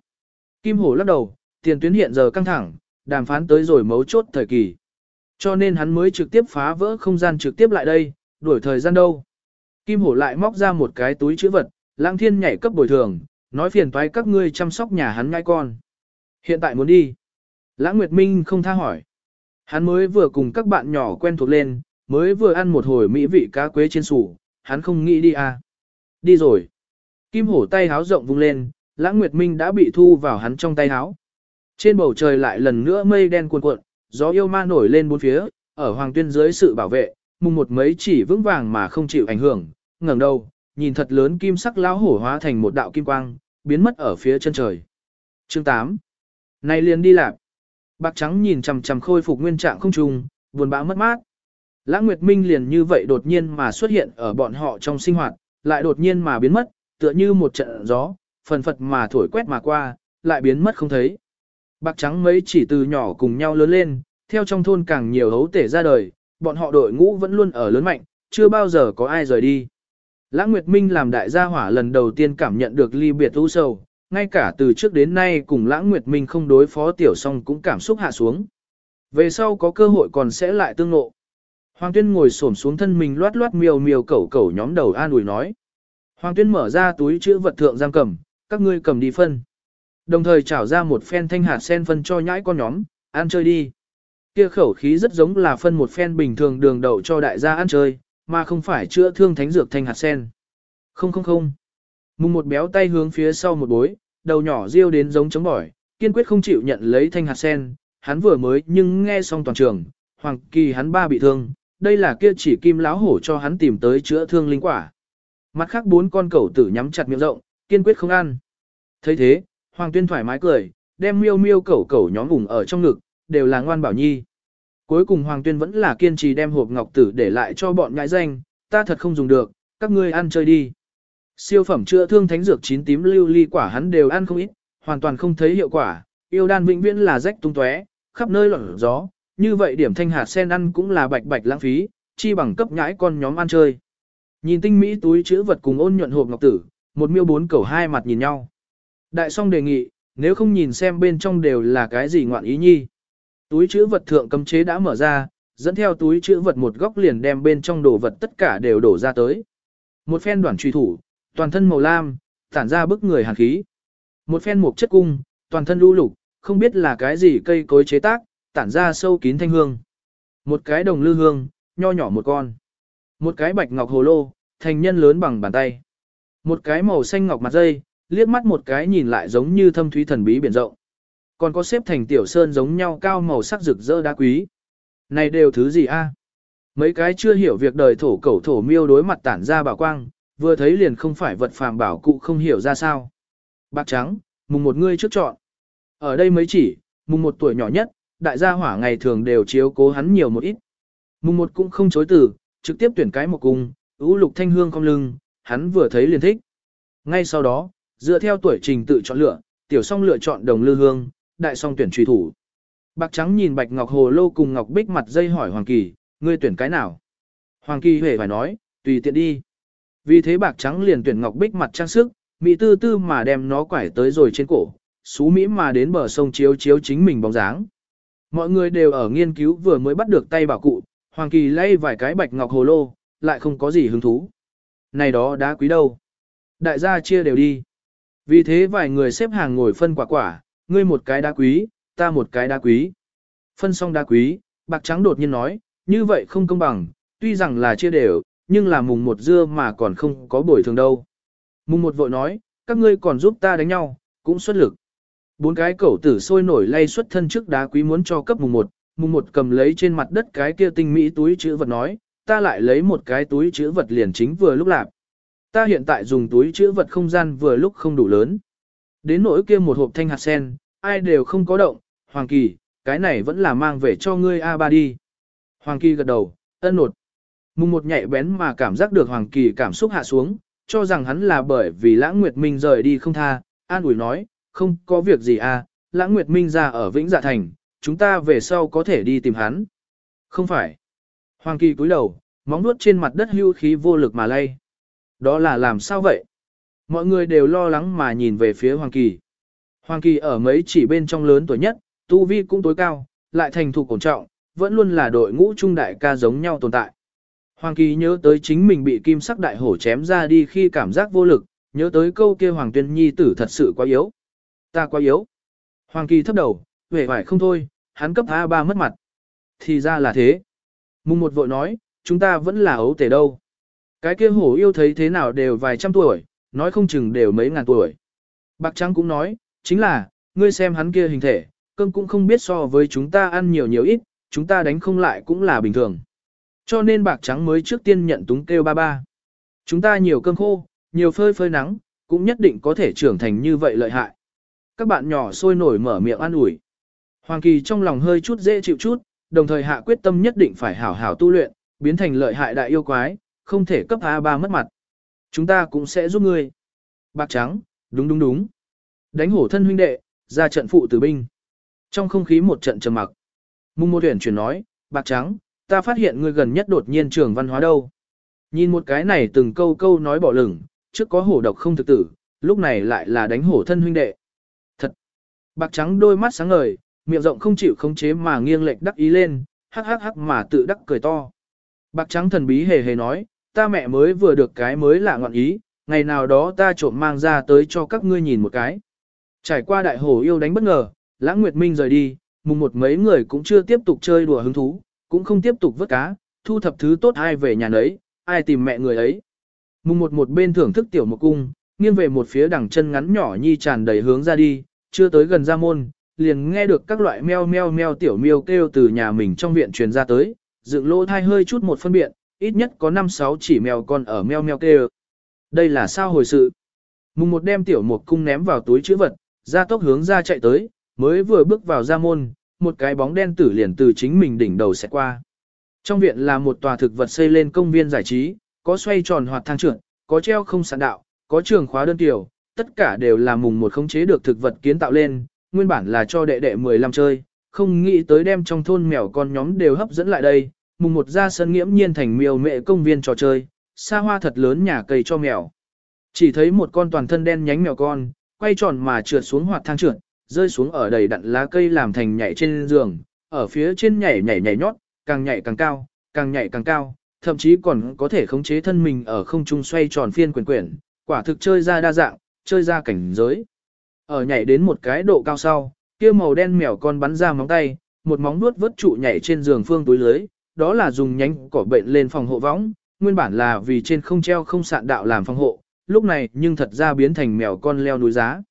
Kim hổ lắc đầu, tiền tuyến hiện giờ căng thẳng, đàm phán tới rồi mấu chốt thời kỳ. Cho nên hắn mới trực tiếp phá vỡ không gian trực tiếp lại đây, đuổi thời gian đâu. Kim hổ lại móc ra một cái túi chữ vật, lang thiên nhảy cấp bồi thường, nói phiền toái các ngươi chăm sóc nhà hắn ngai con. Hiện tại muốn đi. Lãng Nguyệt Minh không tha hỏi. Hắn mới vừa cùng các bạn nhỏ quen thuộc lên, mới vừa ăn một hồi mỹ vị cá quế trên sủ, hắn không nghĩ đi à. Đi rồi. Kim hổ tay háo rộng vung lên, Lãng Nguyệt Minh đã bị thu vào hắn trong tay háo. Trên bầu trời lại lần nữa mây đen cuồn cuộn, gió yêu ma nổi lên bốn phía, ở hoàng tuyên dưới sự bảo vệ, mùng một mấy chỉ vững vàng mà không chịu ảnh hưởng, ngẩng đầu, nhìn thật lớn kim sắc lão hổ hóa thành một đạo kim quang, biến mất ở phía chân trời. Chương 8 nay liền đi lạc. Bạc trắng nhìn chằm chằm khôi phục nguyên trạng không trùng, buồn bã mất mát. Lãng Nguyệt Minh liền như vậy đột nhiên mà xuất hiện ở bọn họ trong sinh hoạt, lại đột nhiên mà biến mất, tựa như một trận gió, phần phật mà thổi quét mà qua, lại biến mất không thấy. Bạc trắng mấy chỉ từ nhỏ cùng nhau lớn lên, theo trong thôn càng nhiều hấu tể ra đời, bọn họ đội ngũ vẫn luôn ở lớn mạnh, chưa bao giờ có ai rời đi. Lãng Nguyệt Minh làm đại gia hỏa lần đầu tiên cảm nhận được ly biệt u sầu, ngay cả từ trước đến nay cùng Lãng Nguyệt Minh không đối phó tiểu song cũng cảm xúc hạ xuống. Về sau có cơ hội còn sẽ lại tương ngộ. Hoàng Tuyên ngồi xổm xuống thân mình loát loát miều miều cẩu cẩu nhóm đầu an ủi nói. Hoàng Tuyên mở ra túi chữ vật thượng giam cầm, các ngươi cầm đi phân. Đồng thời trảo ra một phen thanh hạt sen phân cho nhãi con nhóm, ăn chơi đi. Kia khẩu khí rất giống là phân một phen bình thường đường đậu cho đại gia ăn chơi, mà không phải chữa thương thánh dược thanh hạt sen. Không không không. Mùng một béo tay hướng phía sau một bối, đầu nhỏ riêu đến giống chống bỏi, kiên quyết không chịu nhận lấy thanh hạt sen, hắn vừa mới nhưng nghe xong toàn trường, hoàng kỳ hắn ba bị thương, đây là kia chỉ kim láo hổ cho hắn tìm tới chữa thương linh quả. Mặt khác bốn con cẩu tử nhắm chặt miệng rộng, kiên quyết không ăn. thấy thế, hoàng tuyên thoải mái cười, đem miêu miêu cẩu cẩu nhóm vùng ở trong ngực, đều là ngoan bảo nhi. Cuối cùng hoàng tuyên vẫn là kiên trì đem hộp ngọc tử để lại cho bọn nhãi danh, ta thật không dùng được, các ngươi ăn chơi đi. Siêu phẩm chữa thương thánh dược chín tím lưu ly quả hắn đều ăn không ít, hoàn toàn không thấy hiệu quả, yêu đan vĩnh viễn là rách tung tóe, khắp nơi loạn gió, như vậy điểm thanh hạt sen ăn cũng là bạch bạch lãng phí, chi bằng cấp nhãi con nhóm ăn chơi. Nhìn tinh mỹ túi chữ vật cùng ôn nhuận hộp ngọc tử, một miêu bốn cầu hai mặt nhìn nhau. Đại song đề nghị, nếu không nhìn xem bên trong đều là cái gì ngoạn ý nhi. Túi chữ vật thượng cấm chế đã mở ra, dẫn theo túi chữ vật một góc liền đem bên trong đồ vật tất cả đều đổ ra tới. Một phen đoàn truy thủ, toàn thân màu lam, tản ra bức người hàn khí. Một phen mục chất cung, toàn thân lưu lục, không biết là cái gì cây cối chế tác, tản ra sâu kín thanh hương. Một cái đồng lư hương, nho nhỏ một con. Một cái bạch ngọc hồ lô, thành nhân lớn bằng bàn tay. Một cái màu xanh ngọc mặt dây, liếc mắt một cái nhìn lại giống như thâm thúy thần bí biển rộng. Còn có xếp thành tiểu sơn giống nhau cao màu sắc rực rỡ đá quý. Này đều thứ gì a? À? Mấy cái chưa hiểu việc đời thổ cẩu thổ miêu đối mặt tản ra bảo quang, vừa thấy liền không phải vật phàm bảo cụ không hiểu ra sao. Bạc trắng, mùng một ngươi trước chọn. Ở đây mấy chỉ, mùng một tuổi nhỏ nhất, đại gia hỏa ngày thường đều chiếu cố hắn nhiều một ít. Mùng một cũng không chối từ, trực tiếp tuyển cái một cung, ưu lục thanh hương cong lưng, hắn vừa thấy liền thích. Ngay sau đó, dựa theo tuổi trình tự chọn lựa, tiểu song lựa chọn đồng lư hương, đại song tuyển truy thủ. Bạc trắng nhìn bạch ngọc hồ lô cùng ngọc bích mặt dây hỏi Hoàng Kỳ, ngươi tuyển cái nào? Hoàng Kỳ hề phải nói, tùy tiện đi. Vì thế bạc trắng liền tuyển ngọc bích mặt trang sức, mỹ tư tư mà đem nó quải tới rồi trên cổ, xú mỹ mà đến bờ sông chiếu chiếu chính mình bóng dáng. Mọi người đều ở nghiên cứu vừa mới bắt được tay bảo cụ, Hoàng Kỳ lay vài cái bạch ngọc hồ lô, lại không có gì hứng thú. Này đó đá quý đâu? Đại gia chia đều đi. Vì thế vài người xếp hàng ngồi phân quả quả, ngươi một cái đá quý, ta một cái đá quý. Phân xong đá quý, bạc trắng đột nhiên nói, như vậy không công bằng, tuy rằng là chia đều, nhưng là mùng một dưa mà còn không có bồi thường đâu. Mùng một vội nói, các ngươi còn giúp ta đánh nhau, cũng xuất lực. Bốn cái cẩu tử sôi nổi lay xuất thân trước đá quý muốn cho cấp mùng một, mùng một cầm lấy trên mặt đất cái kia tinh mỹ túi chữ vật nói, ta lại lấy một cái túi chữ vật liền chính vừa lúc lạp. Ta hiện tại dùng túi chữ vật không gian vừa lúc không đủ lớn. Đến nỗi kia một hộp thanh hạt sen, ai đều không có động, Hoàng Kỳ, cái này vẫn là mang về cho ngươi A3 đi. Hoàng Kỳ gật đầu, ân nột. Mùng một nhạy bén mà cảm giác được Hoàng Kỳ cảm xúc hạ xuống, cho rằng hắn là bởi vì Lãng Nguyệt Minh rời đi không tha, an ủi nói, không có việc gì à, Lãng Nguyệt Minh ra ở Vĩnh Dạ Thành, chúng ta về sau có thể đi tìm hắn. Không phải. Hoàng Kỳ cúi đầu, móng nuốt trên mặt đất hưu khí vô lực mà lay. Đó là làm sao vậy? Mọi người đều lo lắng mà nhìn về phía Hoàng Kỳ. Hoàng Kỳ ở mấy chỉ bên trong lớn tuổi nhất, tu vi cũng tối cao, lại thành thục ổn trọng, vẫn luôn là đội ngũ trung đại ca giống nhau tồn tại. Hoàng Kỳ nhớ tới chính mình bị kim sắc đại hổ chém ra đi khi cảm giác vô lực, nhớ tới câu kia Hoàng Tuyên Nhi tử thật sự quá yếu. Ta quá yếu. Hoàng Kỳ thấp đầu, vẻ vải không thôi, hắn cấp A3 mất mặt. Thì ra là thế. Mùng một vội nói, chúng ta vẫn là ấu tể đâu. Cái kia hổ yêu thấy thế nào đều vài trăm tuổi, nói không chừng đều mấy ngàn tuổi. Bạc Trắng cũng nói, chính là, ngươi xem hắn kia hình thể, cơm cũng không biết so với chúng ta ăn nhiều nhiều ít, chúng ta đánh không lại cũng là bình thường. Cho nên Bạc Trắng mới trước tiên nhận túng kêu ba ba. Chúng ta nhiều cơm khô, nhiều phơi phơi nắng, cũng nhất định có thể trưởng thành như vậy lợi hại. Các bạn nhỏ sôi nổi mở miệng ăn ủi. Hoàng Kỳ trong lòng hơi chút dễ chịu chút, đồng thời hạ quyết tâm nhất định phải hảo hảo tu luyện, biến thành lợi hại đại yêu quái, không thể cấp A3 mất mặt. Chúng ta cũng sẽ giúp ngươi. Bạc trắng, đúng đúng đúng. Đánh hổ thân huynh đệ, ra trận phụ tử binh. Trong không khí một trận trầm mặc. Mung mô tuyển chuyển nói, bạc trắng, ta phát hiện ngươi gần nhất đột nhiên trường văn hóa đâu. Nhìn một cái này từng câu câu nói bỏ lửng, trước có hổ độc không thực tử, lúc này lại là đánh hổ thân huynh đệ. Thật! Bạc trắng đôi mắt sáng ngời, miệng rộng không chịu khống chế mà nghiêng lệch đắc ý lên, hắc hắc hắc mà tự đắc cười to. Bạc trắng thần bí hề hề nói, ta mẹ mới vừa được cái mới lạ ngọn ý, ngày nào đó ta trộm mang ra tới cho các ngươi nhìn một cái. Trải qua đại hổ yêu đánh bất ngờ, lãng nguyệt minh rời đi, mùng một mấy người cũng chưa tiếp tục chơi đùa hứng thú, cũng không tiếp tục vớt cá, thu thập thứ tốt ai về nhà nấy, ai tìm mẹ người ấy. Mùng một một bên thưởng thức tiểu một cung, nghiêng về một phía đằng chân ngắn nhỏ nhi tràn đầy hướng ra đi, chưa tới gần ra môn, liền nghe được các loại meo meo meo tiểu miêu kêu từ nhà mình trong viện truyền ra tới, dựng lỗ thai hơi chút một phân biện, ít nhất có 5-6 chỉ mèo con ở meo meo kêu. Đây là sao hồi sự? Mùng một đem tiểu một cung ném vào túi chữ vật, ra tốc hướng ra chạy tới, mới vừa bước vào ra môn, một cái bóng đen tử liền từ chính mình đỉnh đầu sẽ qua. Trong viện là một tòa thực vật xây lên công viên giải trí, có xoay tròn hoạt thang trượt, có treo không sản đạo, có trường khóa đơn tiểu, tất cả đều là mùng một khống chế được thực vật kiến tạo lên, nguyên bản là cho đệ đệ 15 chơi, không nghĩ tới đem trong thôn mèo con nhóm đều hấp dẫn lại đây, mùng một ra sân nghiễm nhiên thành miêu mẹ công viên trò chơi, xa hoa thật lớn nhà cây cho mèo. Chỉ thấy một con toàn thân đen nhánh mèo con, quay tròn mà trượt xuống hoạt thang trượt, rơi xuống ở đầy đặn lá cây làm thành nhảy trên giường, ở phía trên nhảy nhảy nhảy nhót, càng nhảy càng cao, càng nhảy càng cao, thậm chí còn có thể khống chế thân mình ở không trung xoay tròn phiên quyển quyển, quả thực chơi ra đa dạng, chơi ra cảnh giới. Ở nhảy đến một cái độ cao sau, kia màu đen mèo con bắn ra móng tay, một móng vuốt vớt trụ nhảy trên giường phương túi lưới, đó là dùng nhánh cỏ bệnh lên phòng hộ võng, nguyên bản là vì trên không treo không sạn đạo làm phòng hộ, lúc này nhưng thật ra biến thành mèo con leo núi giá.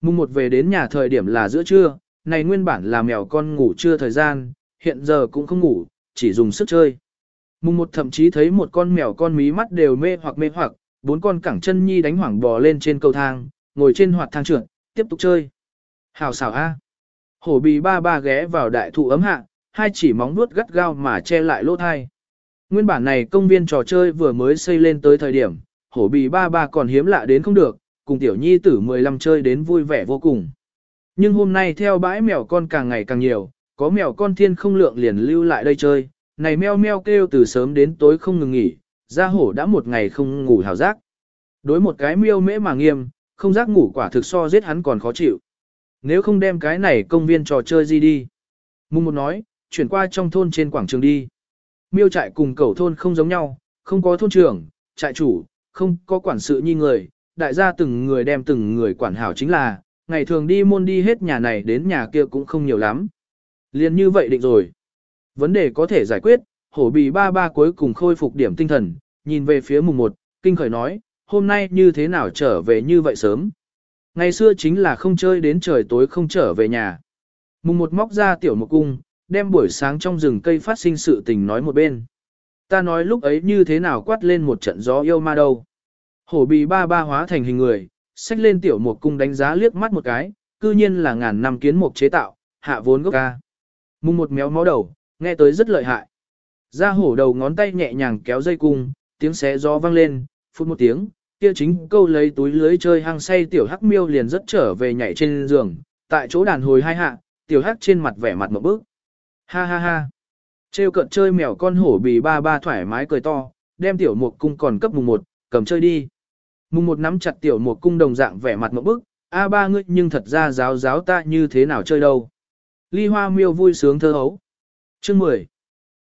Mùng một về đến nhà thời điểm là giữa trưa, này nguyên bản là mèo con ngủ trưa thời gian, hiện giờ cũng không ngủ, chỉ dùng sức chơi. Mùng một thậm chí thấy một con mèo con mí mắt đều mê hoặc mê hoặc, bốn con cẳng chân nhi đánh hoảng bò lên trên cầu thang, ngồi trên hoạt thang trượt, tiếp tục chơi. Hào xảo a. Hổ bì ba ba ghé vào đại thụ ấm hạ, hai chỉ móng vuốt gắt gao mà che lại lỗ thai. Nguyên bản này công viên trò chơi vừa mới xây lên tới thời điểm, hổ bì ba ba còn hiếm lạ đến không được, cùng tiểu nhi tử 15 chơi đến vui vẻ vô cùng. Nhưng hôm nay theo bãi mèo con càng ngày càng nhiều, có mèo con thiên không lượng liền lưu lại đây chơi, này meo meo kêu từ sớm đến tối không ngừng nghỉ, ra hổ đã một ngày không ngủ hào giác. Đối một cái miêu mễ mà nghiêm, không giác ngủ quả thực so giết hắn còn khó chịu. Nếu không đem cái này công viên trò chơi gì đi. Mùng một nói, chuyển qua trong thôn trên quảng trường đi. Miêu trại cùng cầu thôn không giống nhau, không có thôn trưởng, trại chủ, không có quản sự như người, đại gia từng người đem từng người quản hảo chính là, ngày thường đi môn đi hết nhà này đến nhà kia cũng không nhiều lắm. Liên như vậy định rồi. Vấn đề có thể giải quyết, hổ bì ba ba cuối cùng khôi phục điểm tinh thần, nhìn về phía mùng một, kinh khởi nói, hôm nay như thế nào trở về như vậy sớm. Ngày xưa chính là không chơi đến trời tối không trở về nhà. Mùng một móc ra tiểu một cung, đem buổi sáng trong rừng cây phát sinh sự tình nói một bên. Ta nói lúc ấy như thế nào quát lên một trận gió yêu ma đâu. Hổ bì ba ba hóa thành hình người, xách lên tiểu một cung đánh giá liếc mắt một cái, cư nhiên là ngàn năm kiến mục chế tạo, hạ vốn gốc ca. Mùng một méo mó đầu, nghe tới rất lợi hại. Ra hổ đầu ngón tay nhẹ nhàng kéo dây cung, tiếng xé gió vang lên, phút một tiếng, kia chính câu lấy túi lưới chơi hang say tiểu hắc miêu liền rất trở về nhảy trên giường, tại chỗ đàn hồi hai hạ, tiểu hắc trên mặt vẻ mặt một bước. Ha ha ha. Trêu cận chơi mèo con hổ bì ba ba thoải mái cười to, đem tiểu mục cung còn cấp mùng một, cầm chơi đi. Mùng một nắm chặt tiểu mục cung đồng dạng vẻ mặt một bức, a ba ngươi nhưng thật ra giáo giáo ta như thế nào chơi đâu. Ly hoa miêu vui sướng thơ hấu. Chương 10.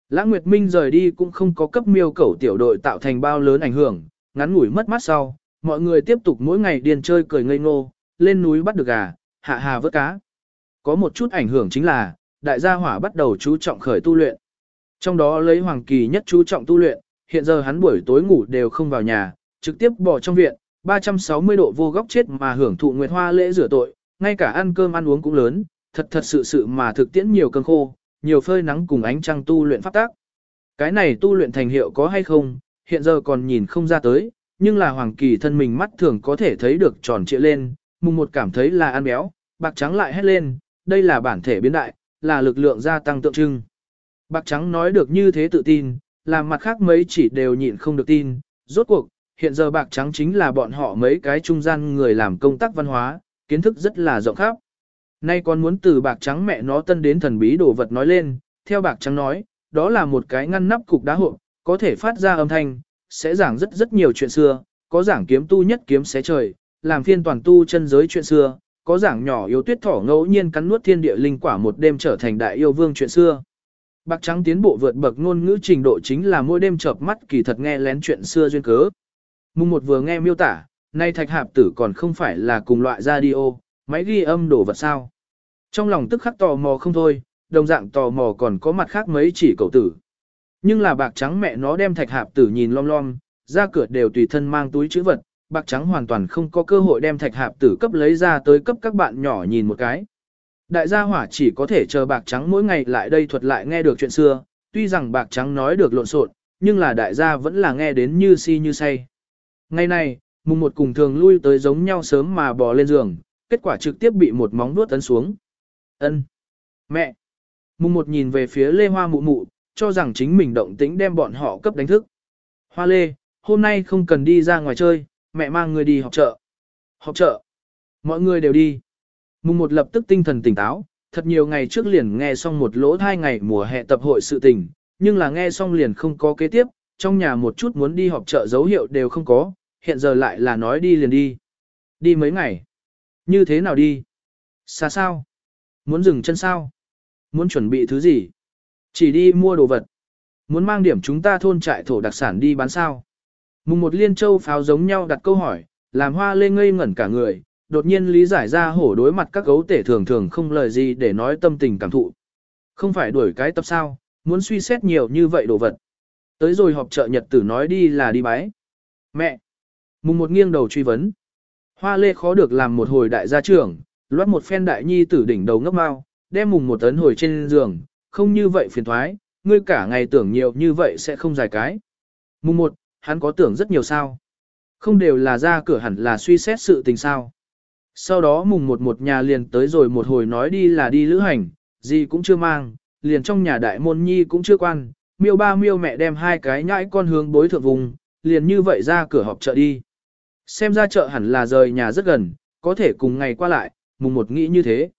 Lãng Nguyệt Minh rời đi cũng không có cấp miêu cẩu tiểu đội tạo thành bao lớn ảnh hưởng, ngắn ngủi mất mát sau, mọi người tiếp tục mỗi ngày điền chơi cười ngây ngô, lên núi bắt được gà, hạ hà vớt cá. Có một chút ảnh hưởng chính là, đại gia hỏa bắt đầu chú trọng khởi tu luyện. Trong đó lấy Hoàng Kỳ nhất chú trọng tu luyện, hiện giờ hắn buổi tối ngủ đều không vào nhà, trực tiếp bỏ trong viện, 360 độ vô góc chết mà hưởng thụ nguyệt hoa lễ rửa tội, ngay cả ăn cơm ăn uống cũng lớn, thật thật sự sự mà thực tiễn nhiều cơn khô, nhiều phơi nắng cùng ánh trăng tu luyện pháp tác. Cái này tu luyện thành hiệu có hay không, hiện giờ còn nhìn không ra tới, nhưng là hoàng kỳ thân mình mắt thường có thể thấy được tròn trịa lên, mùng một cảm thấy là ăn béo, bạc trắng lại hét lên, đây là bản thể biến đại, là lực lượng gia tăng tượng trưng. Bạc trắng nói được như thế tự tin, làm mặt khác mấy chỉ đều nhịn không được tin, rốt cuộc, hiện giờ bạc trắng chính là bọn họ mấy cái trung gian người làm công tác văn hóa, kiến thức rất là rộng khắp. Nay còn muốn từ bạc trắng mẹ nó tân đến thần bí đồ vật nói lên, theo bạc trắng nói, đó là một cái ngăn nắp cục đá hộp, có thể phát ra âm thanh, sẽ giảng rất rất nhiều chuyện xưa, có giảng kiếm tu nhất kiếm xé trời, làm phiên toàn tu chân giới chuyện xưa, có giảng nhỏ yêu tuyết thỏ ngẫu nhiên cắn nuốt thiên địa linh quả một đêm trở thành đại yêu vương chuyện xưa. Bạc trắng tiến bộ vượt bậc ngôn ngữ trình độ chính là mỗi đêm chợp mắt kỳ thật nghe lén chuyện xưa duyên cớ. Mùng một vừa nghe miêu tả, nay thạch hạp tử còn không phải là cùng loại radio, máy ghi âm đổ vật sao. Trong lòng tức khắc tò mò không thôi, đồng dạng tò mò còn có mặt khác mấy chỉ cậu tử. Nhưng là bạc trắng mẹ nó đem thạch hạp tử nhìn lom lom, ra cửa đều tùy thân mang túi chữ vật, bạc trắng hoàn toàn không có cơ hội đem thạch hạp tử cấp lấy ra tới cấp các bạn nhỏ nhìn một cái. Đại gia hỏa chỉ có thể chờ bạc trắng mỗi ngày lại đây thuật lại nghe được chuyện xưa, tuy rằng bạc trắng nói được lộn xộn, nhưng là đại gia vẫn là nghe đến như si như say. Ngày này, mùng một cùng thường lui tới giống nhau sớm mà bò lên giường, kết quả trực tiếp bị một móng vuốt tấn xuống. Ân, Mẹ! Mùng một nhìn về phía Lê Hoa mụ mụ, cho rằng chính mình động tĩnh đem bọn họ cấp đánh thức. Hoa Lê, hôm nay không cần đi ra ngoài chơi, mẹ mang người đi học chợ. Học chợ. Mọi người đều đi. Mùng một lập tức tinh thần tỉnh táo, thật nhiều ngày trước liền nghe xong một lỗ hai ngày mùa hè tập hội sự tình, nhưng là nghe xong liền không có kế tiếp, trong nhà một chút muốn đi họp chợ dấu hiệu đều không có, hiện giờ lại là nói đi liền đi. Đi mấy ngày? Như thế nào đi? Xa sao? Muốn dừng chân sao? Muốn chuẩn bị thứ gì? Chỉ đi mua đồ vật. Muốn mang điểm chúng ta thôn trại thổ đặc sản đi bán sao? Mùng một liên châu pháo giống nhau đặt câu hỏi, làm hoa lê ngây ngẩn cả người, đột nhiên lý giải ra hổ đối mặt các gấu tể thường thường không lời gì để nói tâm tình cảm thụ. Không phải đuổi cái tập sao, muốn suy xét nhiều như vậy đồ vật. Tới rồi họp chợ nhật tử nói đi là đi bái. Mẹ! Mùng một nghiêng đầu truy vấn. Hoa lê khó được làm một hồi đại gia trưởng, loát một phen đại nhi tử đỉnh đầu ngấp mau, đem mùng một tấn hồi trên giường, không như vậy phiền thoái, ngươi cả ngày tưởng nhiều như vậy sẽ không dài cái. Mùng một, hắn có tưởng rất nhiều sao. Không đều là ra cửa hẳn là suy xét sự tình sao. Sau đó mùng một một nhà liền tới rồi một hồi nói đi là đi lữ hành, gì cũng chưa mang, liền trong nhà đại môn nhi cũng chưa quan, miêu ba miêu mẹ đem hai cái nhãi con hướng bối thượng vùng, liền như vậy ra cửa họp chợ đi. Xem ra chợ hẳn là rời nhà rất gần, có thể cùng ngày qua lại, mùng một nghĩ như thế.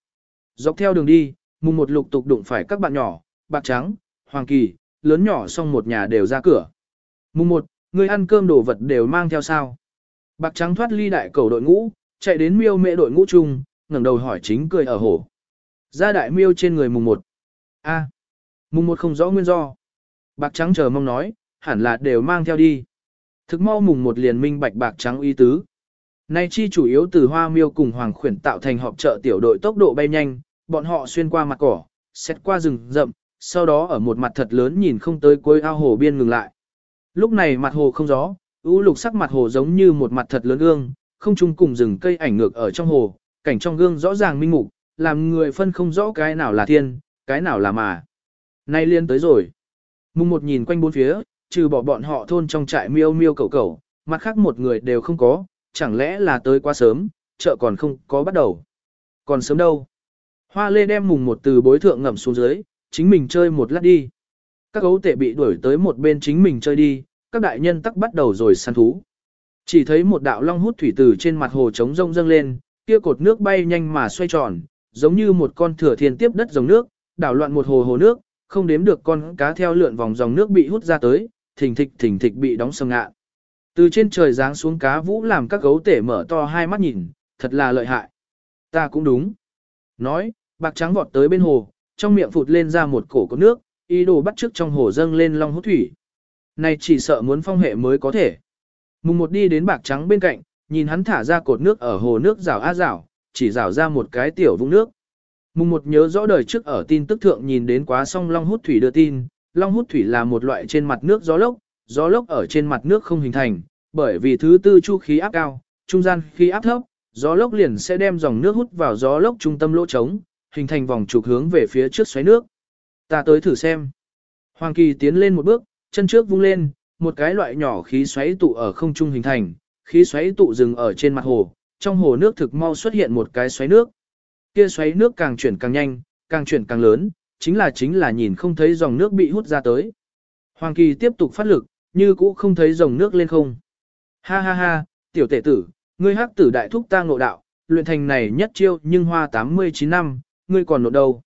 Dọc theo đường đi, mùng một lục tục đụng phải các bạn nhỏ, bạc trắng, hoàng kỳ, lớn nhỏ xong một nhà đều ra cửa. Mùng một, người ăn cơm đồ vật đều mang theo sao. Bạc trắng thoát ly đại cầu đội ngũ, chạy đến miêu mẹ đội ngũ chung, ngẩng đầu hỏi chính cười ở hổ. Ra đại miêu trên người mùng một. A, mùng một không rõ nguyên do. Bạc trắng chờ mong nói, hẳn là đều mang theo đi. Thực mau mùng một liền minh bạch bạc trắng y tứ. Nay chi chủ yếu từ hoa miêu cùng hoàng khuyển tạo thành họp trợ tiểu đội tốc độ bay nhanh, bọn họ xuyên qua mặt cỏ, xét qua rừng rậm, sau đó ở một mặt thật lớn nhìn không tới cuối ao hồ biên ngừng lại. Lúc này mặt hồ không gió, u lục sắc mặt hồ giống như một mặt thật lớn gương, không chung cùng rừng cây ảnh ngược ở trong hồ, cảnh trong gương rõ ràng minh mục, làm người phân không rõ cái nào là thiên, cái nào là mà. Nay liên tới rồi. Mùng một nhìn quanh bốn phía, trừ bỏ bọn họ thôn trong trại miêu miêu cầu cầu, mặt khác một người đều không có, chẳng lẽ là tới quá sớm, chợ còn không có bắt đầu. Còn sớm đâu. Hoa lê đem mùng một từ bối thượng ngầm xuống dưới, chính mình chơi một lát đi. Các gấu tệ bị đuổi tới một bên chính mình chơi đi, các đại nhân tắc bắt đầu rồi săn thú. Chỉ thấy một đạo long hút thủy từ trên mặt hồ trống rông dâng lên, kia cột nước bay nhanh mà xoay tròn, giống như một con thừa thiên tiếp đất dòng nước, đảo loạn một hồ hồ nước, không đếm được con cá theo lượn vòng dòng nước bị hút ra tới, thình thịch thình thịch bị đóng sầm ngạ. Từ trên trời giáng xuống cá vũ làm các gấu tể mở to hai mắt nhìn, thật là lợi hại. Ta cũng đúng. Nói, bạc trắng vọt tới bên hồ, trong miệng phụt lên ra một cổ có nước, ý đồ bắt trước trong hồ dâng lên long hút thủy. Này chỉ sợ muốn phong hệ mới có thể. Mùng một đi đến bạc trắng bên cạnh, nhìn hắn thả ra cột nước ở hồ nước rào a rào, chỉ rào ra một cái tiểu vũng nước. Mùng một nhớ rõ đời trước ở tin tức thượng nhìn đến quá song long hút thủy đưa tin, long hút thủy là một loại trên mặt nước gió lốc, gió lốc ở trên mặt nước không hình thành, bởi vì thứ tư chu khí áp cao, trung gian khí áp thấp, gió lốc liền sẽ đem dòng nước hút vào gió lốc trung tâm lỗ trống, hình thành vòng trục hướng về phía trước xoáy nước. Ta tới thử xem. Hoàng Kỳ tiến lên một bước, chân trước vung lên, một cái loại nhỏ khí xoáy tụ ở không trung hình thành, khí xoáy tụ dừng ở trên mặt hồ, trong hồ nước thực mau xuất hiện một cái xoáy nước. Kia xoáy nước càng chuyển càng nhanh, càng chuyển càng lớn, chính là chính là nhìn không thấy dòng nước bị hút ra tới. Hoàng Kỳ tiếp tục phát lực, như cũ không thấy dòng nước lên không. Ha ha ha, tiểu tể tử, ngươi hắc tử đại thúc ta ngộ đạo, luyện thành này nhất chiêu nhưng hoa 89 năm, ngươi còn nộ đâu.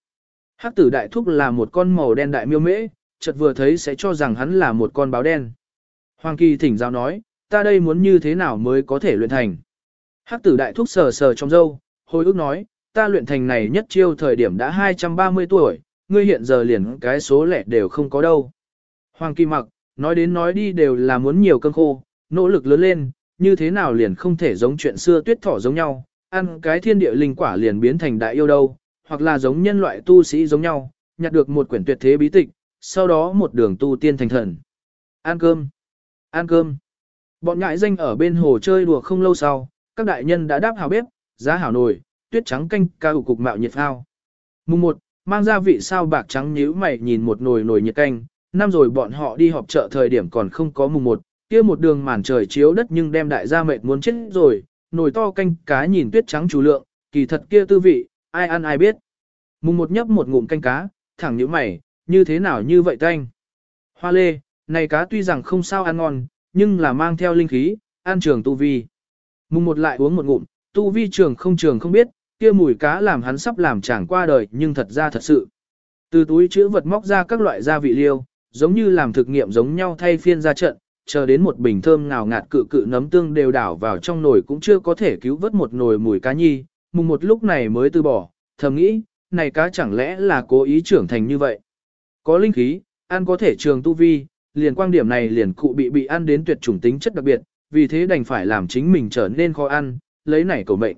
Hắc tử đại thúc là một con màu đen đại miêu mễ, chợt vừa thấy sẽ cho rằng hắn là một con báo đen. Hoàng Kỳ thỉnh giáo nói, ta đây muốn như thế nào mới có thể luyện thành. Hắc tử đại thúc sờ sờ trong dâu, hồi ức nói, ta luyện thành này nhất chiêu thời điểm đã 230 tuổi, ngươi hiện giờ liền cái số lẻ đều không có đâu. Hoàng Kỳ mặc, nói đến nói đi đều là muốn nhiều cơm khô, nỗ lực lớn lên, như thế nào liền không thể giống chuyện xưa tuyết thỏ giống nhau, ăn cái thiên địa linh quả liền biến thành đại yêu đâu, hoặc là giống nhân loại tu sĩ giống nhau, nhặt được một quyển tuyệt thế bí tịch, sau đó một đường tu tiên thành thần. Ăn cơm, ăn cơm. Bọn ngại danh ở bên hồ chơi đùa không lâu sau, các đại nhân đã đáp hào bếp, giá hảo nồi, tuyết trắng canh ca hủ cục mạo nhiệt phao. Mùng 1, mang ra vị sao bạc trắng nhíu mày nhìn một nồi nồi nhiệt canh, năm rồi bọn họ đi họp chợ thời điểm còn không có mùng 1, kia một đường màn trời chiếu đất nhưng đem đại gia mệt muốn chết rồi, nồi to canh cá nhìn tuyết trắng chủ lượng, kỳ thật kia tư vị, ai ăn ai biết. Mùng một nhấp một ngụm canh cá, thẳng nhíu mày, như thế nào như vậy tanh. Hoa lê, này cá tuy rằng không sao ăn ngon, nhưng là mang theo linh khí, ăn trường tu vi. Mùng một lại uống một ngụm, tu vi trường không trường không biết, kia mùi cá làm hắn sắp làm chàng qua đời nhưng thật ra thật sự. Từ túi chữ vật móc ra các loại gia vị liêu, giống như làm thực nghiệm giống nhau thay phiên ra trận, chờ đến một bình thơm ngào ngạt cự cự nấm tương đều đảo vào trong nồi cũng chưa có thể cứu vớt một nồi mùi cá nhi, mùng một lúc này mới từ bỏ, thầm nghĩ, này cá chẳng lẽ là cố ý trưởng thành như vậy. Có linh khí, ăn có thể trường tu vi, liền quan điểm này liền cụ bị bị ăn đến tuyệt chủng tính chất đặc biệt, vì thế đành phải làm chính mình trở nên khó ăn, lấy này cầu mệnh.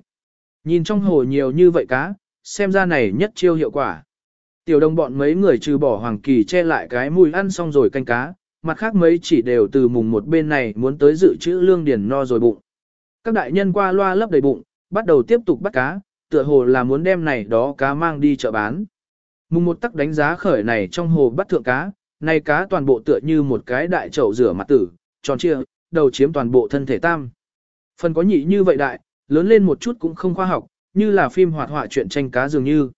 Nhìn trong hồ nhiều như vậy cá, xem ra này nhất chiêu hiệu quả. Tiểu đồng bọn mấy người trừ bỏ hoàng kỳ che lại cái mùi ăn xong rồi canh cá, mặt khác mấy chỉ đều từ mùng một bên này muốn tới dự trữ lương điền no rồi bụng. Các đại nhân qua loa lấp đầy bụng, bắt đầu tiếp tục bắt cá, tựa hồ là muốn đem này đó cá mang đi chợ bán. Mùng một tắc đánh giá khởi này trong hồ bắt thượng cá, này cá toàn bộ tựa như một cái đại chậu rửa mặt tử, tròn trịa, đầu chiếm toàn bộ thân thể tam. Phần có nhị như vậy đại, lớn lên một chút cũng không khoa học, như là phim hoạt họa chuyện tranh cá dường như.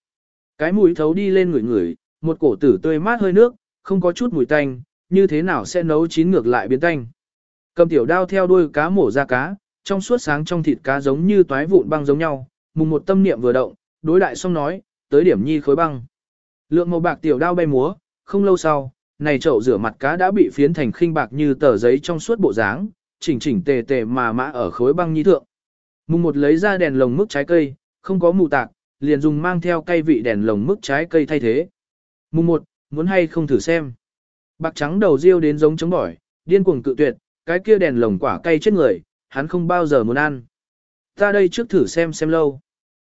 Cái mũi thấu đi lên người người, một cổ tử tươi mát hơi nước, không có chút mùi tanh, như thế nào sẽ nấu chín ngược lại biến tanh. Cầm tiểu đao theo đuôi cá mổ ra cá, trong suốt sáng trong thịt cá giống như toái vụn băng giống nhau, mùng một tâm niệm vừa động, đối đại xong nói, tới điểm nhi khối băng. Lượng màu bạc tiểu đao bay múa, không lâu sau, này chậu rửa mặt cá đã bị phiến thành khinh bạc như tờ giấy trong suốt bộ dáng, chỉnh chỉnh tề tề mà mã ở khối băng nhi thượng. Mùng một lấy ra đèn lồng mức trái cây, không có mù tạc, liền dùng mang theo cây vị đèn lồng mức trái cây thay thế. Mùng một, muốn hay không thử xem. Bạc trắng đầu riêu đến giống chống bỏi, điên cuồng cự tuyệt, cái kia đèn lồng quả cây chết người, hắn không bao giờ muốn ăn. Ta đây trước thử xem xem lâu.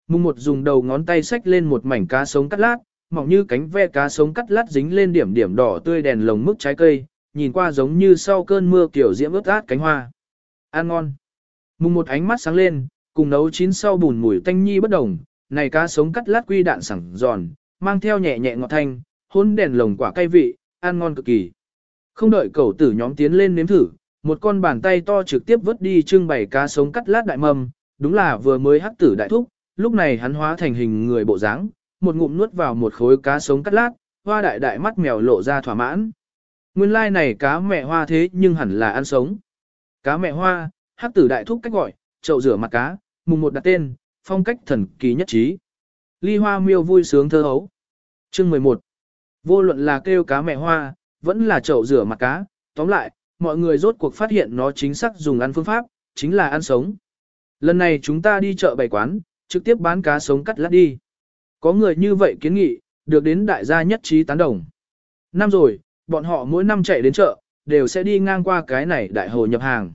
Mùng một dùng đầu ngón tay xách lên một mảnh cá sống cắt lát, mỏng như cánh ve cá sống cắt lát dính lên điểm điểm đỏ tươi đèn lồng mức trái cây, nhìn qua giống như sau cơn mưa kiểu diễm ướt át cánh hoa. Ăn ngon. Mùng một ánh mắt sáng lên, cùng nấu chín sau bùn mùi tanh nhi bất đồng, này cá sống cắt lát quy đạn sẵn giòn, mang theo nhẹ nhẹ ngọt thanh, hôn đèn lồng quả cay vị, ăn ngon cực kỳ. Không đợi cậu tử nhóm tiến lên nếm thử, một con bàn tay to trực tiếp vớt đi trưng bày cá sống cắt lát đại mâm, đúng là vừa mới hắc tử đại thúc, lúc này hắn hóa thành hình người bộ dáng, một ngụm nuốt vào một khối cá sống cắt lát, hoa đại đại mắt mèo lộ ra thỏa mãn. Nguyên lai like này cá mẹ hoa thế nhưng hẳn là ăn sống. Cá mẹ hoa, hắc tử đại thúc cách gọi, chậu rửa mặt cá, mùng một đặt tên, phong cách thần kỳ nhất trí. Ly hoa miêu vui sướng thơ hấu. Chương 11. Vô luận là kêu cá mẹ hoa, vẫn là chậu rửa mặt cá, tóm lại, mọi người rốt cuộc phát hiện nó chính xác dùng ăn phương pháp, chính là ăn sống. Lần này chúng ta đi chợ bày quán, trực tiếp bán cá sống cắt lát đi. Có người như vậy kiến nghị, được đến đại gia nhất trí tán đồng. Năm rồi, bọn họ mỗi năm chạy đến chợ, đều sẽ đi ngang qua cái này đại hồ nhập hàng.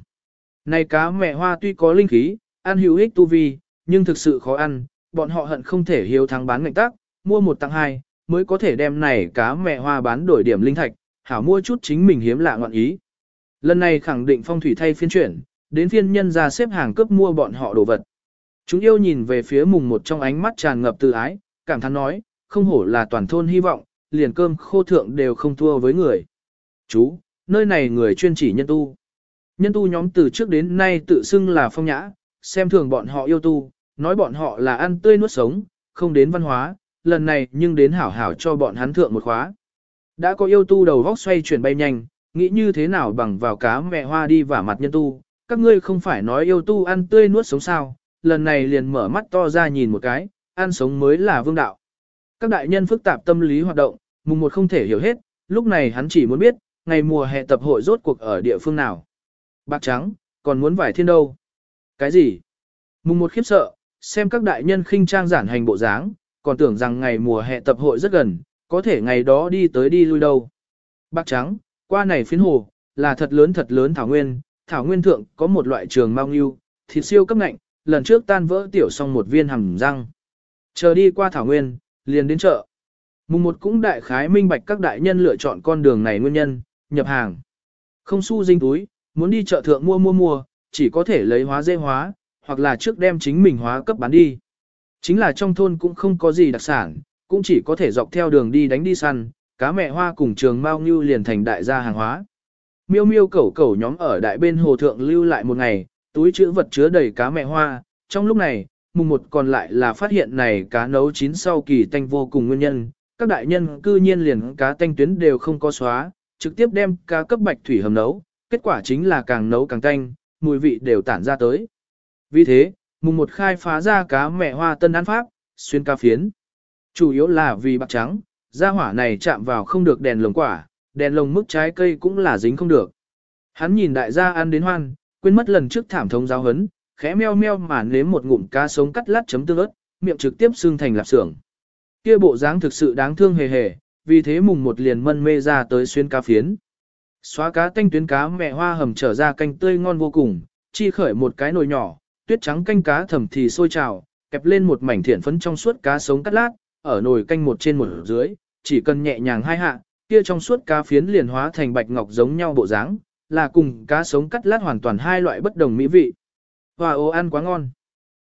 Này cá mẹ hoa tuy có linh khí, ăn hữu ích tu vi, nhưng thực sự khó ăn, bọn họ hận không thể hiếu thắng bán ngạch tác, mua một tặng hai, mới có thể đem này cá mẹ hoa bán đổi điểm linh thạch, hảo mua chút chính mình hiếm lạ ngọn ý. Lần này khẳng định phong thủy thay phiên chuyển, đến phiên nhân ra xếp hàng cướp mua bọn họ đồ vật. Chúng yêu nhìn về phía mùng một trong ánh mắt tràn ngập từ ái, cảm thán nói, không hổ là toàn thôn hy vọng, liền cơm khô thượng đều không thua với người. Chú, nơi này người chuyên chỉ nhân tu. Nhân tu nhóm từ trước đến nay tự xưng là phong nhã, xem thường bọn họ yêu tu, nói bọn họ là ăn tươi nuốt sống, không đến văn hóa, lần này nhưng đến hảo hảo cho bọn hắn thượng một khóa. Đã có yêu tu đầu vóc xoay chuyển bay nhanh, nghĩ như thế nào bằng vào cá mẹ hoa đi vả mặt nhân tu, các ngươi không phải nói yêu tu ăn tươi nuốt sống sao, lần này liền mở mắt to ra nhìn một cái, ăn sống mới là vương đạo. Các đại nhân phức tạp tâm lý hoạt động, mùng một không thể hiểu hết, lúc này hắn chỉ muốn biết, ngày mùa hè tập hội rốt cuộc ở địa phương nào. Bạc trắng, còn muốn vải thiên đâu? Cái gì? Mùng một khiếp sợ, xem các đại nhân khinh trang giản hành bộ dáng, còn tưởng rằng ngày mùa hè tập hội rất gần, có thể ngày đó đi tới đi lui đâu. Bạc trắng, qua này phiến hồ, là thật lớn thật lớn thảo nguyên, thảo nguyên thượng có một loại trường mau nghiêu, thịt siêu cấp ngạnh, lần trước tan vỡ tiểu xong một viên hầm răng. Chờ đi qua thảo nguyên, liền đến chợ. Mùng một cũng đại khái minh bạch các đại nhân lựa chọn con đường này nguyên nhân, nhập hàng. Không su dinh túi, muốn đi chợ thượng mua mua mua, chỉ có thể lấy hóa dê hóa, hoặc là trước đem chính mình hóa cấp bán đi. Chính là trong thôn cũng không có gì đặc sản, cũng chỉ có thể dọc theo đường đi đánh đi săn, cá mẹ hoa cùng trường mao như liền thành đại gia hàng hóa. Miêu miêu cẩu cẩu nhóm ở đại bên hồ thượng lưu lại một ngày, túi chữ vật chứa đầy cá mẹ hoa, trong lúc này, mùng một còn lại là phát hiện này cá nấu chín sau kỳ tanh vô cùng nguyên nhân, các đại nhân cư nhiên liền cá tanh tuyến đều không có xóa, trực tiếp đem cá cấp bạch thủy hầm nấu, kết quả chính là càng nấu càng tanh, mùi vị đều tản ra tới. Vì thế, mùng một khai phá ra cá mẹ hoa tân án pháp, xuyên ca phiến. Chủ yếu là vì bạc trắng, gia hỏa này chạm vào không được đèn lồng quả, đèn lồng mức trái cây cũng là dính không được. Hắn nhìn đại gia ăn đến hoan, quên mất lần trước thảm thống giáo hấn, khẽ meo meo mà nếm một ngụm cá sống cắt lát chấm tương ớt, miệng trực tiếp xương thành lạp xưởng. Kia bộ dáng thực sự đáng thương hề hề, vì thế mùng một liền mân mê ra tới xuyên cá phiến. Xóa cá tanh tuyến cá mẹ hoa hầm trở ra canh tươi ngon vô cùng, chi khởi một cái nồi nhỏ, tuyết trắng canh cá thầm thì sôi trào, kẹp lên một mảnh thiện phấn trong suốt cá sống cắt lát, ở nồi canh một trên một dưới, chỉ cần nhẹ nhàng hai hạ, kia trong suốt cá phiến liền hóa thành bạch ngọc giống nhau bộ dáng, là cùng cá sống cắt lát hoàn toàn hai loại bất đồng mỹ vị. Hoa ô ăn quá ngon.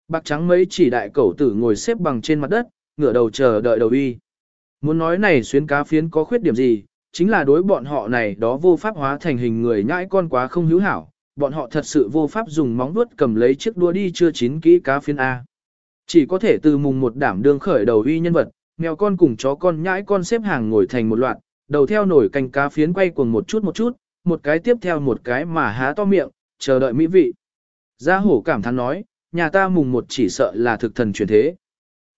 Bạc trắng mấy chỉ đại cẩu tử ngồi xếp bằng trên mặt đất, ngửa đầu chờ đợi đầu y. Muốn nói này xuyến cá phiến có khuyết điểm gì, chính là đối bọn họ này đó vô pháp hóa thành hình người nhãi con quá không hữu hảo, bọn họ thật sự vô pháp dùng móng vuốt cầm lấy chiếc đua đi chưa chín kỹ cá phiến A. Chỉ có thể từ mùng một đảm đương khởi đầu uy nhân vật, mèo con cùng chó con nhãi con xếp hàng ngồi thành một loạt, đầu theo nổi canh cá phiến quay cuồng một chút một chút, một cái tiếp theo một cái mà há to miệng, chờ đợi mỹ vị. Gia hổ cảm thán nói, nhà ta mùng một chỉ sợ là thực thần truyền thế.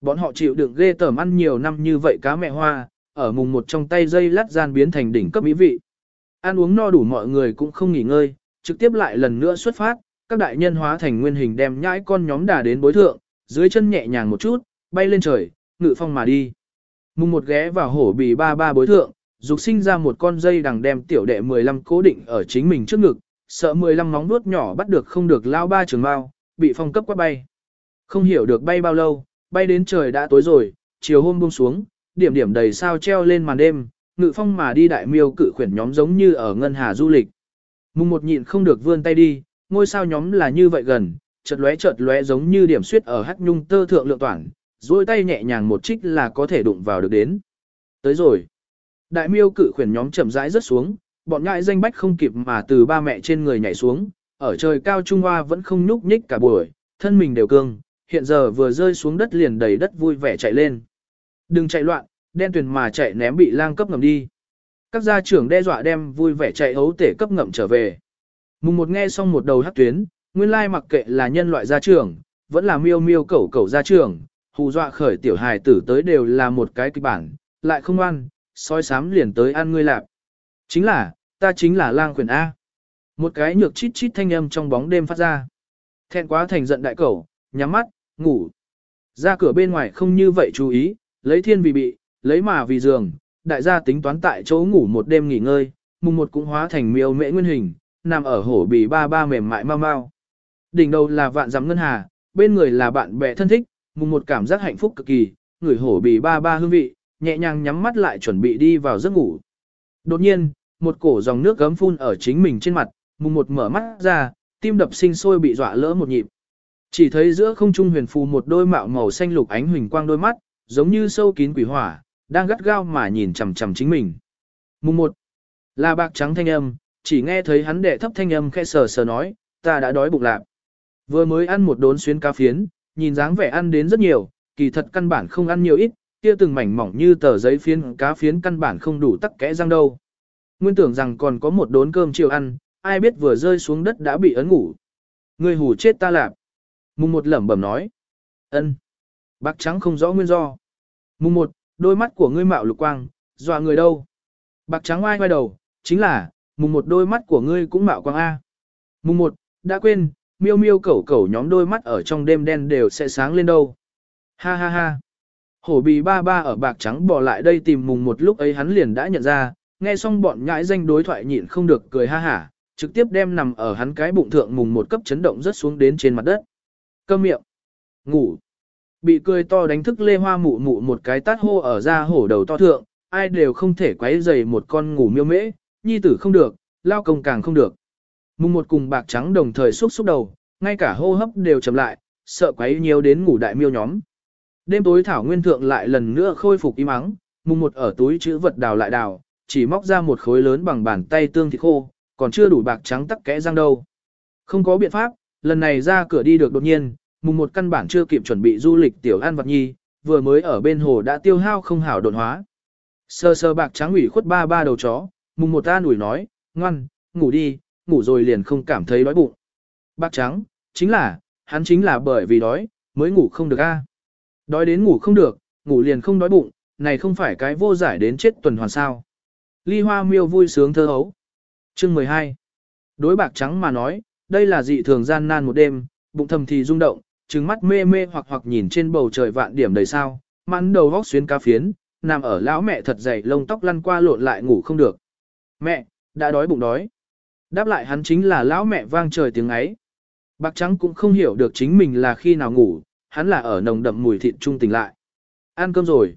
Bọn họ chịu đựng ghê tởm ăn nhiều năm như vậy cá mẹ hoa, ở mùng một trong tay dây lát gian biến thành đỉnh cấp mỹ vị. Ăn uống no đủ mọi người cũng không nghỉ ngơi, trực tiếp lại lần nữa xuất phát, các đại nhân hóa thành nguyên hình đem nhãi con nhóm đà đến bối thượng, dưới chân nhẹ nhàng một chút, bay lên trời, ngự phong mà đi. Mùng một ghé vào hổ bì ba ba bối thượng, dục sinh ra một con dây đằng đem tiểu đệ 15 cố định ở chính mình trước ngực, sợ 15 móng nuốt nhỏ bắt được không được lao ba trường bao, bị phong cấp quá bay. Không hiểu được bay bao lâu, bay đến trời đã tối rồi, chiều hôm buông xuống, điểm điểm đầy sao treo lên màn đêm, ngự phong mà đi đại miêu cự khuyển nhóm giống như ở ngân hà du lịch. Mùng một nhịn không được vươn tay đi, ngôi sao nhóm là như vậy gần, chợt lóe chợt lóe giống như điểm suyết ở hắc nhung tơ thượng lượng toản, duỗi tay nhẹ nhàng một trích là có thể đụng vào được đến. Tới rồi. Đại miêu cự khuyển nhóm chậm rãi rất xuống, bọn ngại danh bách không kịp mà từ ba mẹ trên người nhảy xuống, ở trời cao Trung Hoa vẫn không nhúc nhích cả buổi, thân mình đều cương, hiện giờ vừa rơi xuống đất liền đầy đất vui vẻ chạy lên. Đừng chạy loạn, đen tuyền mà chạy ném bị lang cấp ngầm đi. Các gia trưởng đe dọa đem vui vẻ chạy ấu tể cấp ngậm trở về. Mùng một nghe xong một đầu hắc tuyến, nguyên lai mặc kệ là nhân loại gia trưởng, vẫn là miêu miêu cẩu cẩu gia trưởng, hù dọa khởi tiểu hài tử tới đều là một cái kịch bản, lại không ăn, soi sám liền tới ăn ngươi lạp. Chính là, ta chính là lang quyền A. Một cái nhược chít chít thanh âm trong bóng đêm phát ra. Thẹn quá thành giận đại cẩu, nhắm mắt, ngủ. Ra cửa bên ngoài không như vậy chú ý, lấy thiên vì bị, lấy mà vì giường, đại gia tính toán tại chỗ ngủ một đêm nghỉ ngơi, mùng một cũng hóa thành miêu mễ nguyên hình, nằm ở hổ bì ba ba mềm mại mau mau. Đỉnh đầu là vạn giám ngân hà, bên người là bạn bè thân thích, mùng một cảm giác hạnh phúc cực kỳ, người hổ bì ba ba hương vị, nhẹ nhàng nhắm mắt lại chuẩn bị đi vào giấc ngủ. Đột nhiên, một cổ dòng nước gấm phun ở chính mình trên mặt, mùng một mở mắt ra, tim đập sinh sôi bị dọa lỡ một nhịp. Chỉ thấy giữa không trung huyền phù một đôi mạo màu xanh lục ánh huỳnh quang đôi mắt, giống như sâu kín quỷ hỏa, đang gắt gao mà nhìn chằm chằm chính mình. Mùng một là bạc trắng thanh âm, chỉ nghe thấy hắn đệ thấp thanh âm khẽ sờ sờ nói, ta đã đói bụng lạc. Vừa mới ăn một đốn xuyến cá phiến, nhìn dáng vẻ ăn đến rất nhiều, kỳ thật căn bản không ăn nhiều ít, kia từng mảnh mỏng như tờ giấy phiến cá phiến căn bản không đủ tắc kẽ răng đâu. Nguyên tưởng rằng còn có một đốn cơm chiều ăn, ai biết vừa rơi xuống đất đã bị ấn ngủ. Người hù chết ta lạp. Mùng một lẩm bẩm nói. ân. Bạc trắng không rõ nguyên do. Mùng một, đôi mắt của ngươi mạo lục quang, dọa người đâu. Bạc trắng oai quay đầu, chính là, mùng một đôi mắt của ngươi cũng mạo quang A. Mùng một, đã quên, miêu miêu cẩu cẩu nhóm đôi mắt ở trong đêm đen đều sẽ sáng lên đâu. Ha ha ha. Hổ bì ba ba ở bạc trắng bỏ lại đây tìm mùng một lúc ấy hắn liền đã nhận ra, nghe xong bọn nhãi danh đối thoại nhịn không được cười ha hả, trực tiếp đem nằm ở hắn cái bụng thượng mùng một cấp chấn động rất xuống đến trên mặt đất. Cơm miệng. Ngủ. Bị cười to đánh thức lê hoa mụ mụ một cái tát hô ở ra hổ đầu to thượng, ai đều không thể quấy dày một con ngủ miêu mễ, nhi tử không được, lao công càng không được. Mùng một cùng bạc trắng đồng thời xúc xúc đầu, ngay cả hô hấp đều chậm lại, sợ quấy nhiều đến ngủ đại miêu nhóm. Đêm tối thảo nguyên thượng lại lần nữa khôi phục im ắng, mùng một ở túi chữ vật đào lại đào, chỉ móc ra một khối lớn bằng bàn tay tương thịt khô, còn chưa đủ bạc trắng tắc kẽ răng đâu. Không có biện pháp, lần này ra cửa đi được đột nhiên, mùng một căn bản chưa kịp chuẩn bị du lịch tiểu an vật nhi, vừa mới ở bên hồ đã tiêu hao không hảo đột hóa. Sơ sơ bạc trắng ủy khuất ba ba đầu chó, mùng một ta ủi nói, ngoan, ngủ đi, ngủ rồi liền không cảm thấy đói bụng. Bạc trắng, chính là, hắn chính là bởi vì đói, mới ngủ không được a. Đói đến ngủ không được, ngủ liền không đói bụng, này không phải cái vô giải đến chết tuần hoàn sao. Ly hoa miêu vui sướng thơ hấu. Chương 12 Đối bạc trắng mà nói, đây là dị thường gian nan một đêm, bụng thầm thì rung động, trừng mắt mê mê hoặc hoặc nhìn trên bầu trời vạn điểm đầy sao, mắn đầu vóc xuyến cá phiến, nằm ở lão mẹ thật dày lông tóc lăn qua lộn lại ngủ không được. Mẹ, đã đói bụng đói. Đáp lại hắn chính là lão mẹ vang trời tiếng ấy. Bạc trắng cũng không hiểu được chính mình là khi nào ngủ, hắn là ở nồng đậm mùi thịt trung tỉnh lại. Ăn cơm rồi.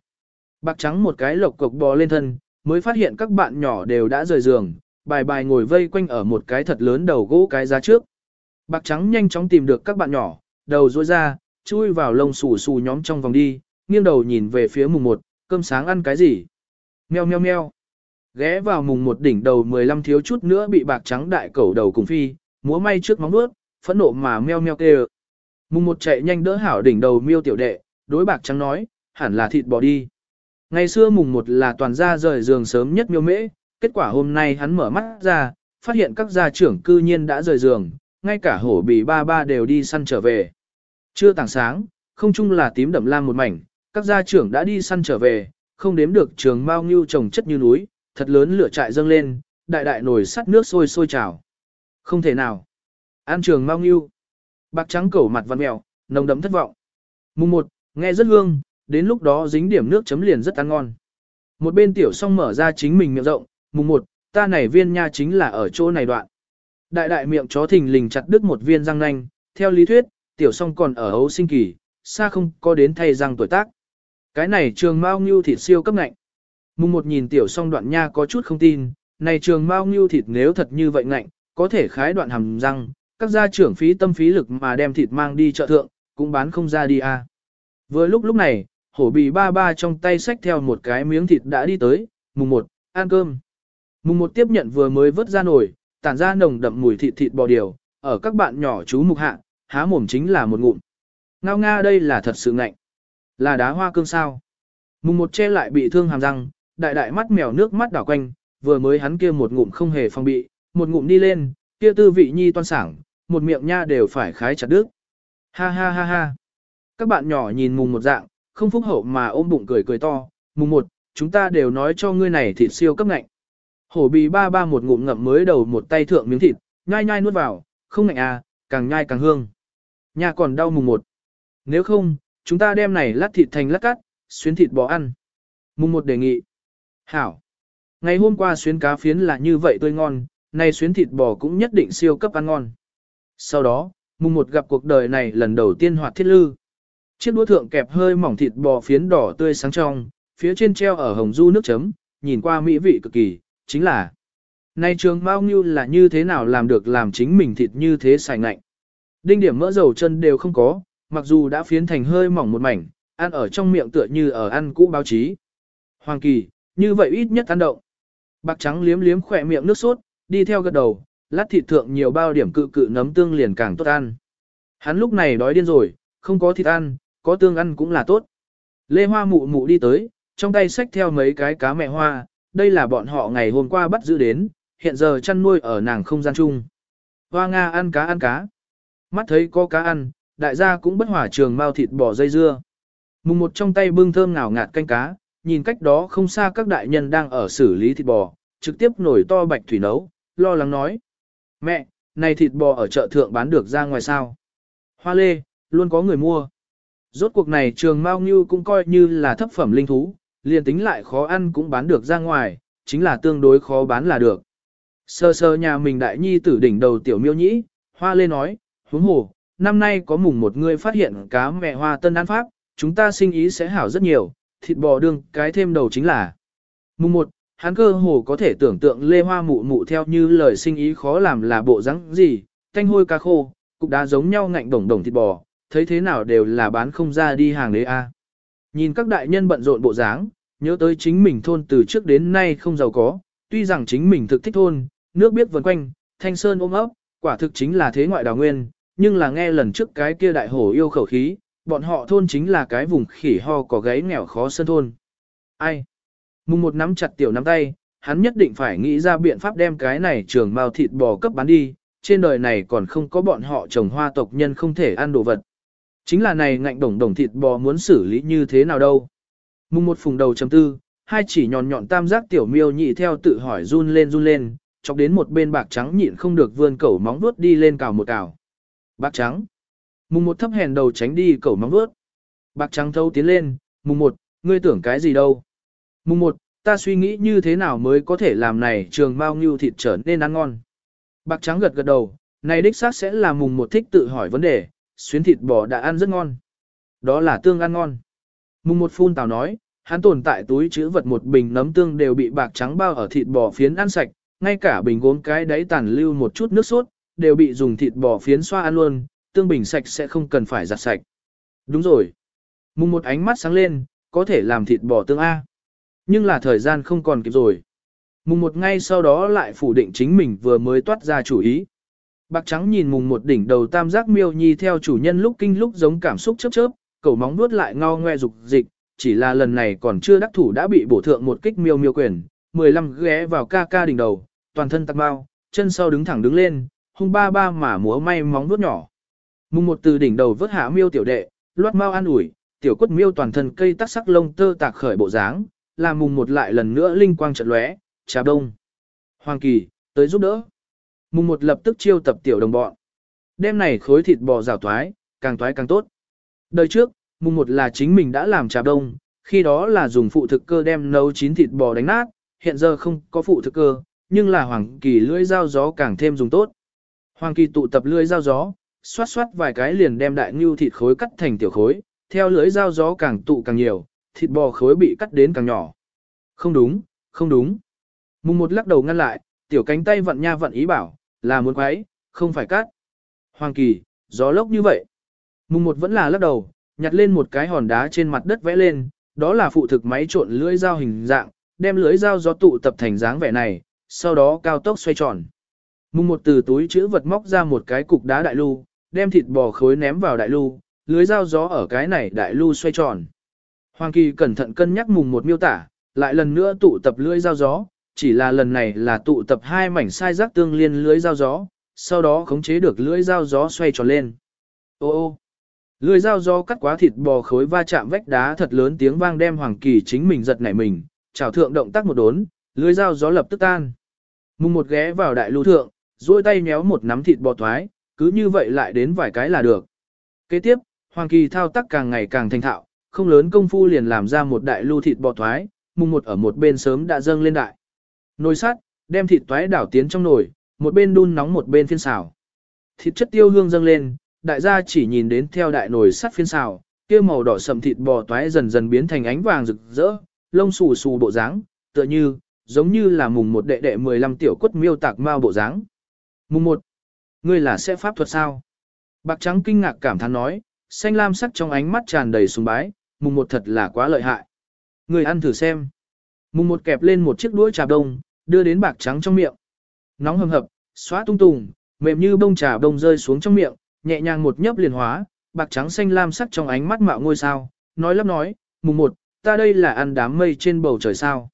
Bạc trắng một cái lộc cộc bò lên thân, mới phát hiện các bạn nhỏ đều đã rời giường, bài bài ngồi vây quanh ở một cái thật lớn đầu gỗ cái giá trước. Bạc trắng nhanh chóng tìm được các bạn nhỏ, đầu rối ra, chui vào lông xù xù nhóm trong vòng đi, nghiêng đầu nhìn về phía mùng một, cơm sáng ăn cái gì? Meo meo meo. Ghé vào mùng một đỉnh đầu 15 thiếu chút nữa bị bạc trắng đại cẩu đầu cùng phi, múa may trước móng bước, phẫn nộ mà meo meo kêu. Mùng một chạy nhanh đỡ hảo đỉnh đầu miêu tiểu đệ, đối bạc trắng nói, hẳn là thịt bò đi. Ngày xưa mùng một là toàn gia rời giường sớm nhất miêu mễ, kết quả hôm nay hắn mở mắt ra, phát hiện các gia trưởng cư nhiên đã rời giường, ngay cả hổ bì ba ba đều đi săn trở về. Chưa tảng sáng, không chung là tím đậm lam một mảnh, các gia trưởng đã đi săn trở về, không đếm được trường mao ngưu trồng chất như núi, thật lớn lửa trại dâng lên, đại đại nồi sắt nước sôi sôi trào. Không thể nào. An trường mau nghiêu. Bạc trắng cẩu mặt văn mèo, nồng đấm thất vọng. Mùng 1, nghe rất hương, đến lúc đó dính điểm nước chấm liền rất ăn ngon. Một bên tiểu song mở ra chính mình miệng rộng, mùng 1, ta nảy viên nha chính là ở chỗ này đoạn. Đại đại miệng chó thình lình chặt đứt một viên răng nanh, theo lý thuyết, tiểu song còn ở ấu sinh kỳ, xa không có đến thay răng tuổi tác. Cái này trường mao ngưu thịt siêu cấp ngạnh. Mùng một nhìn tiểu song đoạn nha có chút không tin, này trường mao ngưu thịt nếu thật như vậy ngạnh, có thể khái đoạn hàm răng, các gia trưởng phí tâm phí lực mà đem thịt mang đi chợ thượng, cũng bán không ra đi à. Vừa lúc lúc này, hổ bì ba ba trong tay xách theo một cái miếng thịt đã đi tới, mùng một, ăn cơm. Mùng một tiếp nhận vừa mới vớt ra nồi, tản ra nồng đậm mùi thịt thịt bò điều, ở các bạn nhỏ chú mục hạ, há mồm chính là một ngụm. Ngao nga đây là thật sự ngạnh. Là đá hoa cương sao. Mùng một che lại bị thương hàm răng, đại đại mắt mèo nước mắt đảo quanh, vừa mới hắn kia một ngụm không hề phong bị, một ngụm đi lên, kia tư vị nhi toan sảng, một miệng nha đều phải khái chặt đứt. Ha ha ha ha. Các bạn nhỏ nhìn mùng một dạng, không phúc hậu mà ôm bụng cười cười to, mùng một, chúng ta đều nói cho ngươi này thịt siêu cấp ngạnh. Hổ bì ba ba một ngụm ngậm mới đầu một tay thượng miếng thịt, nhai nhai nuốt vào, không ngạnh à, càng nhai càng hương. Nhà còn đau mùng một. Nếu không, chúng ta đem này lát thịt thành lát cắt, xuyến thịt bò ăn. Mùng một đề nghị. Hảo. Ngày hôm qua xuyến cá phiến là như vậy tươi ngon, nay xuyến thịt bò cũng nhất định siêu cấp ăn ngon. Sau đó, mùng một gặp cuộc đời này lần đầu tiên hoạt thiết lư. Chiếc đũa thượng kẹp hơi mỏng thịt bò phiến đỏ tươi sáng trong, phía trên treo ở hồng du nước chấm, nhìn qua mỹ vị cực kỳ, chính là Nay trường bao nhiêu là như thế nào làm được làm chính mình thịt như thế xài ngạnh. Đinh điểm mỡ dầu chân đều không có, mặc dù đã phiến thành hơi mỏng một mảnh, ăn ở trong miệng tựa như ở ăn cũ báo chí. Hoàng kỳ, như vậy ít nhất ăn động. Bạc trắng liếm liếm khỏe miệng nước sốt, đi theo gật đầu, lát thịt thượng nhiều bao điểm cự cự nấm tương liền càng tốt ăn. Hắn lúc này đói điên rồi, không có thịt ăn, có tương ăn cũng là tốt. Lê Hoa mụ mụ đi tới, trong tay xách theo mấy cái cá mẹ hoa, đây là bọn họ ngày hôm qua bắt giữ đến, hiện giờ chăn nuôi ở nàng không gian chung. Hoa Nga ăn cá ăn cá. Mắt thấy có cá ăn, đại gia cũng bất hỏa trường mau thịt bỏ dây dưa. Mùng một trong tay bưng thơm ngào ngạt canh cá, nhìn cách đó không xa các đại nhân đang ở xử lý thịt bò, trực tiếp nổi to bạch thủy nấu, lo lắng nói. Mẹ, này thịt bò ở chợ thượng bán được ra ngoài sao? Hoa lê, luôn có người mua. Rốt cuộc này trường Mao Ngưu cũng coi như là thấp phẩm linh thú, liền tính lại khó ăn cũng bán được ra ngoài, chính là tương đối khó bán là được. Sơ sơ nhà mình đại nhi tử đỉnh đầu tiểu miêu nhĩ, hoa lê nói, huống hồ, năm nay có mùng một người phát hiện cá mẹ hoa tân ăn pháp, chúng ta sinh ý sẽ hảo rất nhiều, thịt bò đương cái thêm đầu chính là. Mùng một, hắn cơ hồ có thể tưởng tượng lê hoa mụ mụ theo như lời sinh ý khó làm là bộ rắn gì, thanh hôi cá khô, cục đá giống nhau ngạnh đồng đồng thịt bò, thấy thế nào đều là bán không ra đi hàng đấy a. Nhìn các đại nhân bận rộn bộ dáng, nhớ tới chính mình thôn từ trước đến nay không giàu có, tuy rằng chính mình thực thích thôn, nước biết vần quanh, thanh sơn ôm ấp, quả thực chính là thế ngoại đào nguyên, nhưng là nghe lần trước cái kia đại hổ yêu khẩu khí, bọn họ thôn chính là cái vùng khỉ ho có gáy nghèo khó sơn thôn. Ai? Mùng một nắm chặt tiểu nắm tay, hắn nhất định phải nghĩ ra biện pháp đem cái này trường mao thịt bò cấp bán đi, trên đời này còn không có bọn họ trồng hoa tộc nhân không thể ăn đồ vật. Chính là này ngạnh đồng đồng thịt bò muốn xử lý như thế nào đâu. Mùng một phùng đầu chấm tư, hai chỉ nhọn nhọn tam giác tiểu miêu nhị theo tự hỏi run lên run lên, chọc đến một bên bạc trắng nhịn không được vươn cẩu móng vuốt đi lên cào một cào. Bạc trắng. Mùng một thấp hèn đầu tránh đi cẩu móng vuốt. Bạc trắng thâu tiến lên, mùng một, ngươi tưởng cái gì đâu. Mùng một, ta suy nghĩ như thế nào mới có thể làm này trường bao nhiêu thịt trở nên ăn ngon. Bạc trắng gật gật đầu, này đích xác sẽ là mùng một thích tự hỏi vấn đề, xuyến thịt bò đã ăn rất ngon. Đó là tương ăn ngon. Mùng một phun tào nói, hắn tồn tại túi chữ vật một bình nấm tương đều bị bạc trắng bao ở thịt bò phiến ăn sạch, ngay cả bình gốm cái đáy tàn lưu một chút nước sốt, đều bị dùng thịt bò phiến xoa ăn luôn, tương bình sạch sẽ không cần phải giặt sạch. Đúng rồi. Mùng một ánh mắt sáng lên, có thể làm thịt bò tương A. Nhưng là thời gian không còn kịp rồi. Mùng một ngay sau đó lại phủ định chính mình vừa mới toát ra chủ ý. Bạc trắng nhìn mùng một đỉnh đầu tam giác miêu nhi theo chủ nhân lúc kinh lúc giống cảm xúc chớp chớp, cẩu móng nuốt lại ngao ngoe dục dịch, chỉ là lần này còn chưa đắc thủ đã bị bổ thượng một kích miêu miêu quyền, 15 ghé vào ca ca đỉnh đầu, toàn thân tạc bao, chân sau đứng thẳng đứng lên, hung ba ba mà múa may móng nuốt nhỏ. Mùng một từ đỉnh đầu vớt hạ miêu tiểu đệ, loát mau an ủi, tiểu quất miêu toàn thân cây tắc sắc lông tơ tạc khởi bộ dáng, làm mùng một lại lần nữa linh quang trận lóe, trà đông. Hoàng kỳ, tới giúp đỡ. Mùng một lập tức chiêu tập tiểu đồng bọn. Đêm này khối thịt bò rào toái, càng toái càng tốt. Đời trước, mùng một là chính mình đã làm trà đông, khi đó là dùng phụ thực cơ đem nấu chín thịt bò đánh nát, hiện giờ không có phụ thực cơ, nhưng là hoàng kỳ lưỡi dao gió càng thêm dùng tốt. Hoàng kỳ tụ tập lưỡi dao gió, xoát xoát vài cái liền đem đại ngưu thịt khối cắt thành tiểu khối, theo lưới dao gió càng tụ càng nhiều, thịt bò khối bị cắt đến càng nhỏ. Không đúng, không đúng. Mùng một lắc đầu ngăn lại, tiểu cánh tay vận nha vận ý bảo, là muốn quấy, không phải cắt. Hoàng kỳ, gió lốc như vậy. Mùng một vẫn là lắc đầu, nhặt lên một cái hòn đá trên mặt đất vẽ lên, đó là phụ thực máy trộn lưỡi dao hình dạng, đem lưỡi dao gió tụ tập thành dáng vẻ này, sau đó cao tốc xoay tròn. Mùng một từ túi chữ vật móc ra một cái cục đá đại lưu, đem thịt bò khối ném vào đại lưu, lưới dao gió ở cái này đại lưu xoay tròn. Hoàng Kỳ cẩn thận cân nhắc mùng một miêu tả, lại lần nữa tụ tập lưới dao gió, chỉ là lần này là tụ tập hai mảnh sai rác tương liên lưới dao gió, sau đó khống chế được lưới dao gió xoay tròn lên. Ô ô, lưới dao gió cắt quá thịt bò khối va chạm vách đá thật lớn tiếng vang đem Hoàng Kỳ chính mình giật nảy mình, chào thượng động tác một đốn, lưới dao gió lập tức tan. Mùng một ghé vào đại lưu thượng, duỗi tay nhéo một nắm thịt bò thoái, cứ như vậy lại đến vài cái là được. Kế tiếp, Hoàng Kỳ thao tác càng ngày càng thành thạo, không lớn công phu liền làm ra một đại lưu thịt bò thoái, mùng một ở một bên sớm đã dâng lên đại. Nồi sắt, đem thịt toái đảo tiến trong nồi, một bên đun nóng một bên phiên xào. Thịt chất tiêu hương dâng lên, đại gia chỉ nhìn đến theo đại nồi sắt phiên xào, kia màu đỏ sậm thịt bò toái dần dần biến thành ánh vàng rực rỡ, lông xù xù bộ dáng, tựa như giống như là mùng một đệ đệ 15 tiểu quất miêu tạc mao bộ dáng. Mùng một, ngươi là sẽ pháp thuật sao? Bạc trắng kinh ngạc cảm thán nói, xanh lam sắc trong ánh mắt tràn đầy sùng bái, mùng một thật là quá lợi hại. Ngươi ăn thử xem. Mùng một kẹp lên một chiếc đũa trà đông, đưa đến bạc trắng trong miệng. Nóng hầm hập, xóa tung tùng, mềm như bông trà đông rơi xuống trong miệng, nhẹ nhàng một nhấp liền hóa, bạc trắng xanh lam sắc trong ánh mắt mạo ngôi sao, nói lắp nói, mùng một, ta đây là ăn đám mây trên bầu trời sao.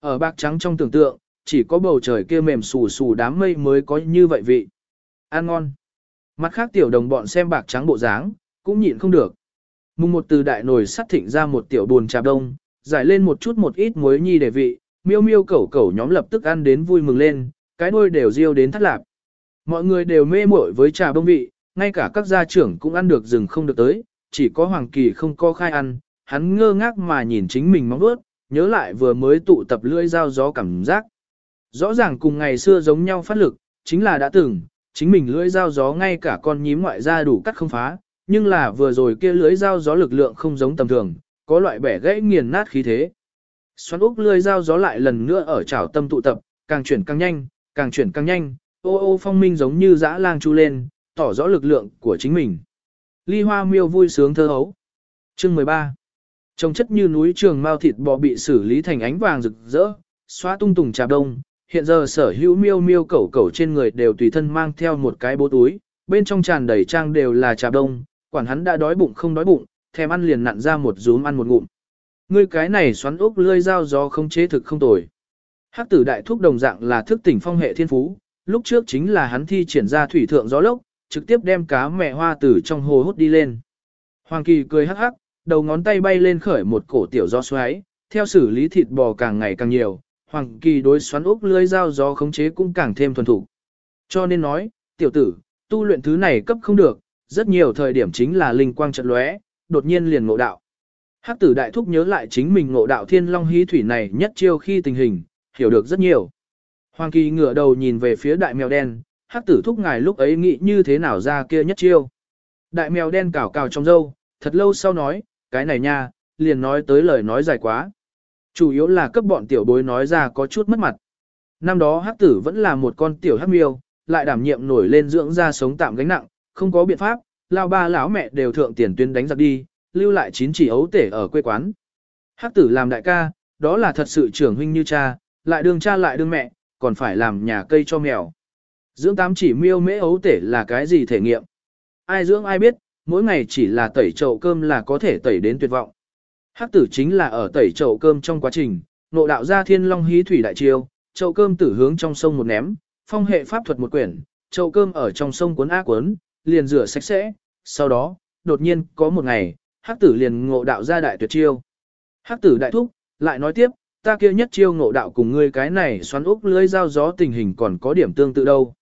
Ở bạc trắng trong tưởng tượng, chỉ có bầu trời kia mềm xù xù đám mây mới có như vậy vị. Ăn ngon. Mặt khác tiểu đồng bọn xem bạc trắng bộ dáng, cũng nhịn không được. Mùng một từ đại nồi sắt thịnh ra một tiểu buồn trà đông, giải lên một chút một ít muối nhi để vị, miêu miêu cẩu cẩu nhóm lập tức ăn đến vui mừng lên, cái đuôi đều riêu đến thắt lạp. Mọi người đều mê muội với trà bông vị, ngay cả các gia trưởng cũng ăn được rừng không được tới, chỉ có Hoàng Kỳ không có khai ăn, hắn ngơ ngác mà nhìn chính mình mong bước, nhớ lại vừa mới tụ tập lưỡi dao gió cảm giác. Rõ ràng cùng ngày xưa giống nhau phát lực, chính là đã từng, chính mình lưỡi dao gió ngay cả con nhím ngoại ra đủ cắt không phá, nhưng là vừa rồi kia lưỡi dao gió lực lượng không giống tầm thường, có loại bẻ gãy nghiền nát khí thế. Xoắn úc lưỡi dao gió lại lần nữa ở chảo tâm tụ tập, càng chuyển càng nhanh, càng chuyển càng nhanh, ô ô phong minh giống như dã lang chu lên, tỏ rõ lực lượng của chính mình. Ly hoa miêu vui sướng thơ hấu. Chương 13 Trông chất như núi trường mao thịt bò bị xử lý thành ánh vàng rực rỡ, xóa tung tùng trà đông. Hiện giờ sở hữu miêu miêu cẩu cẩu trên người đều tùy thân mang theo một cái bố túi, bên trong tràn đầy trang đều là trà đông, quản hắn đã đói bụng không đói bụng, thèm ăn liền nặn ra một rúm ăn một ngụm. Ngươi cái này xoắn ốc lươi dao gió không chế thực không tồi. Hắc tử đại thúc đồng dạng là thức tỉnh phong hệ thiên phú, lúc trước chính là hắn thi triển ra thủy thượng gió lốc, trực tiếp đem cá mẹ hoa tử trong hồ hút đi lên. Hoàng Kỳ cười hắc hắc, đầu ngón tay bay lên khởi một cổ tiểu gió xoáy, theo xử lý thịt bò càng ngày càng nhiều, Hoàng Kỳ đối xoắn ốc lưới dao gió khống chế cũng càng thêm thuần thủ. Cho nên nói, tiểu tử, tu luyện thứ này cấp không được, rất nhiều thời điểm chính là linh quang trận lóe, đột nhiên liền ngộ đạo. Hắc tử đại thúc nhớ lại chính mình ngộ đạo thiên long hí thủy này nhất chiêu khi tình hình, hiểu được rất nhiều. Hoàng kỳ ngửa đầu nhìn về phía đại mèo đen, hắc tử thúc ngài lúc ấy nghĩ như thế nào ra kia nhất chiêu. Đại mèo đen cào cào trong râu, thật lâu sau nói, cái này nha, liền nói tới lời nói dài quá. Chủ yếu là cấp bọn tiểu bối nói ra có chút mất mặt. Năm đó hắc tử vẫn là một con tiểu hắc miêu, lại đảm nhiệm nổi lên dưỡng ra sống tạm gánh nặng, không có biện pháp, lao ba lão mẹ đều thượng tiền tuyến đánh giặc đi, lưu lại chín chỉ ấu tể ở quê quán. Hắc tử làm đại ca, đó là thật sự trưởng huynh như cha, lại đương cha lại đương mẹ, còn phải làm nhà cây cho mèo. Dưỡng tám chỉ miêu mễ ấu tể là cái gì thể nghiệm? Ai dưỡng ai biết, mỗi ngày chỉ là tẩy chậu cơm là có thể tẩy đến tuyệt vọng. Hắc tử chính là ở tẩy chậu cơm trong quá trình, nộ đạo ra thiên long hí thủy đại chiêu, chậu cơm tử hướng trong sông một ném, phong hệ pháp thuật một quyển, chậu cơm ở trong sông cuốn á cuốn, liền rửa sạch sẽ, sau đó, đột nhiên, có một ngày, hắc tử liền ngộ đạo ra đại tuyệt chiêu. Hắc tử đại thúc, lại nói tiếp, ta kia nhất chiêu ngộ đạo cùng ngươi cái này xoắn úc lưới dao gió tình hình còn có điểm tương tự đâu.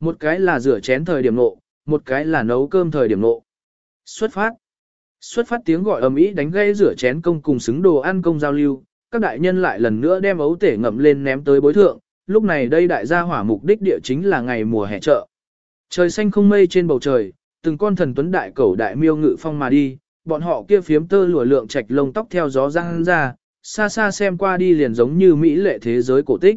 Một cái là rửa chén thời điểm ngộ, một cái là nấu cơm thời điểm ngộ. Xuất phát. Xuất phát tiếng gọi ầm ĩ đánh gây rửa chén công cùng xứng đồ ăn công giao lưu, các đại nhân lại lần nữa đem ấu tể ngậm lên ném tới bối thượng, lúc này đây đại gia hỏa mục đích địa chính là ngày mùa hè chợ. Trời xanh không mây trên bầu trời, từng con thần tuấn đại cẩu đại miêu ngự phong mà đi, bọn họ kia phiếm tơ lụa lượng trạch lông tóc theo gió răng ra, xa xa xem qua đi liền giống như mỹ lệ thế giới cổ tích.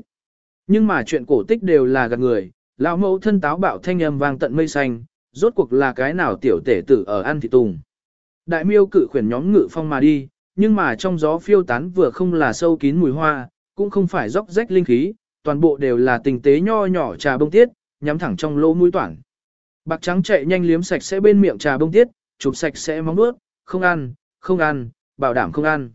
Nhưng mà chuyện cổ tích đều là gạt người, lão mẫu thân táo bạo thanh âm vang tận mây xanh, rốt cuộc là cái nào tiểu tể tử ở ăn thị tùng. Đại miêu cự khuyển nhóm ngự phong mà đi, nhưng mà trong gió phiêu tán vừa không là sâu kín mùi hoa, cũng không phải róc rách linh khí, toàn bộ đều là tình tế nho nhỏ trà bông tiết, nhắm thẳng trong lỗ mũi toản. Bạc trắng chạy nhanh liếm sạch sẽ bên miệng trà bông tiết, chụp sạch sẽ móng nuốt, không ăn, không ăn, bảo đảm không ăn.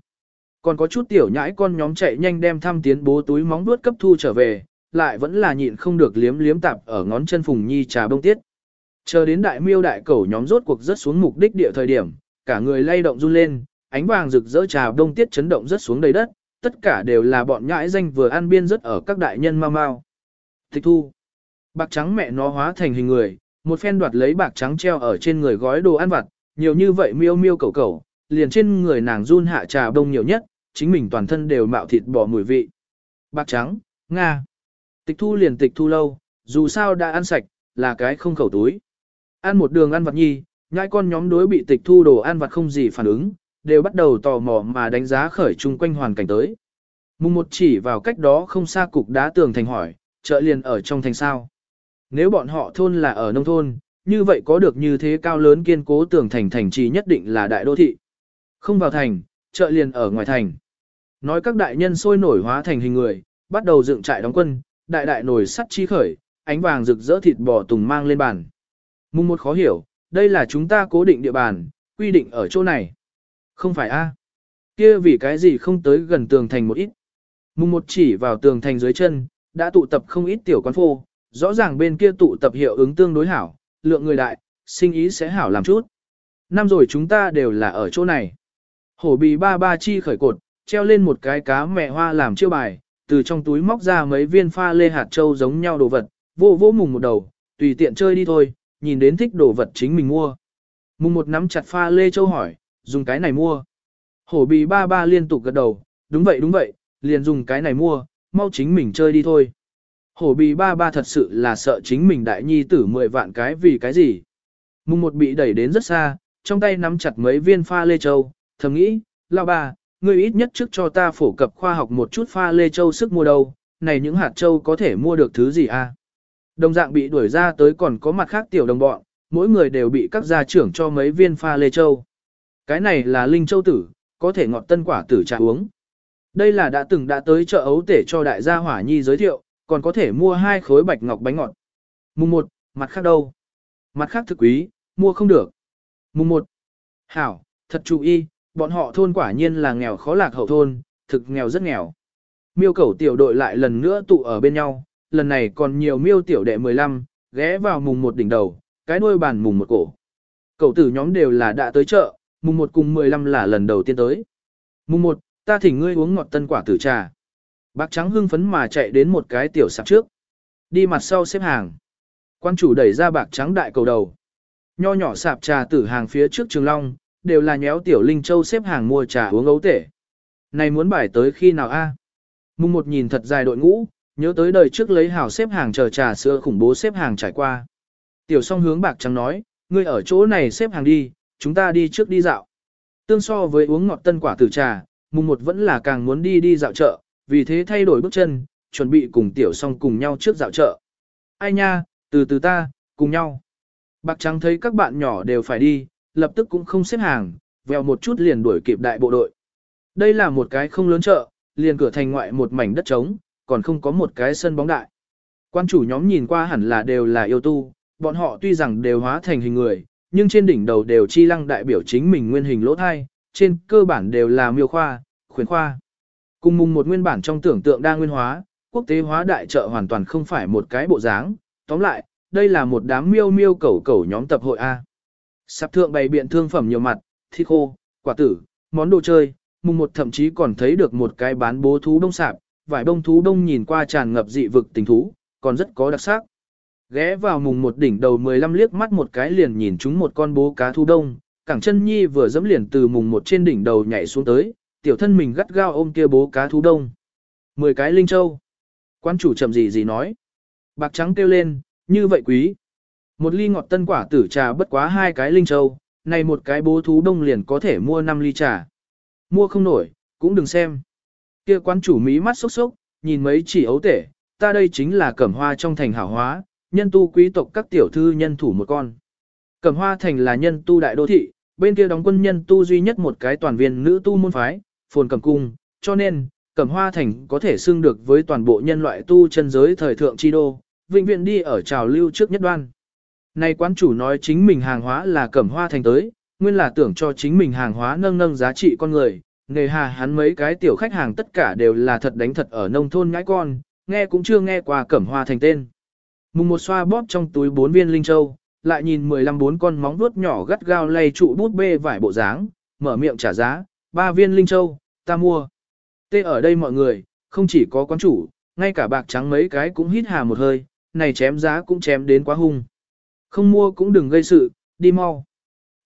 Còn có chút tiểu nhãi con nhóm chạy nhanh đem thăm tiến bố túi móng nuốt cấp thu trở về, lại vẫn là nhịn không được liếm liếm tạp ở ngón chân phùng nhi trà bông tiết. Chờ đến đại miêu đại cẩu nhóm rốt cuộc rất xuống mục đích địa thời điểm, cả người lay động run lên, ánh vàng rực rỡ trà đông tiết chấn động rất xuống đầy đất, tất cả đều là bọn nhãi danh vừa ăn biên rất ở các đại nhân mau mau. Tịch thu. Bạc trắng mẹ nó hóa thành hình người, một phen đoạt lấy bạc trắng treo ở trên người gói đồ ăn vặt, nhiều như vậy miêu miêu cầu cầu, liền trên người nàng run hạ trà đông nhiều nhất, chính mình toàn thân đều mạo thịt bò mùi vị. Bạc trắng, Nga. Tịch thu liền tịch thu lâu, dù sao đã ăn sạch, là cái không khẩu túi. Ăn một đường ăn vặt nhi, nhãi con nhóm đối bị tịch thu đồ ăn vặt không gì phản ứng, đều bắt đầu tò mò mà đánh giá khởi chung quanh hoàn cảnh tới. Mùng một chỉ vào cách đó không xa cục đá tường thành hỏi, chợ liền ở trong thành sao. Nếu bọn họ thôn là ở nông thôn, như vậy có được như thế cao lớn kiên cố tường thành thành trì nhất định là đại đô thị. Không vào thành, chợ liền ở ngoài thành. Nói các đại nhân sôi nổi hóa thành hình người, bắt đầu dựng trại đóng quân, đại đại nổi sắt chi khởi, ánh vàng rực rỡ thịt bò tùng mang lên bàn. Mùng một khó hiểu, đây là chúng ta cố định địa bàn, quy định ở chỗ này. Không phải a? Kia vì cái gì không tới gần tường thành một ít. Mùng một chỉ vào tường thành dưới chân, đã tụ tập không ít tiểu quán phô, rõ ràng bên kia tụ tập hiệu ứng tương đối hảo, lượng người đại, sinh ý sẽ hảo làm chút. Năm rồi chúng ta đều là ở chỗ này. Hổ bì ba ba chi khởi cột, treo lên một cái cá mẹ hoa làm chiêu bài, từ trong túi móc ra mấy viên pha lê hạt châu giống nhau đồ vật, vô vô mùng một đầu, tùy tiện chơi đi thôi, nhìn đến thích đồ vật chính mình mua. Mùng một nắm chặt pha lê châu hỏi, dùng cái này mua. Hổ bì ba ba liên tục gật đầu, đúng vậy đúng vậy, liền dùng cái này mua, mau chính mình chơi đi thôi. Hổ bì ba ba thật sự là sợ chính mình đại nhi tử 10 vạn cái vì cái gì. Mùng một bị đẩy đến rất xa, trong tay nắm chặt mấy viên pha lê châu, thầm nghĩ, lao ba, ngươi ít nhất trước cho ta phổ cập khoa học một chút pha lê châu sức mua đâu, này những hạt châu có thể mua được thứ gì a? Đồng dạng bị đuổi ra tới còn có mặt khác tiểu đồng bọn, mỗi người đều bị các gia trưởng cho mấy viên pha lê châu. Cái này là linh châu tử, có thể ngọt tân quả tử trà uống. Đây là đã từng đã tới chợ ấu tể cho đại gia hỏa nhi giới thiệu, còn có thể mua hai khối bạch ngọc bánh ngọt. Mùng 1, mặt khác đâu? Mặt khác thực quý, mua không được. Mùng 1. Hảo, thật chú ý, bọn họ thôn quả nhiên là nghèo khó lạc hậu thôn, thực nghèo rất nghèo. Miêu cầu tiểu đội lại lần nữa tụ ở bên nhau, lần này còn nhiều miêu tiểu đệ 15, ghé vào mùng một đỉnh đầu, cái nuôi bàn mùng một cổ. Cậu tử nhóm đều là đã tới chợ, mùng một cùng 15 là lần đầu tiên tới. Mùng một, ta thỉnh ngươi uống ngọt tân quả tử trà. Bạc trắng hưng phấn mà chạy đến một cái tiểu sạp trước. Đi mặt sau xếp hàng. Quan chủ đẩy ra bạc trắng đại cầu đầu. Nho nhỏ sạp trà tử hàng phía trước trường long, đều là nhéo tiểu linh châu xếp hàng mua trà uống ấu tể. Này muốn bài tới khi nào a? Mùng một nhìn thật dài đội ngũ, nhớ tới đời trước lấy hào xếp hàng chờ trà sữa khủng bố xếp hàng trải qua. Tiểu song hướng bạc trắng nói, ngươi ở chỗ này xếp hàng đi, chúng ta đi trước đi dạo. Tương so với uống ngọt tân quả tử trà, mùng một vẫn là càng muốn đi đi dạo chợ, vì thế thay đổi bước chân, chuẩn bị cùng tiểu song cùng nhau trước dạo chợ. Ai nha, từ từ ta, cùng nhau. Bạc trắng thấy các bạn nhỏ đều phải đi, lập tức cũng không xếp hàng, vèo một chút liền đuổi kịp đại bộ đội. Đây là một cái không lớn chợ, liền cửa thành ngoại một mảnh đất trống, còn không có một cái sân bóng đại. Quan chủ nhóm nhìn qua hẳn là đều là yêu tu, bọn họ tuy rằng đều hóa thành hình người, nhưng trên đỉnh đầu đều chi lăng đại biểu chính mình nguyên hình lỗ thai, trên cơ bản đều là miêu khoa, khuyến khoa. Cùng mùng một nguyên bản trong tưởng tượng đa nguyên hóa, quốc tế hóa đại trợ hoàn toàn không phải một cái bộ dáng. Tóm lại, đây là một đám miêu miêu cẩu cẩu nhóm tập hội A. Sạp thượng bày biện thương phẩm nhiều mặt, thịt khô, quả tử, món đồ chơi, mùng một thậm chí còn thấy được một cái bán bố thú đông sạp, vải bông thú đông nhìn qua tràn ngập dị vực tình thú, còn rất có đặc sắc. Ghé vào mùng một đỉnh đầu 15 liếc mắt một cái liền nhìn chúng một con bố cá thú đông, cẳng chân nhi vừa dẫm liền từ mùng một trên đỉnh đầu nhảy xuống tới, tiểu thân mình gắt gao ôm kia bố cá thú đông. Mười cái linh châu. Quan chủ chậm gì gì nói. Bạc trắng kêu lên, như vậy quý. Một ly ngọt tân quả tử trà bất quá hai cái linh châu, này một cái bố thú đông liền có thể mua 5 ly trà. Mua không nổi, cũng đừng xem. Kia quan chủ mí mắt sốc sốc, nhìn mấy chỉ ấu tể, ta đây chính là cẩm hoa trong thành hảo hóa, nhân tu quý tộc các tiểu thư nhân thủ một con. Cẩm hoa thành là nhân tu đại đô thị, bên kia đóng quân nhân tu duy nhất một cái toàn viên nữ tu môn phái, phồn cẩm cung, cho nên, cẩm hoa thành có thể xưng được với toàn bộ nhân loại tu chân giới thời thượng chi đô, vĩnh viện đi ở trào lưu trước nhất đoan. Này quán chủ nói chính mình hàng hóa là cẩm hoa thành tới, nguyên là tưởng cho chính mình hàng hóa nâng nâng giá trị con người, nghề hà hắn mấy cái tiểu khách hàng tất cả đều là thật đánh thật ở nông thôn nhãi con, nghe cũng chưa nghe qua cẩm hoa thành tên. Mùng một xoa bóp trong túi bốn viên linh châu, lại nhìn 15 bốn con móng vuốt nhỏ gắt gao lay trụ bút bê vải bộ dáng, mở miệng trả giá, ba viên linh châu, ta mua. Tê ở đây mọi người, không chỉ có quán chủ, ngay cả bạc trắng mấy cái cũng hít hà một hơi, này chém giá cũng chém đến quá hung. Không mua cũng đừng gây sự, đi mau.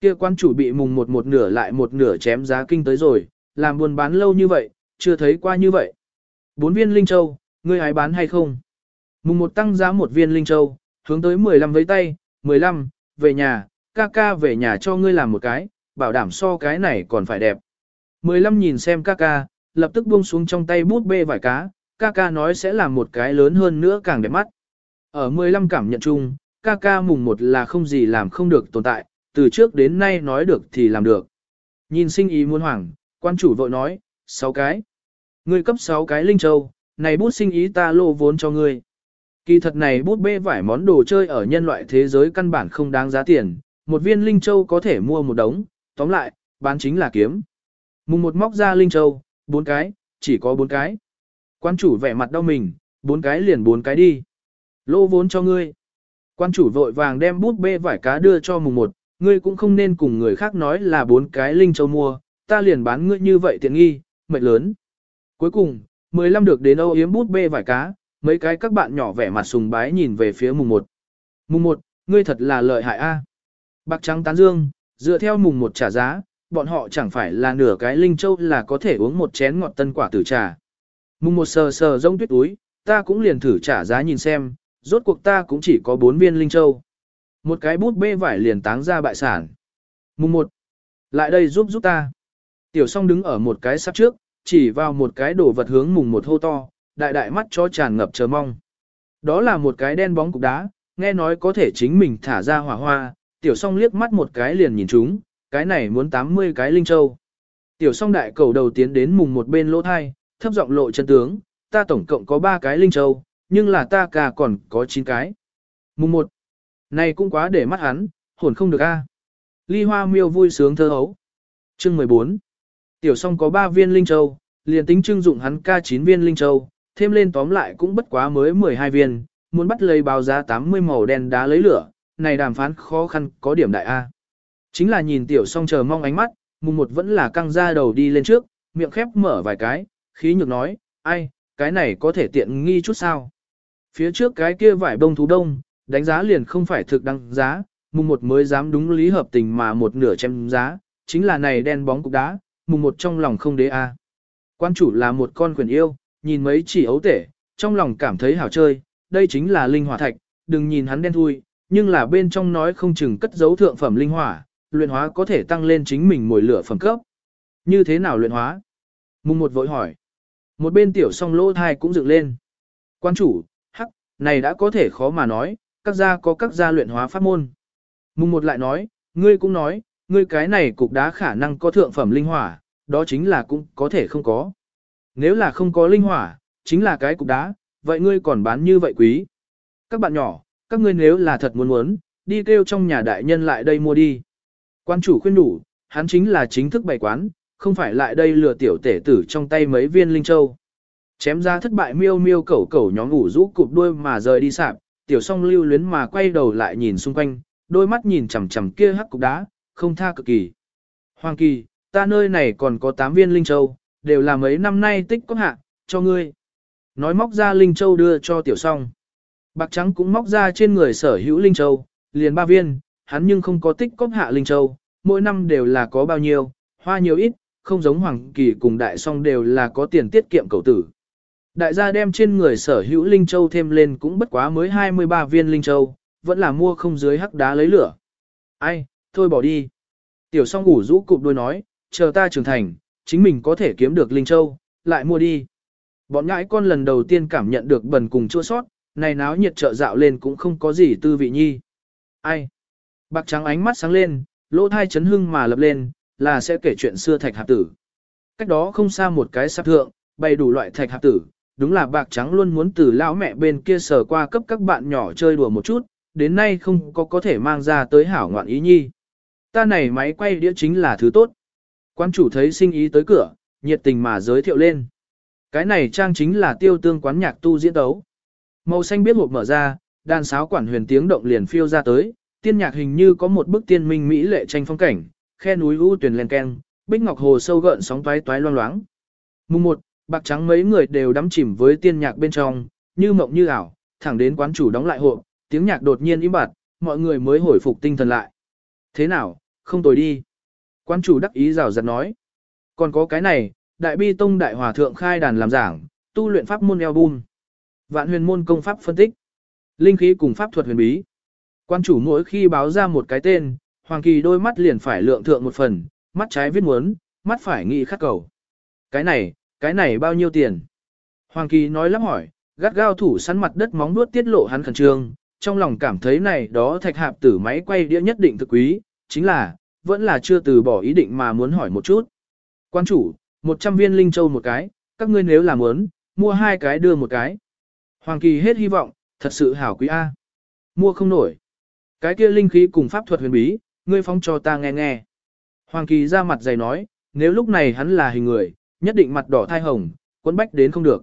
Kia quan chủ bị mùng một một nửa lại một nửa chém giá kinh tới rồi, làm buôn bán lâu như vậy, chưa thấy qua như vậy. Bốn viên linh châu, ngươi hái bán hay không? Mùng một tăng giá một viên linh châu, hướng tới 15 với tay, 15, về nhà, ca ca về nhà cho ngươi làm một cái, bảo đảm so cái này còn phải đẹp. 15 nhìn xem ca ca, lập tức buông xuống trong tay bút bê vải cá, ca ca nói sẽ làm một cái lớn hơn nữa càng đẹp mắt. Ở 15 cảm nhận chung, ca ca mùng một là không gì làm không được tồn tại, từ trước đến nay nói được thì làm được. Nhìn sinh ý muôn hoàng, quan chủ vội nói, 6 cái. Ngươi cấp 6 cái linh châu, này bút sinh ý ta lô vốn cho ngươi. Kỳ thật này bút bê vải món đồ chơi ở nhân loại thế giới căn bản không đáng giá tiền, một viên linh châu có thể mua một đống, tóm lại, bán chính là kiếm. Mùng một móc ra linh châu, bốn cái, chỉ có bốn cái. Quan chủ vẻ mặt đau mình, bốn cái liền bốn cái đi. Lô vốn cho ngươi. Quan chủ vội vàng đem bút bê vải cá đưa cho mùng một, ngươi cũng không nên cùng người khác nói là bốn cái linh châu mua, ta liền bán ngươi như vậy tiện nghi, mệnh lớn. Cuối cùng, 15 được đến âu yếm bút bê vải cá, mấy cái các bạn nhỏ vẻ mặt sùng bái nhìn về phía mùng một. Mùng một, ngươi thật là lợi hại a. Bạc trắng tán dương, dựa theo mùng một trả giá, bọn họ chẳng phải là nửa cái linh châu là có thể uống một chén ngọt tân quả tử trà. Mùng một sờ sờ rông tuyết túi, ta cũng liền thử trả giá nhìn xem, rốt cuộc ta cũng chỉ có bốn viên linh châu. Một cái bút bê vải liền táng ra bại sản. Mùng một, lại đây giúp giúp ta. Tiểu song đứng ở một cái sắp trước, chỉ vào một cái đồ vật hướng mùng một hô to, đại đại mắt cho tràn ngập chờ mong. Đó là một cái đen bóng cục đá, nghe nói có thể chính mình thả ra hỏa hoa, tiểu song liếc mắt một cái liền nhìn chúng, cái này muốn 80 cái linh châu. Tiểu song đại cầu đầu tiến đến mùng một bên lỗ thai, thấp giọng lộ chân tướng, ta tổng cộng có 3 cái linh châu, nhưng là ta cả còn có 9 cái. Mùng một, Này cũng quá để mắt hắn, hồn không được a. Ly hoa miêu vui sướng thơ hấu. Chương 14. Tiểu song có 3 viên linh châu, liền tính trưng dụng hắn ca 9 viên linh châu, thêm lên tóm lại cũng bất quá mới 12 viên, muốn bắt lấy báo giá 80 màu đen đá lấy lửa, này đàm phán khó khăn có điểm đại A. Chính là nhìn tiểu song chờ mong ánh mắt, mùng một vẫn là căng ra đầu đi lên trước, miệng khép mở vài cái, khí nhược nói, ai, cái này có thể tiện nghi chút sao. Phía trước cái kia vải bông thú đông, đánh giá liền không phải thực đăng giá, mùng một mới dám đúng lý hợp tình mà một nửa chém giá, chính là này đen bóng cục đá, mùng một trong lòng không đế a. Quan chủ là một con quyền yêu, nhìn mấy chỉ ấu tể, trong lòng cảm thấy hảo chơi, đây chính là linh hỏa thạch, đừng nhìn hắn đen thui, nhưng là bên trong nói không chừng cất dấu thượng phẩm linh hỏa, luyện hóa có thể tăng lên chính mình mồi lửa phẩm cấp. Như thế nào luyện hóa? Mùng một vội hỏi. Một bên tiểu song lỗ thai cũng dựng lên. Quan chủ, hắc, này đã có thể khó mà nói, các gia có các gia luyện hóa pháp môn. Mùng một lại nói, ngươi cũng nói, ngươi cái này cục đá khả năng có thượng phẩm linh hỏa, đó chính là cũng có thể không có. Nếu là không có linh hỏa, chính là cái cục đá, vậy ngươi còn bán như vậy quý. Các bạn nhỏ, các ngươi nếu là thật muốn muốn, đi kêu trong nhà đại nhân lại đây mua đi. Quan chủ khuyên đủ, hắn chính là chính thức bày quán, không phải lại đây lừa tiểu tể tử trong tay mấy viên linh châu. Chém ra thất bại miêu miêu cẩu cẩu nhóm ngủ rũ cụp đuôi mà rời đi sạp, tiểu song lưu luyến mà quay đầu lại nhìn xung quanh, đôi mắt nhìn chằm chằm kia hắc cục đá, không tha cực kỳ. Hoàng kỳ, ta nơi này còn có 8 viên linh châu, đều là mấy năm nay tích có hạ, cho ngươi. Nói móc ra linh châu đưa cho tiểu song. Bạc trắng cũng móc ra trên người sở hữu linh châu, liền ba viên, hắn nhưng không có tích cóp hạ linh châu, mỗi năm đều là có bao nhiêu, hoa nhiều ít, không giống hoàng kỳ cùng đại song đều là có tiền tiết kiệm cầu tử. Đại gia đem trên người sở hữu linh châu thêm lên cũng bất quá mới 23 viên linh châu, vẫn là mua không dưới hắc đá lấy lửa. Ai, thôi bỏ đi. Tiểu song ngủ rũ cụp đôi nói, chờ ta trưởng thành, chính mình có thể kiếm được linh châu, lại mua đi. Bọn ngãi con lần đầu tiên cảm nhận được bần cùng chua sót, này náo nhiệt trợ dạo lên cũng không có gì tư vị nhi. Ai? Bạc trắng ánh mắt sáng lên, lỗ thai chấn hưng mà lập lên, là sẽ kể chuyện xưa thạch hạp tử. Cách đó không xa một cái sạp thượng, bày đủ loại thạch hạp tử, đúng là bạc trắng luôn muốn từ lão mẹ bên kia sờ qua cấp các bạn nhỏ chơi đùa một chút, đến nay không có có thể mang ra tới hảo ngoạn ý nhi. Ta này máy quay đĩa chính là thứ tốt. Quán chủ thấy sinh ý tới cửa, nhiệt tình mà giới thiệu lên. Cái này trang chính là tiêu tương quán nhạc tu diễn tấu. Màu xanh biết hộp mở ra, đàn sáo quản huyền tiếng động liền phiêu ra tới, tiên nhạc hình như có một bức tiên minh mỹ lệ tranh phong cảnh, khe núi u tuyển len keng, bích ngọc hồ sâu gợn sóng toái toái loang loáng. Mùng 1, bạc trắng mấy người đều đắm chìm với tiên nhạc bên trong, như mộng như ảo, thẳng đến quán chủ đóng lại hộp, tiếng nhạc đột nhiên im bặt, mọi người mới hồi phục tinh thần lại. Thế nào, không tồi đi. Quán chủ đắc ý rào rạt nói. Còn có cái này, đại bi tông đại hòa thượng khai đàn làm giảng, tu luyện pháp môn album. Vạn huyền môn công pháp phân tích. Linh khí cùng pháp thuật huyền bí. Quan chủ mỗi khi báo ra một cái tên, Hoàng Kỳ đôi mắt liền phải lượng thượng một phần, mắt trái viết muốn, mắt phải nghĩ khắc cầu. Cái này, cái này bao nhiêu tiền? Hoàng Kỳ nói lắp hỏi, gắt gao thủ săn mặt đất móng nuốt tiết lộ hắn khẩn trương, trong lòng cảm thấy này đó thạch hạp tử máy quay đĩa nhất định thực quý, chính là, vẫn là chưa từ bỏ ý định mà muốn hỏi một chút. Quan chủ, 100 viên linh châu một cái, các ngươi nếu là muốn, mua hai cái đưa một cái. Hoàng Kỳ hết hy vọng, thật sự hảo quý A. Mua không nổi. Cái kia linh khí cùng pháp thuật huyền bí, ngươi phóng cho ta nghe nghe. Hoàng Kỳ ra mặt dày nói, nếu lúc này hắn là hình người, nhất định mặt đỏ thai hồng, quấn bách đến không được.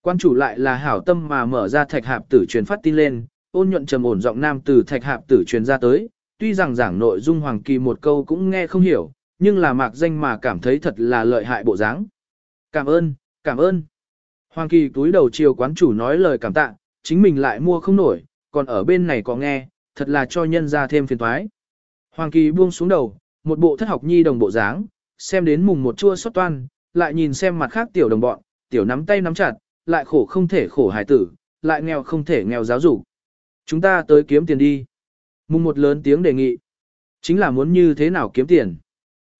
Quan chủ lại là hảo tâm mà mở ra thạch hạp tử truyền phát tin lên, ôn nhuận trầm ổn giọng nam từ thạch hạp tử truyền ra tới, tuy rằng giảng nội dung Hoàng Kỳ một câu cũng nghe không hiểu, nhưng là mạc danh mà cảm thấy thật là lợi hại bộ dáng. Cảm ơn, cảm ơn. Hoàng Kỳ túi đầu chiều quán chủ nói lời cảm tạ, chính mình lại mua không nổi, còn ở bên này có nghe, thật là cho nhân ra thêm phiền toái. Hoàng Kỳ buông xuống đầu, một bộ thất học nhi đồng bộ dáng, xem đến mùng một chua xót toan, lại nhìn xem mặt khác tiểu đồng bọn, tiểu nắm tay nắm chặt, lại khổ không thể khổ hài tử, lại nghèo không thể nghèo giáo dục. Chúng ta tới kiếm tiền đi. Mùng một lớn tiếng đề nghị. Chính là muốn như thế nào kiếm tiền.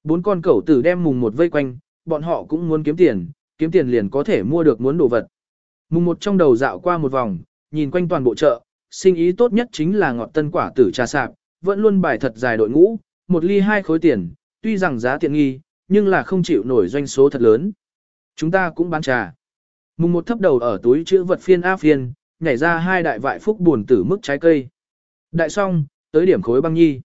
Bốn con cẩu tử đem mùng một vây quanh, bọn họ cũng muốn kiếm tiền, kiếm tiền liền có thể mua được muốn đồ vật. Mùng một trong đầu dạo qua một vòng, nhìn quanh toàn bộ chợ, sinh ý tốt nhất chính là ngọt tân quả tử trà sạp, vẫn luôn bài thật dài đội ngũ, một ly hai khối tiền, tuy rằng giá tiện nghi, nhưng là không chịu nổi doanh số thật lớn. Chúng ta cũng bán trà. Mùng một thấp đầu ở túi chữ vật phiên A phiên, nhảy ra hai đại vại phúc buồn tử mức trái cây. Đại song tới điểm khối băng nhi.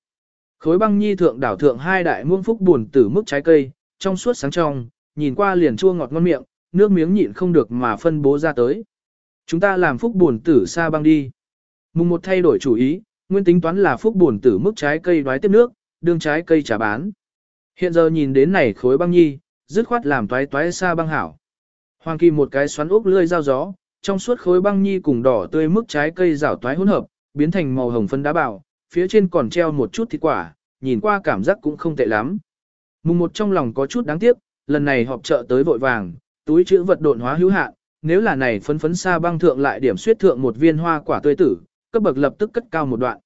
Khối băng nhi thượng đảo thượng hai đại muông phúc buồn tử mức trái cây, trong suốt sáng trong, nhìn qua liền chua ngọt ngon miệng, nước miếng nhịn không được mà phân bố ra tới. Chúng ta làm phúc buồn tử xa băng đi. Mùng một thay đổi chủ ý, nguyên tính toán là phúc buồn tử mức trái cây đoái tiếp nước, đương trái cây trả bán. Hiện giờ nhìn đến này khối băng nhi, dứt khoát làm toái toái xa băng hảo. Hoàng kỳ một cái xoắn ốc lươi dao gió, trong suốt khối băng nhi cùng đỏ tươi mức trái cây rảo toái hỗn hợp, biến thành màu hồng phân đá bảo, phía trên còn treo một chút thịt quả, nhìn qua cảm giác cũng không tệ lắm. Mùng một trong lòng có chút đáng tiếc, lần này họp chợ tới vội vàng, túi chữ vật độn hóa hữu hạn, nếu là này phấn phấn xa băng thượng lại điểm suyết thượng một viên hoa quả tươi tử, cấp bậc lập tức cất cao một đoạn.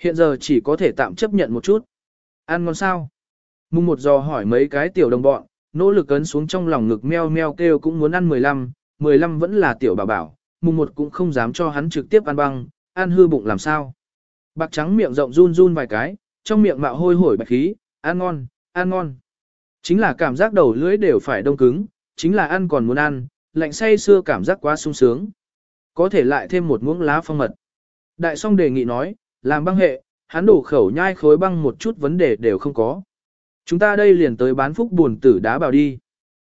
Hiện giờ chỉ có thể tạm chấp nhận một chút. Ăn ngon sao? Mùng một giò hỏi mấy cái tiểu đồng bọn, nỗ lực ấn xuống trong lòng ngực meo meo kêu cũng muốn ăn 15, 15 vẫn là tiểu bảo bảo, mùng một cũng không dám cho hắn trực tiếp ăn băng, ăn hư bụng làm sao. Bạc trắng miệng rộng run run vài cái, trong miệng mạo hôi hổi bạch khí, ăn ngon, ăn ngon. Chính là cảm giác đầu lưỡi đều phải đông cứng, chính là ăn còn muốn ăn, lạnh say xưa cảm giác quá sung sướng. Có thể lại thêm một muỗng lá phong mật. Đại song đề nghị nói, làm băng hệ, hắn đổ khẩu nhai khối băng một chút vấn đề đều không có. Chúng ta đây liền tới bán phúc buồn tử đá bảo đi.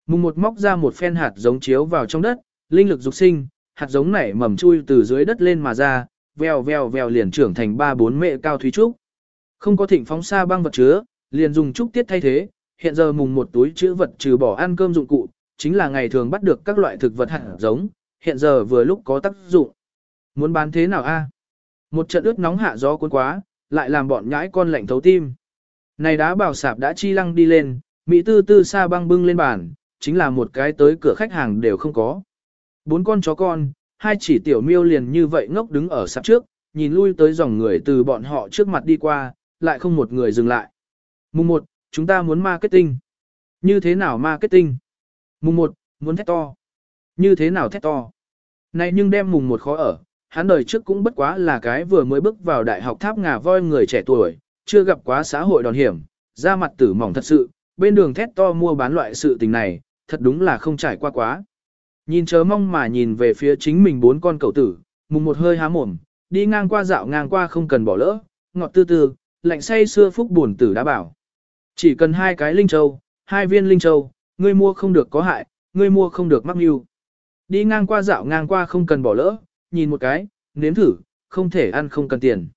Mùng một móc ra một phen hạt giống chiếu vào trong đất, linh lực dục sinh, hạt giống nảy mầm chui từ dưới đất lên mà ra, vèo vèo vèo liền trưởng thành ba bốn mệ cao thúy trúc. Không có thịnh phóng xa băng vật chứa, liền dùng trúc tiết thay thế, hiện giờ mùng một túi chữ vật trừ bỏ ăn cơm dụng cụ, chính là ngày thường bắt được các loại thực vật hạt giống, hiện giờ vừa lúc có tác dụng. Muốn bán thế nào a? Một trận ướt nóng hạ gió cuốn quá, lại làm bọn nhãi con lạnh thấu tim. Này đá bảo sạp đã chi lăng đi lên, Mỹ tư tư xa băng bưng lên bàn, chính là một cái tới cửa khách hàng đều không có. Bốn con chó con, hai chỉ tiểu miêu liền như vậy ngốc đứng ở sạp trước, nhìn lui tới dòng người từ bọn họ trước mặt đi qua, lại không một người dừng lại. Mùng 1, chúng ta muốn marketing. Như thế nào marketing? Mùng 1, muốn thét to. Như thế nào thét to? Này nhưng đem mùng 1 khó ở, hắn đời trước cũng bất quá là cái vừa mới bước vào đại học tháp ngà voi người trẻ tuổi, chưa gặp quá xã hội đòn hiểm, da mặt tử mỏng thật sự, bên đường thét to mua bán loại sự tình này, thật đúng là không trải qua quá. Nhìn chớ mong mà nhìn về phía chính mình bốn con cậu tử, mùng một hơi há mồm, đi ngang qua dạo ngang qua không cần bỏ lỡ, ngọt tư tư, lạnh say xưa phúc buồn tử đã bảo. Chỉ cần hai cái linh châu, hai viên linh châu, ngươi mua không được có hại, ngươi mua không được mắc mưu. Đi ngang qua dạo ngang qua không cần bỏ lỡ, nhìn một cái, nếm thử, không thể ăn không cần tiền.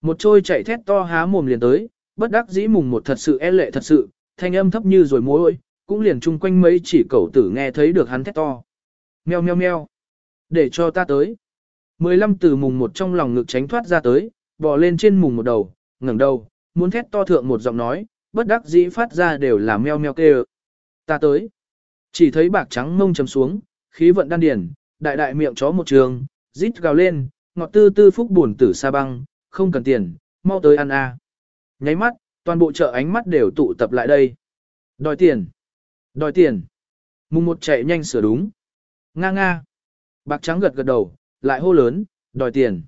Một trôi chạy thét to há mồm liền tới, bất đắc dĩ mùng một thật sự e lệ thật sự, thanh âm thấp như rồi mối cũng liền chung quanh mấy chỉ cẩu tử nghe thấy được hắn thét to. Meo meo meo. Để cho ta tới. Mười lăm từ mùng một trong lòng ngực tránh thoát ra tới, bò lên trên mùng một đầu, ngẩng đầu, muốn thét to thượng một giọng nói, bất đắc dĩ phát ra đều là meo meo kêu. Ta tới. Chỉ thấy bạc trắng mông chầm xuống, khí vận đan điển, đại đại miệng chó một trường, rít gào lên, ngọt tư tư phúc buồn tử sa băng, không cần tiền, mau tới ăn a. Nháy mắt, toàn bộ chợ ánh mắt đều tụ tập lại đây. Đòi tiền. Đòi tiền. Mùng một chạy nhanh sửa đúng. Nga nga. Bạc trắng gật gật đầu, lại hô lớn, đòi tiền.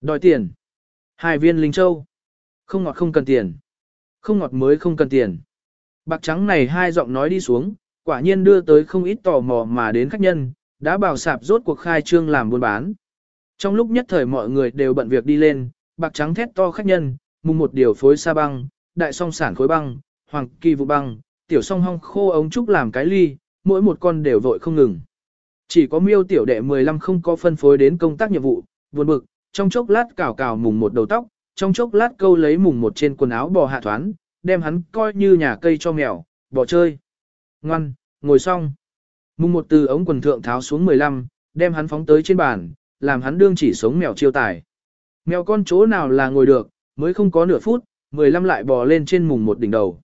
Đòi tiền. Hai viên linh châu. Không ngọt không cần tiền. Không ngọt mới không cần tiền. Bạc trắng này hai giọng nói đi xuống, quả nhiên đưa tới không ít tò mò mà đến khách nhân, đã bảo sạp rốt cuộc khai trương làm buôn bán. Trong lúc nhất thời mọi người đều bận việc đi lên, bạc trắng thét to khách nhân, mùng một điều phối sa băng, đại song sản khối băng, hoàng kỳ vụ băng, tiểu song hong khô ống trúc làm cái ly, mỗi một con đều vội không ngừng. Chỉ có miêu tiểu đệ 15 không có phân phối đến công tác nhiệm vụ, buồn bực, trong chốc lát cào cào mùng một đầu tóc, trong chốc lát câu lấy mùng một trên quần áo bò hạ thoán, đem hắn coi như nhà cây cho mèo, bỏ chơi. Ngoan, ngồi xong. Mùng một từ ống quần thượng tháo xuống 15, đem hắn phóng tới trên bàn, làm hắn đương chỉ sống mèo chiêu tài. Mèo con chỗ nào là ngồi được, mới không có nửa phút, 15 lại bò lên trên mùng một đỉnh đầu.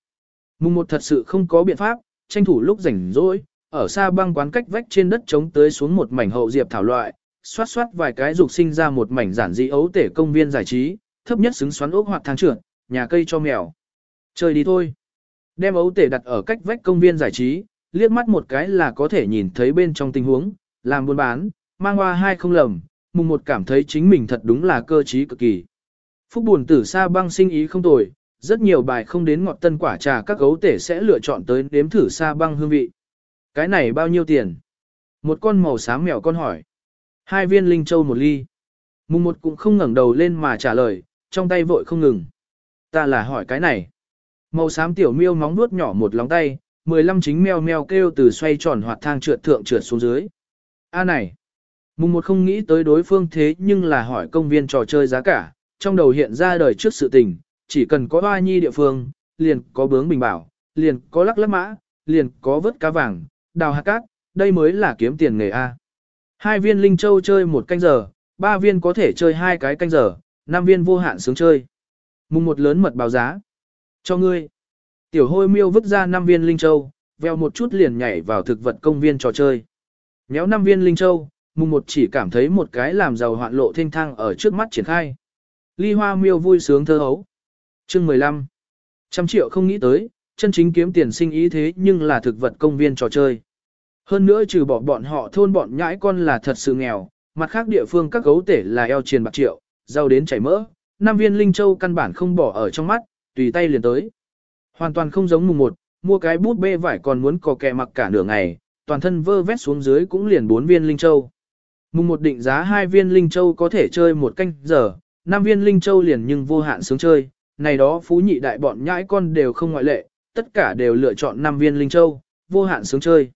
Mùng một thật sự không có biện pháp, tranh thủ lúc rảnh rỗi, ở xa băng quán cách vách trên đất chống tới xuống một mảnh hậu diệp thảo loại, xoát xoát vài cái dục sinh ra một mảnh giản dị ấu tể công viên giải trí, thấp nhất xứng xoắn ốc hoặc thang trượt, nhà cây cho mèo. Chơi đi thôi. Đem ấu tể đặt ở cách vách công viên giải trí, liếc mắt một cái là có thể nhìn thấy bên trong tình huống, làm buôn bán, mang hoa hai không lầm, mùng một cảm thấy chính mình thật đúng là cơ trí cực kỳ. Phúc buồn tử xa băng sinh ý không tồi, rất nhiều bài không đến ngọt tân quả trà các gấu tể sẽ lựa chọn tới nếm thử xa băng hương vị. Cái này bao nhiêu tiền? Một con màu xám mèo con hỏi. Hai viên linh châu một ly. Mùng một cũng không ngẩng đầu lên mà trả lời, trong tay vội không ngừng. Ta là hỏi cái này. Màu xám tiểu miêu móng nuốt nhỏ một lóng tay, 15 chính meo meo kêu từ xoay tròn hoạt thang trượt thượng trượt xuống dưới. A này, mùng một không nghĩ tới đối phương thế nhưng là hỏi công viên trò chơi giá cả, trong đầu hiện ra đời trước sự tình, chỉ cần có hoa nhi địa phương, liền có bướng bình bảo, liền có lắc lắc mã, liền có vớt cá vàng, đào hạt cát, đây mới là kiếm tiền nghề A. Hai viên linh châu chơi một canh giờ, ba viên có thể chơi hai cái canh giờ, năm viên vô hạn sướng chơi. Mùng một lớn mật báo giá. Cho ngươi. Tiểu hôi miêu vứt ra năm viên linh châu, veo một chút liền nhảy vào thực vật công viên trò chơi. Nhéo năm viên linh châu, mùng một chỉ cảm thấy một cái làm giàu hoạn lộ thanh thang ở trước mắt triển khai. Ly hoa miêu vui sướng thơ hấu. Chương 15. Trăm triệu không nghĩ tới, chân chính kiếm tiền sinh ý thế nhưng là thực vật công viên trò chơi. Hơn nữa trừ bỏ bọn họ thôn bọn nhãi con là thật sự nghèo, mặt khác địa phương các gấu tể là eo triền bạc triệu, giàu đến chảy mỡ, Nam viên linh châu căn bản không bỏ ở trong mắt, tùy tay liền tới. Hoàn toàn không giống mùng một, mua cái bút bê vải còn muốn cò kẹ mặc cả nửa ngày, toàn thân vơ vét xuống dưới cũng liền bốn viên linh châu. Mùng một định giá hai viên linh châu có thể chơi một canh giờ, nam viên linh châu liền nhưng vô hạn sướng chơi, này đó phú nhị đại bọn nhãi con đều không ngoại lệ, tất cả đều lựa chọn năm viên linh châu, vô hạn sướng chơi.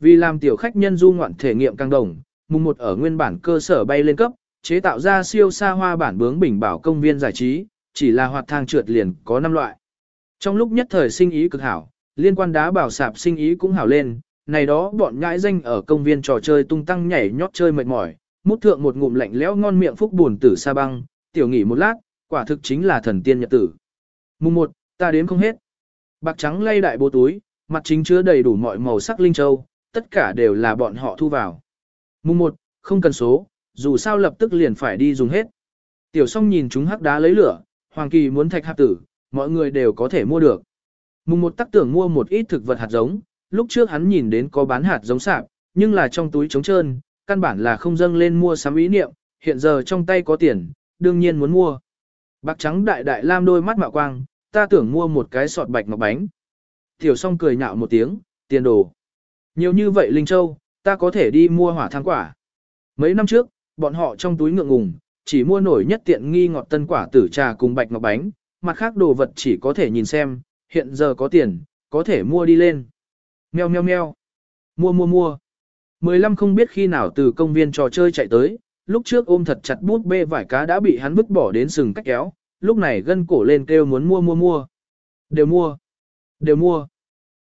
Vì làm tiểu khách nhân du ngoạn thể nghiệm càng đồng, mùng một ở nguyên bản cơ sở bay lên cấp, chế tạo ra siêu xa hoa bản bướng bình bảo công viên giải trí, chỉ là hoạt thang trượt liền có 5 loại. Trong lúc nhất thời sinh ý cực hảo, liên quan đá bảo sạp sinh ý cũng hảo lên, này đó bọn nhãi danh ở công viên trò chơi tung tăng nhảy nhót chơi mệt mỏi, mút thượng một ngụm lạnh lẽo ngon miệng phúc buồn tử sa băng, tiểu nghỉ một lát, quả thực chính là thần tiên nhật tử. Mùng 1, ta đến không hết. Bạc trắng lay đại bố túi, mặt chính chứa đầy đủ mọi màu sắc linh châu, tất cả đều là bọn họ thu vào. Mùng 1, không cần số, dù sao lập tức liền phải đi dùng hết. Tiểu song nhìn chúng hắc đá lấy lửa, Hoàng Kỳ muốn thạch hạt tử, mọi người đều có thể mua được. Mùng một tắc tưởng mua một ít thực vật hạt giống, lúc trước hắn nhìn đến có bán hạt giống sạp, nhưng là trong túi trống trơn, căn bản là không dâng lên mua sắm ý niệm, hiện giờ trong tay có tiền, đương nhiên muốn mua. Bạc trắng đại đại lam đôi mắt mạo quang, ta tưởng mua một cái sọt bạch ngọc bánh. Tiểu song cười nhạo một tiếng, tiền đồ. Nhiều như vậy Linh Châu, ta có thể đi mua hỏa thang quả. Mấy năm trước, bọn họ trong túi ngượng ngùng, chỉ mua nổi nhất tiện nghi ngọt tân quả tử trà cùng bạch ngọc bánh, mặt khác đồ vật chỉ có thể nhìn xem, hiện giờ có tiền, có thể mua đi lên. Meo meo meo. Mua mua mua. 15 không biết khi nào từ công viên trò chơi chạy tới, lúc trước ôm thật chặt bút bê vải cá đã bị hắn vứt bỏ đến sừng cách kéo, lúc này gân cổ lên kêu muốn mua mua mua. Đều mua. Đều mua.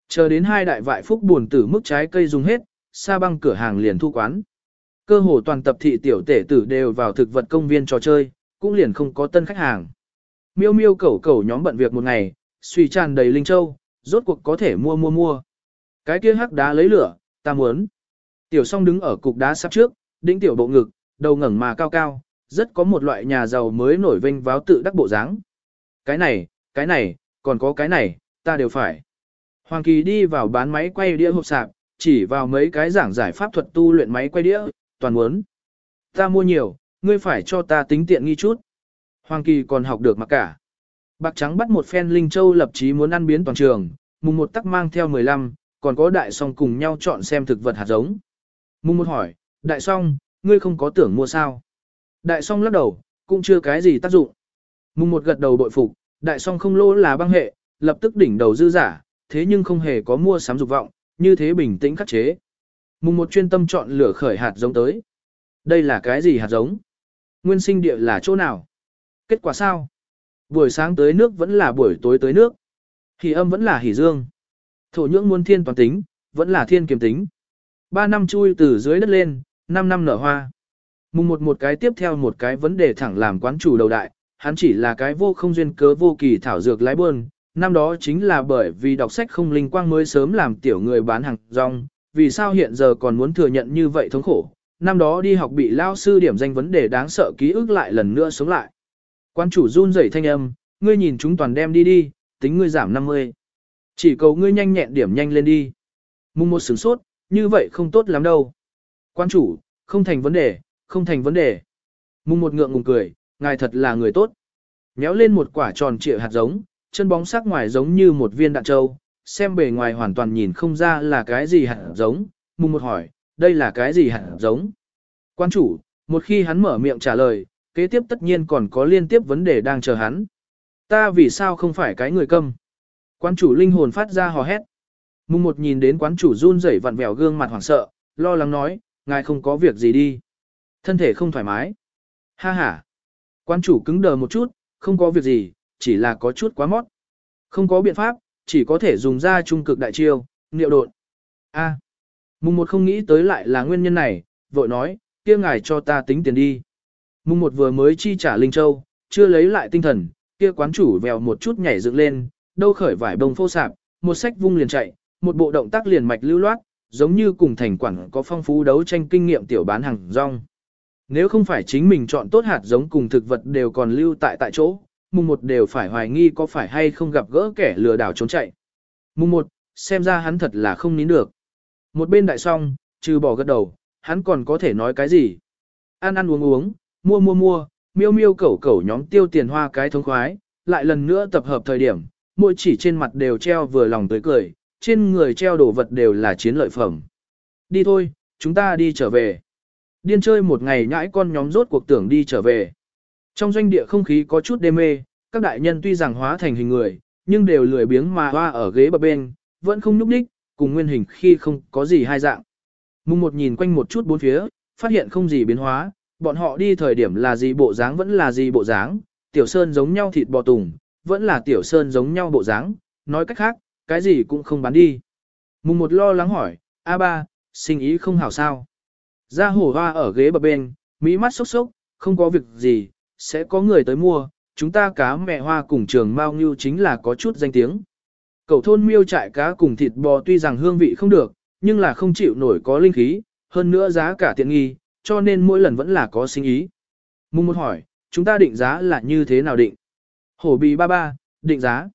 Chờ đến hai đại vại phúc buồn tử mức trái cây dùng hết, sa băng cửa hàng liền thu quán. Cơ hồ toàn tập thị tiểu tể tử đều vào thực vật công viên trò chơi, cũng liền không có tân khách hàng. Miêu miêu cẩu cẩu nhóm bận việc một ngày, suy tràn đầy linh châu, rốt cuộc có thể mua mua mua. Cái kia hắc đá lấy lửa, ta muốn. Tiểu song đứng ở cục đá sắp trước, đĩnh tiểu bộ ngực, đầu ngẩng mà cao cao, rất có một loại nhà giàu mới nổi vinh váo tự đắc bộ dáng. Cái này, cái này, còn có cái này, ta đều phải. Hoàng Kỳ đi vào bán máy quay đĩa hộp sạp, chỉ vào mấy cái giảng giải pháp thuật tu luyện máy quay đĩa, toàn muốn. Ta mua nhiều, ngươi phải cho ta tính tiện nghi chút. Hoàng Kỳ còn học được mặc cả. Bạc trắng bắt một phen Linh Châu lập chí muốn ăn biến toàn trường, mùng một tắc mang theo 15, còn có đại song cùng nhau chọn xem thực vật hạt giống. Mùng một hỏi, đại song, ngươi không có tưởng mua sao? Đại song lắc đầu, cũng chưa cái gì tác dụng. Mùng một gật đầu bội phục, đại song không lỗ là băng hệ, lập tức đỉnh đầu dư giả, thế nhưng không hề có mua sắm dục vọng, như thế bình tĩnh khắc chế. Mùng một chuyên tâm chọn lửa khởi hạt giống tới. Đây là cái gì hạt giống? Nguyên sinh địa là chỗ nào? Kết quả sao? Buổi sáng tới nước vẫn là buổi tối tới nước. Hỷ âm vẫn là hỉ dương. Thổ nhưỡng muôn thiên toàn tính, vẫn là thiên kiềm tính. Ba năm chui từ dưới đất lên, năm năm nở hoa. Mùng một một cái tiếp theo một cái vấn đề thẳng làm quán chủ đầu đại, hắn chỉ là cái vô không duyên cớ vô kỳ thảo dược lái buôn. Năm đó chính là bởi vì đọc sách không linh quang mới sớm làm tiểu người bán hàng rong, vì sao hiện giờ còn muốn thừa nhận như vậy thống khổ. Năm đó đi học bị lao sư điểm danh vấn đề đáng sợ ký ức lại lần nữa sống lại. Quan chủ run rẩy thanh âm, ngươi nhìn chúng toàn đem đi đi, tính ngươi giảm 50. Chỉ cầu ngươi nhanh nhẹn điểm nhanh lên đi. Mùng một sửng sốt, như vậy không tốt lắm đâu. Quan chủ, không thành vấn đề, không thành vấn đề. Mùng một ngượng ngùng cười, ngài thật là người tốt. nhéo lên một quả tròn trịa hạt giống, chân bóng sắc ngoài giống như một viên đạn trâu, xem bề ngoài hoàn toàn nhìn không ra là cái gì hạt giống. Mùng một hỏi, đây là cái gì hạt giống? Quan chủ, một khi hắn mở miệng trả lời, kế tiếp tất nhiên còn có liên tiếp vấn đề đang chờ hắn. Ta vì sao không phải cái người câm? Quan chủ linh hồn phát ra hò hét. Mùng một nhìn đến quán chủ run rẩy vặn vẹo gương mặt hoảng sợ, lo lắng nói, ngài không có việc gì đi. Thân thể không thoải mái. Ha ha. Quán chủ cứng đờ một chút, không có việc gì, chỉ là có chút quá mót. Không có biện pháp, chỉ có thể dùng ra trung cực đại chiêu, niệu đột. A. Mùng một không nghĩ tới lại là nguyên nhân này, vội nói, kia ngài cho ta tính tiền đi. Mùng một vừa mới chi trả Linh Châu, chưa lấy lại tinh thần, kia quán chủ vèo một chút nhảy dựng lên, đâu khởi vải bông phô sạp, một sách vung liền chạy, một bộ động tác liền mạch lưu loát, giống như cùng thành quản có phong phú đấu tranh kinh nghiệm tiểu bán hàng rong. Nếu không phải chính mình chọn tốt hạt giống cùng thực vật đều còn lưu tại tại chỗ, mùng một đều phải hoài nghi có phải hay không gặp gỡ kẻ lừa đảo trốn chạy. Mùng một, xem ra hắn thật là không nín được. Một bên đại song, trừ bỏ gật đầu, hắn còn có thể nói cái gì? Ăn ăn uống uống, mua mua mua, miêu miêu cẩu cẩu nhóm tiêu tiền hoa cái thống khoái, lại lần nữa tập hợp thời điểm, mỗi chỉ trên mặt đều treo vừa lòng tới cười, trên người treo đồ vật đều là chiến lợi phẩm. Đi thôi, chúng ta đi trở về. Điên chơi một ngày nhãi con nhóm rốt cuộc tưởng đi trở về. Trong doanh địa không khí có chút đê mê, các đại nhân tuy rằng hóa thành hình người, nhưng đều lười biếng mà hoa ở ghế bờ bên, vẫn không nhúc nhích, cùng nguyên hình khi không có gì hai dạng. Mùng một nhìn quanh một chút bốn phía, phát hiện không gì biến hóa, bọn họ đi thời điểm là gì bộ dáng vẫn là gì bộ dáng, tiểu sơn giống nhau thịt bò tùng, vẫn là tiểu sơn giống nhau bộ dáng, nói cách khác, cái gì cũng không bán đi. Mùng một lo lắng hỏi, A ba, sinh ý không hảo sao. Ra hổ hoa ở ghế bờ bên, mỹ mắt sốc sốc, không có việc gì, sẽ có người tới mua, chúng ta cá mẹ hoa cùng trường mao ngưu chính là có chút danh tiếng. Cầu thôn miêu trại cá cùng thịt bò tuy rằng hương vị không được, nhưng là không chịu nổi có linh khí, hơn nữa giá cả tiện nghi, cho nên mỗi lần vẫn là có sinh ý. Mùng một hỏi, chúng ta định giá là như thế nào định? Hổ bì ba ba, định giá.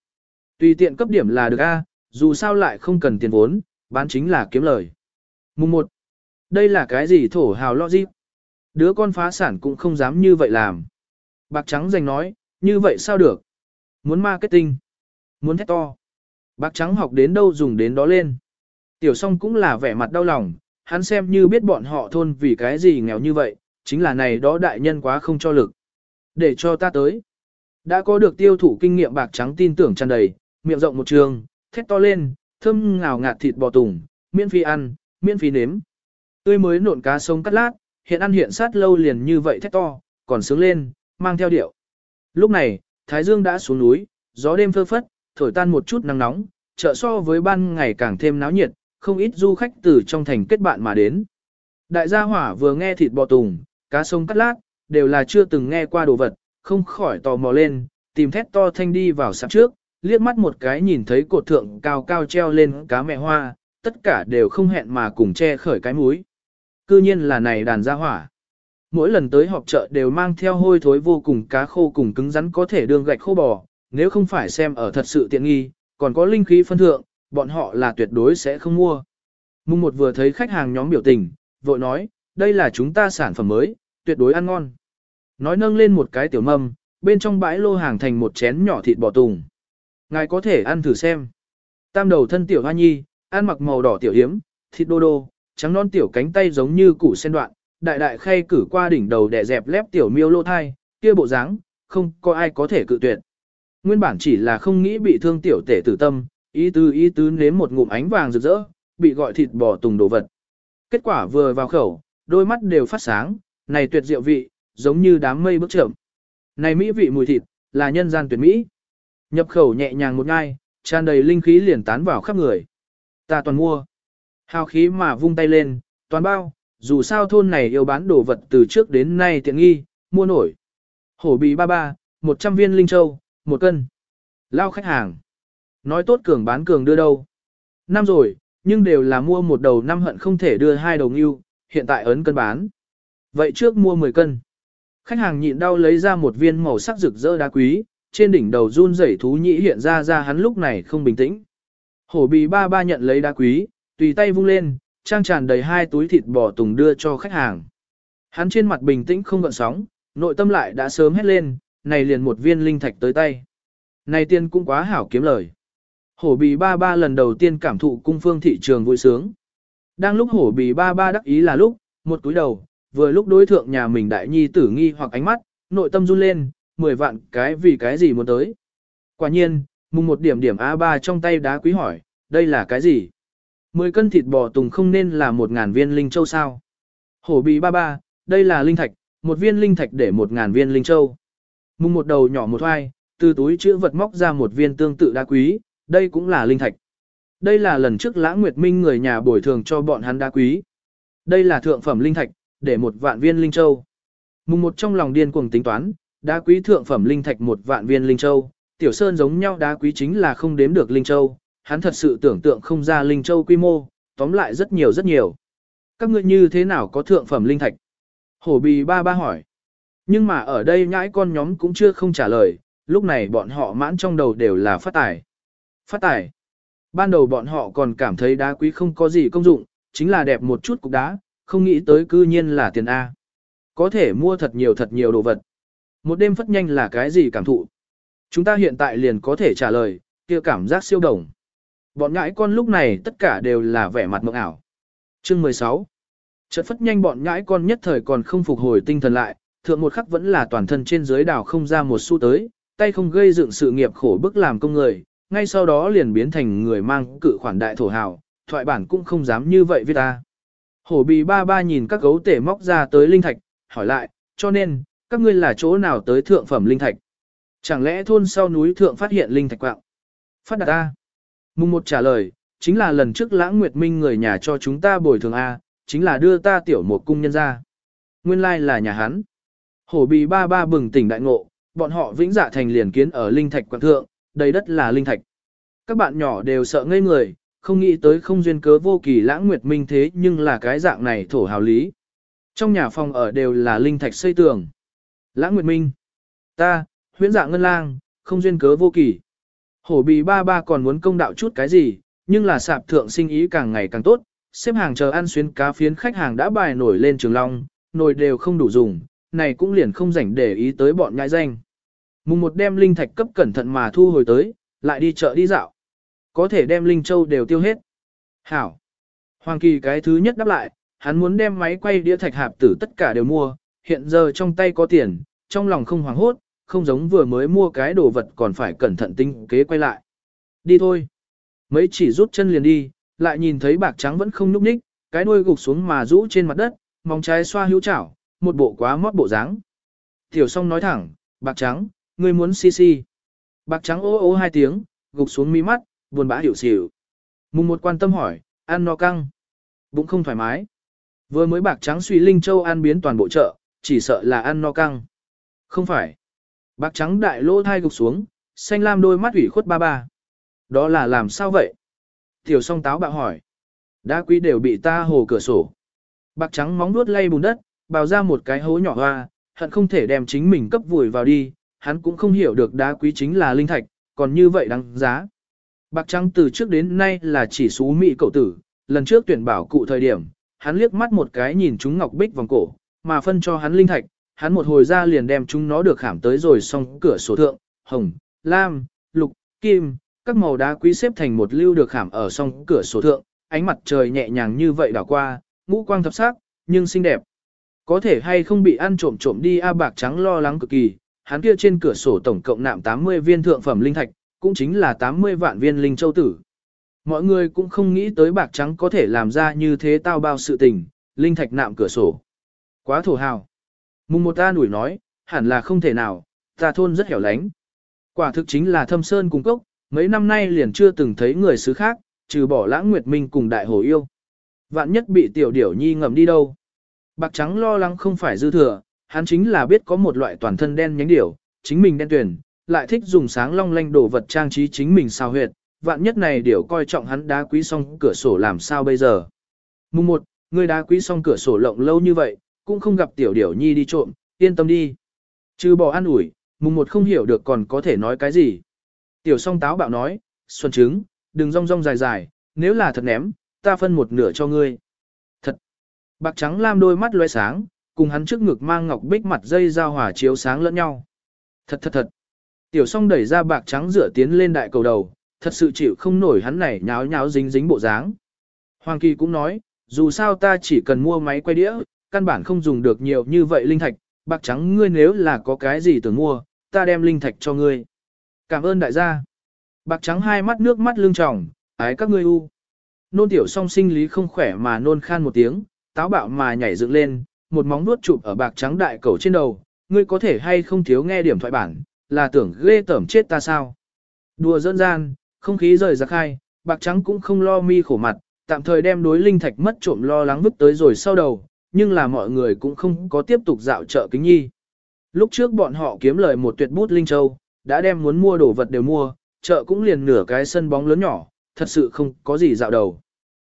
Tùy tiện cấp điểm là được A, dù sao lại không cần tiền vốn, bán chính là kiếm lời. Mùng 1. Đây là cái gì thổ hào logic? Đứa con phá sản cũng không dám như vậy làm. Bạc trắng giành nói, như vậy sao được? Muốn marketing, muốn thét to. Bạc trắng học đến đâu dùng đến đó lên. Tiểu song cũng là vẻ mặt đau lòng, hắn xem như biết bọn họ thôn vì cái gì nghèo như vậy, chính là này đó đại nhân quá không cho lực. Để cho ta tới. Đã có được tiêu thụ kinh nghiệm bạc trắng tin tưởng tràn đầy, miệng rộng một trường, thét to lên, thơm ngào ngạt thịt bò tùng, miễn phí ăn, miễn phí nếm. Tươi mới nộn cá sông cắt lát, hiện ăn hiện sát lâu liền như vậy thét to, còn sướng lên, mang theo điệu. Lúc này, Thái Dương đã xuống núi, gió đêm phơ phất, thổi tan một chút nắng nóng, chợ so với ban ngày càng thêm náo nhiệt, không ít du khách từ trong thành kết bạn mà đến. Đại gia hỏa vừa nghe thịt bò tùng, cá sông cắt lát, đều là chưa từng nghe qua đồ vật, không khỏi tò mò lên, tìm thét to thanh đi vào sạp trước, liếc mắt một cái nhìn thấy cột thượng cao cao treo lên cá mẹ hoa, tất cả đều không hẹn mà cùng che khởi cái múi. Cư nhiên là này đàn gia hỏa. Mỗi lần tới họp chợ đều mang theo hôi thối vô cùng cá khô cùng cứng rắn có thể đương gạch khô bò, nếu không phải xem ở thật sự tiện nghi, còn có linh khí phân thượng, bọn họ là tuyệt đối sẽ không mua. Mùng một vừa thấy khách hàng nhóm biểu tình, vội nói, đây là chúng ta sản phẩm mới, tuyệt đối ăn ngon. Nói nâng lên một cái tiểu mâm, bên trong bãi lô hàng thành một chén nhỏ thịt bò tùng. Ngài có thể ăn thử xem. Tam đầu thân tiểu hoa nhi, ăn mặc màu đỏ tiểu hiếm, thịt đô đô, trắng non tiểu cánh tay giống như củ sen đoạn, đại đại khay cử qua đỉnh đầu đè dẹp lép tiểu miêu lô thai, kia bộ dáng, không có ai có thể cự tuyệt. Nguyên bản chỉ là không nghĩ bị thương tiểu tể tử tâm, ý tứ ý tứ nếm một ngụm ánh vàng rực rỡ, bị gọi thịt bò tùng đồ vật. Kết quả vừa vào khẩu, đôi mắt đều phát sáng, này tuyệt diệu vị, giống như đám mây bước chậm. Này mỹ vị mùi thịt, là nhân gian tuyệt mỹ. Nhập khẩu nhẹ nhàng một ngai, tràn đầy linh khí liền tán vào khắp người. Ta toàn mua. Hào khí mà vung tay lên, toàn bao, dù sao thôn này yêu bán đồ vật từ trước đến nay tiện nghi, mua nổi. Hổ bì ba ba, 100 viên linh châu, một cân. Lao khách hàng. Nói tốt cường bán cường đưa đâu. Năm rồi, nhưng đều là mua một đầu năm hận không thể đưa hai đầu ngưu, hiện tại ấn cân bán. Vậy trước mua 10 cân. Khách hàng nhịn đau lấy ra một viên màu sắc rực rỡ đá quý, trên đỉnh đầu run rẩy thú nhĩ hiện ra ra hắn lúc này không bình tĩnh. Hổ bì ba ba nhận lấy đá quý, tùy tay vung lên, trang tràn đầy hai túi thịt bò tùng đưa cho khách hàng. Hắn trên mặt bình tĩnh không gợn sóng, nội tâm lại đã sớm hét lên, này liền một viên linh thạch tới tay. Này tiên cũng quá hảo kiếm lời. Hổ bì ba ba lần đầu tiên cảm thụ cung phương thị trường vui sướng. Đang lúc hổ bì ba ba đắc ý là lúc, một túi đầu, vừa lúc đối thượng nhà mình đại nhi tử nghi hoặc ánh mắt, nội tâm run lên, 10 vạn cái vì cái gì muốn tới. Quả nhiên, mùng một điểm điểm A3 trong tay đá quý hỏi, đây là cái gì? 10 cân thịt bò tùng không nên là 1.000 viên linh châu sao. Hổ bì ba ba, đây là linh thạch, một viên linh thạch để 1.000 viên linh châu. Mùng một đầu nhỏ một hoai, từ túi chữ vật móc ra một viên tương tự đá quý, đây cũng là linh thạch. Đây là lần trước Lãng Nguyệt Minh người nhà bồi thường cho bọn hắn đá quý. Đây là thượng phẩm linh thạch, để một vạn viên linh châu. Mùng một trong lòng điên cuồng tính toán, đá quý thượng phẩm linh thạch một vạn viên linh châu, tiểu sơn giống nhau đá quý chính là không đếm được linh châu, hắn thật sự tưởng tượng không ra linh châu quy mô, tóm lại rất nhiều rất nhiều. Các ngươi như thế nào có thượng phẩm linh thạch? Hổ bì ba ba hỏi. Nhưng mà ở đây nhãi con nhóm cũng chưa không trả lời, lúc này bọn họ mãn trong đầu đều là phát tài. Phát tài. Ban đầu bọn họ còn cảm thấy đá quý không có gì công dụng, chính là đẹp một chút cục đá, không nghĩ tới cư nhiên là tiền A. Có thể mua thật nhiều thật nhiều đồ vật. Một đêm phất nhanh là cái gì cảm thụ? Chúng ta hiện tại liền có thể trả lời, kia cảm giác siêu đồng. Bọn nhãi con lúc này tất cả đều là vẻ mặt mộng ảo. Chương 16 Chợt phất nhanh bọn nhãi con nhất thời còn không phục hồi tinh thần lại, thượng một khắc vẫn là toàn thân trên dưới đảo không ra một xu tới, tay không gây dựng sự nghiệp khổ bức làm công người, ngay sau đó liền biến thành người mang cự khoản đại thổ hào, thoại bản cũng không dám như vậy với ta. Hổ bì ba ba nhìn các gấu tể móc ra tới linh thạch, hỏi lại, cho nên, các ngươi là chỗ nào tới thượng phẩm linh thạch? Chẳng lẽ thôn sau núi thượng phát hiện linh thạch quạng? Phát đạt ta. Mùng một trả lời, chính là lần trước lãng nguyệt minh người nhà cho chúng ta bồi thường A, chính là đưa ta tiểu một cung nhân ra. Nguyên lai là nhà hắn. Hổ bì ba ba bừng tỉnh đại ngộ, bọn họ vĩnh dạ thành liền kiến ở linh thạch quảng thượng, đầy đất là linh thạch. Các bạn nhỏ đều sợ ngây người, không nghĩ tới không duyên cớ vô kỳ lãng nguyệt minh thế nhưng là cái dạng này thổ hào lý. Trong nhà phòng ở đều là linh thạch xây tường. Lãng nguyệt minh. Ta, huyễn dạng ngân lang, không duyên cớ vô kỳ. Hổ bì ba ba còn muốn công đạo chút cái gì, nhưng là sạp thượng sinh ý càng ngày càng tốt, xếp hàng chờ ăn xuyến cá phiến khách hàng đã bài nổi lên trường long, nồi đều không đủ dùng, này cũng liền không rảnh để ý tới bọn nhãi danh. Mùng một đem linh thạch cấp cẩn thận mà thu hồi tới, lại đi chợ đi dạo. Có thể đem linh châu đều tiêu hết. Hảo. Hoàng kỳ cái thứ nhất đáp lại, hắn muốn đem máy quay đĩa thạch hạp tử tất cả đều mua, hiện giờ trong tay có tiền, trong lòng không hoảng hốt, không giống vừa mới mua cái đồ vật còn phải cẩn thận tinh kế quay lại. Đi thôi. Mấy chỉ rút chân liền đi, lại nhìn thấy bạc trắng vẫn không nhúc nhích, cái đuôi gục xuống mà rũ trên mặt đất, mong trái xoa hữu chảo, một bộ quá mót bộ dáng. Tiểu song nói thẳng, bạc trắng, ngươi muốn si si. Bạc trắng ô ô hai tiếng, gục xuống mi mắt, buồn bã hiểu xỉu. Mùng một quan tâm hỏi, ăn no căng. Bụng không thoải mái. Vừa mới bạc trắng suy linh châu ăn biến toàn bộ chợ, chỉ sợ là ăn no căng. Không phải. Bạc trắng đại lỗ thai gục xuống, xanh lam đôi mắt ủy khuất ba ba. Đó là làm sao vậy? Tiểu song táo bạo hỏi. Đá quý đều bị ta hồ cửa sổ. Bạc trắng móng nuốt lay bùn đất, bào ra một cái hố nhỏ hoa, hận không thể đem chính mình cấp vùi vào đi, hắn cũng không hiểu được đá quý chính là linh thạch, còn như vậy đáng giá. Bạc trắng từ trước đến nay là chỉ số mỹ cậu tử, lần trước tuyển bảo cụ thời điểm, hắn liếc mắt một cái nhìn chúng ngọc bích vòng cổ, mà phân cho hắn linh thạch, hắn một hồi ra liền đem chúng nó được khảm tới rồi xong cửa sổ thượng, hồng, lam, lục, kim, các màu đá quý xếp thành một lưu được khảm ở song cửa sổ thượng, ánh mặt trời nhẹ nhàng như vậy đảo qua, ngũ quang thập sắc, nhưng xinh đẹp. Có thể hay không bị ăn trộm trộm đi a bạc trắng lo lắng cực kỳ, hắn kia trên cửa sổ tổng cộng nạm 80 viên thượng phẩm linh thạch, cũng chính là 80 vạn viên linh châu tử. Mọi người cũng không nghĩ tới bạc trắng có thể làm ra như thế tao bao sự tình, linh thạch nạm cửa sổ. Quá thổ hào. Mùng một ta nủi nói, hẳn là không thể nào, ta thôn rất hẻo lánh. Quả thực chính là thâm sơn cung cốc, mấy năm nay liền chưa từng thấy người xứ khác, trừ bỏ lãng nguyệt minh cùng đại hồ yêu. Vạn nhất bị tiểu điểu nhi ngầm đi đâu. Bạc trắng lo lắng không phải dư thừa, hắn chính là biết có một loại toàn thân đen nhánh điểu, chính mình đen tuyển, lại thích dùng sáng long lanh đồ vật trang trí chính mình sao huyệt, vạn nhất này điểu coi trọng hắn đá quý xong cửa sổ làm sao bây giờ. Mùng một, người đá quý xong cửa sổ lộng lâu như vậy, cũng không gặp tiểu điểu nhi đi trộm, yên tâm đi. chứ bỏ ăn ủi, mùng một không hiểu được còn có thể nói cái gì. Tiểu song táo bạo nói, xuân trứng, đừng rong rong dài dài, nếu là thật ném, ta phân một nửa cho ngươi. Thật. Bạc trắng lam đôi mắt loe sáng, cùng hắn trước ngực mang ngọc bích mặt dây giao hỏa chiếu sáng lẫn nhau. Thật thật thật. Tiểu song đẩy ra bạc trắng rửa tiến lên đại cầu đầu, thật sự chịu không nổi hắn này nháo nháo dính dính bộ dáng. Hoàng Kỳ cũng nói, dù sao ta chỉ cần mua máy quay đĩa, căn bản không dùng được nhiều như vậy linh thạch, bạc trắng ngươi nếu là có cái gì tưởng mua, ta đem linh thạch cho ngươi. Cảm ơn đại gia. Bạc trắng hai mắt nước mắt lưng tròng, ái các ngươi u. Nôn tiểu song sinh lý không khỏe mà nôn khan một tiếng, táo bạo mà nhảy dựng lên, một móng nuốt chụp ở bạc trắng đại cầu trên đầu, ngươi có thể hay không thiếu nghe điểm thoại bản, là tưởng ghê tởm chết ta sao. Đùa dân gian, không khí rời ra khai, bạc trắng cũng không lo mi khổ mặt, tạm thời đem đối linh thạch mất trộm lo lắng vứt tới rồi sau đầu, nhưng là mọi người cũng không có tiếp tục dạo chợ kính nhi. Lúc trước bọn họ kiếm lời một tuyệt bút linh châu, đã đem muốn mua đồ vật đều mua, chợ cũng liền nửa cái sân bóng lớn nhỏ, thật sự không có gì dạo đầu.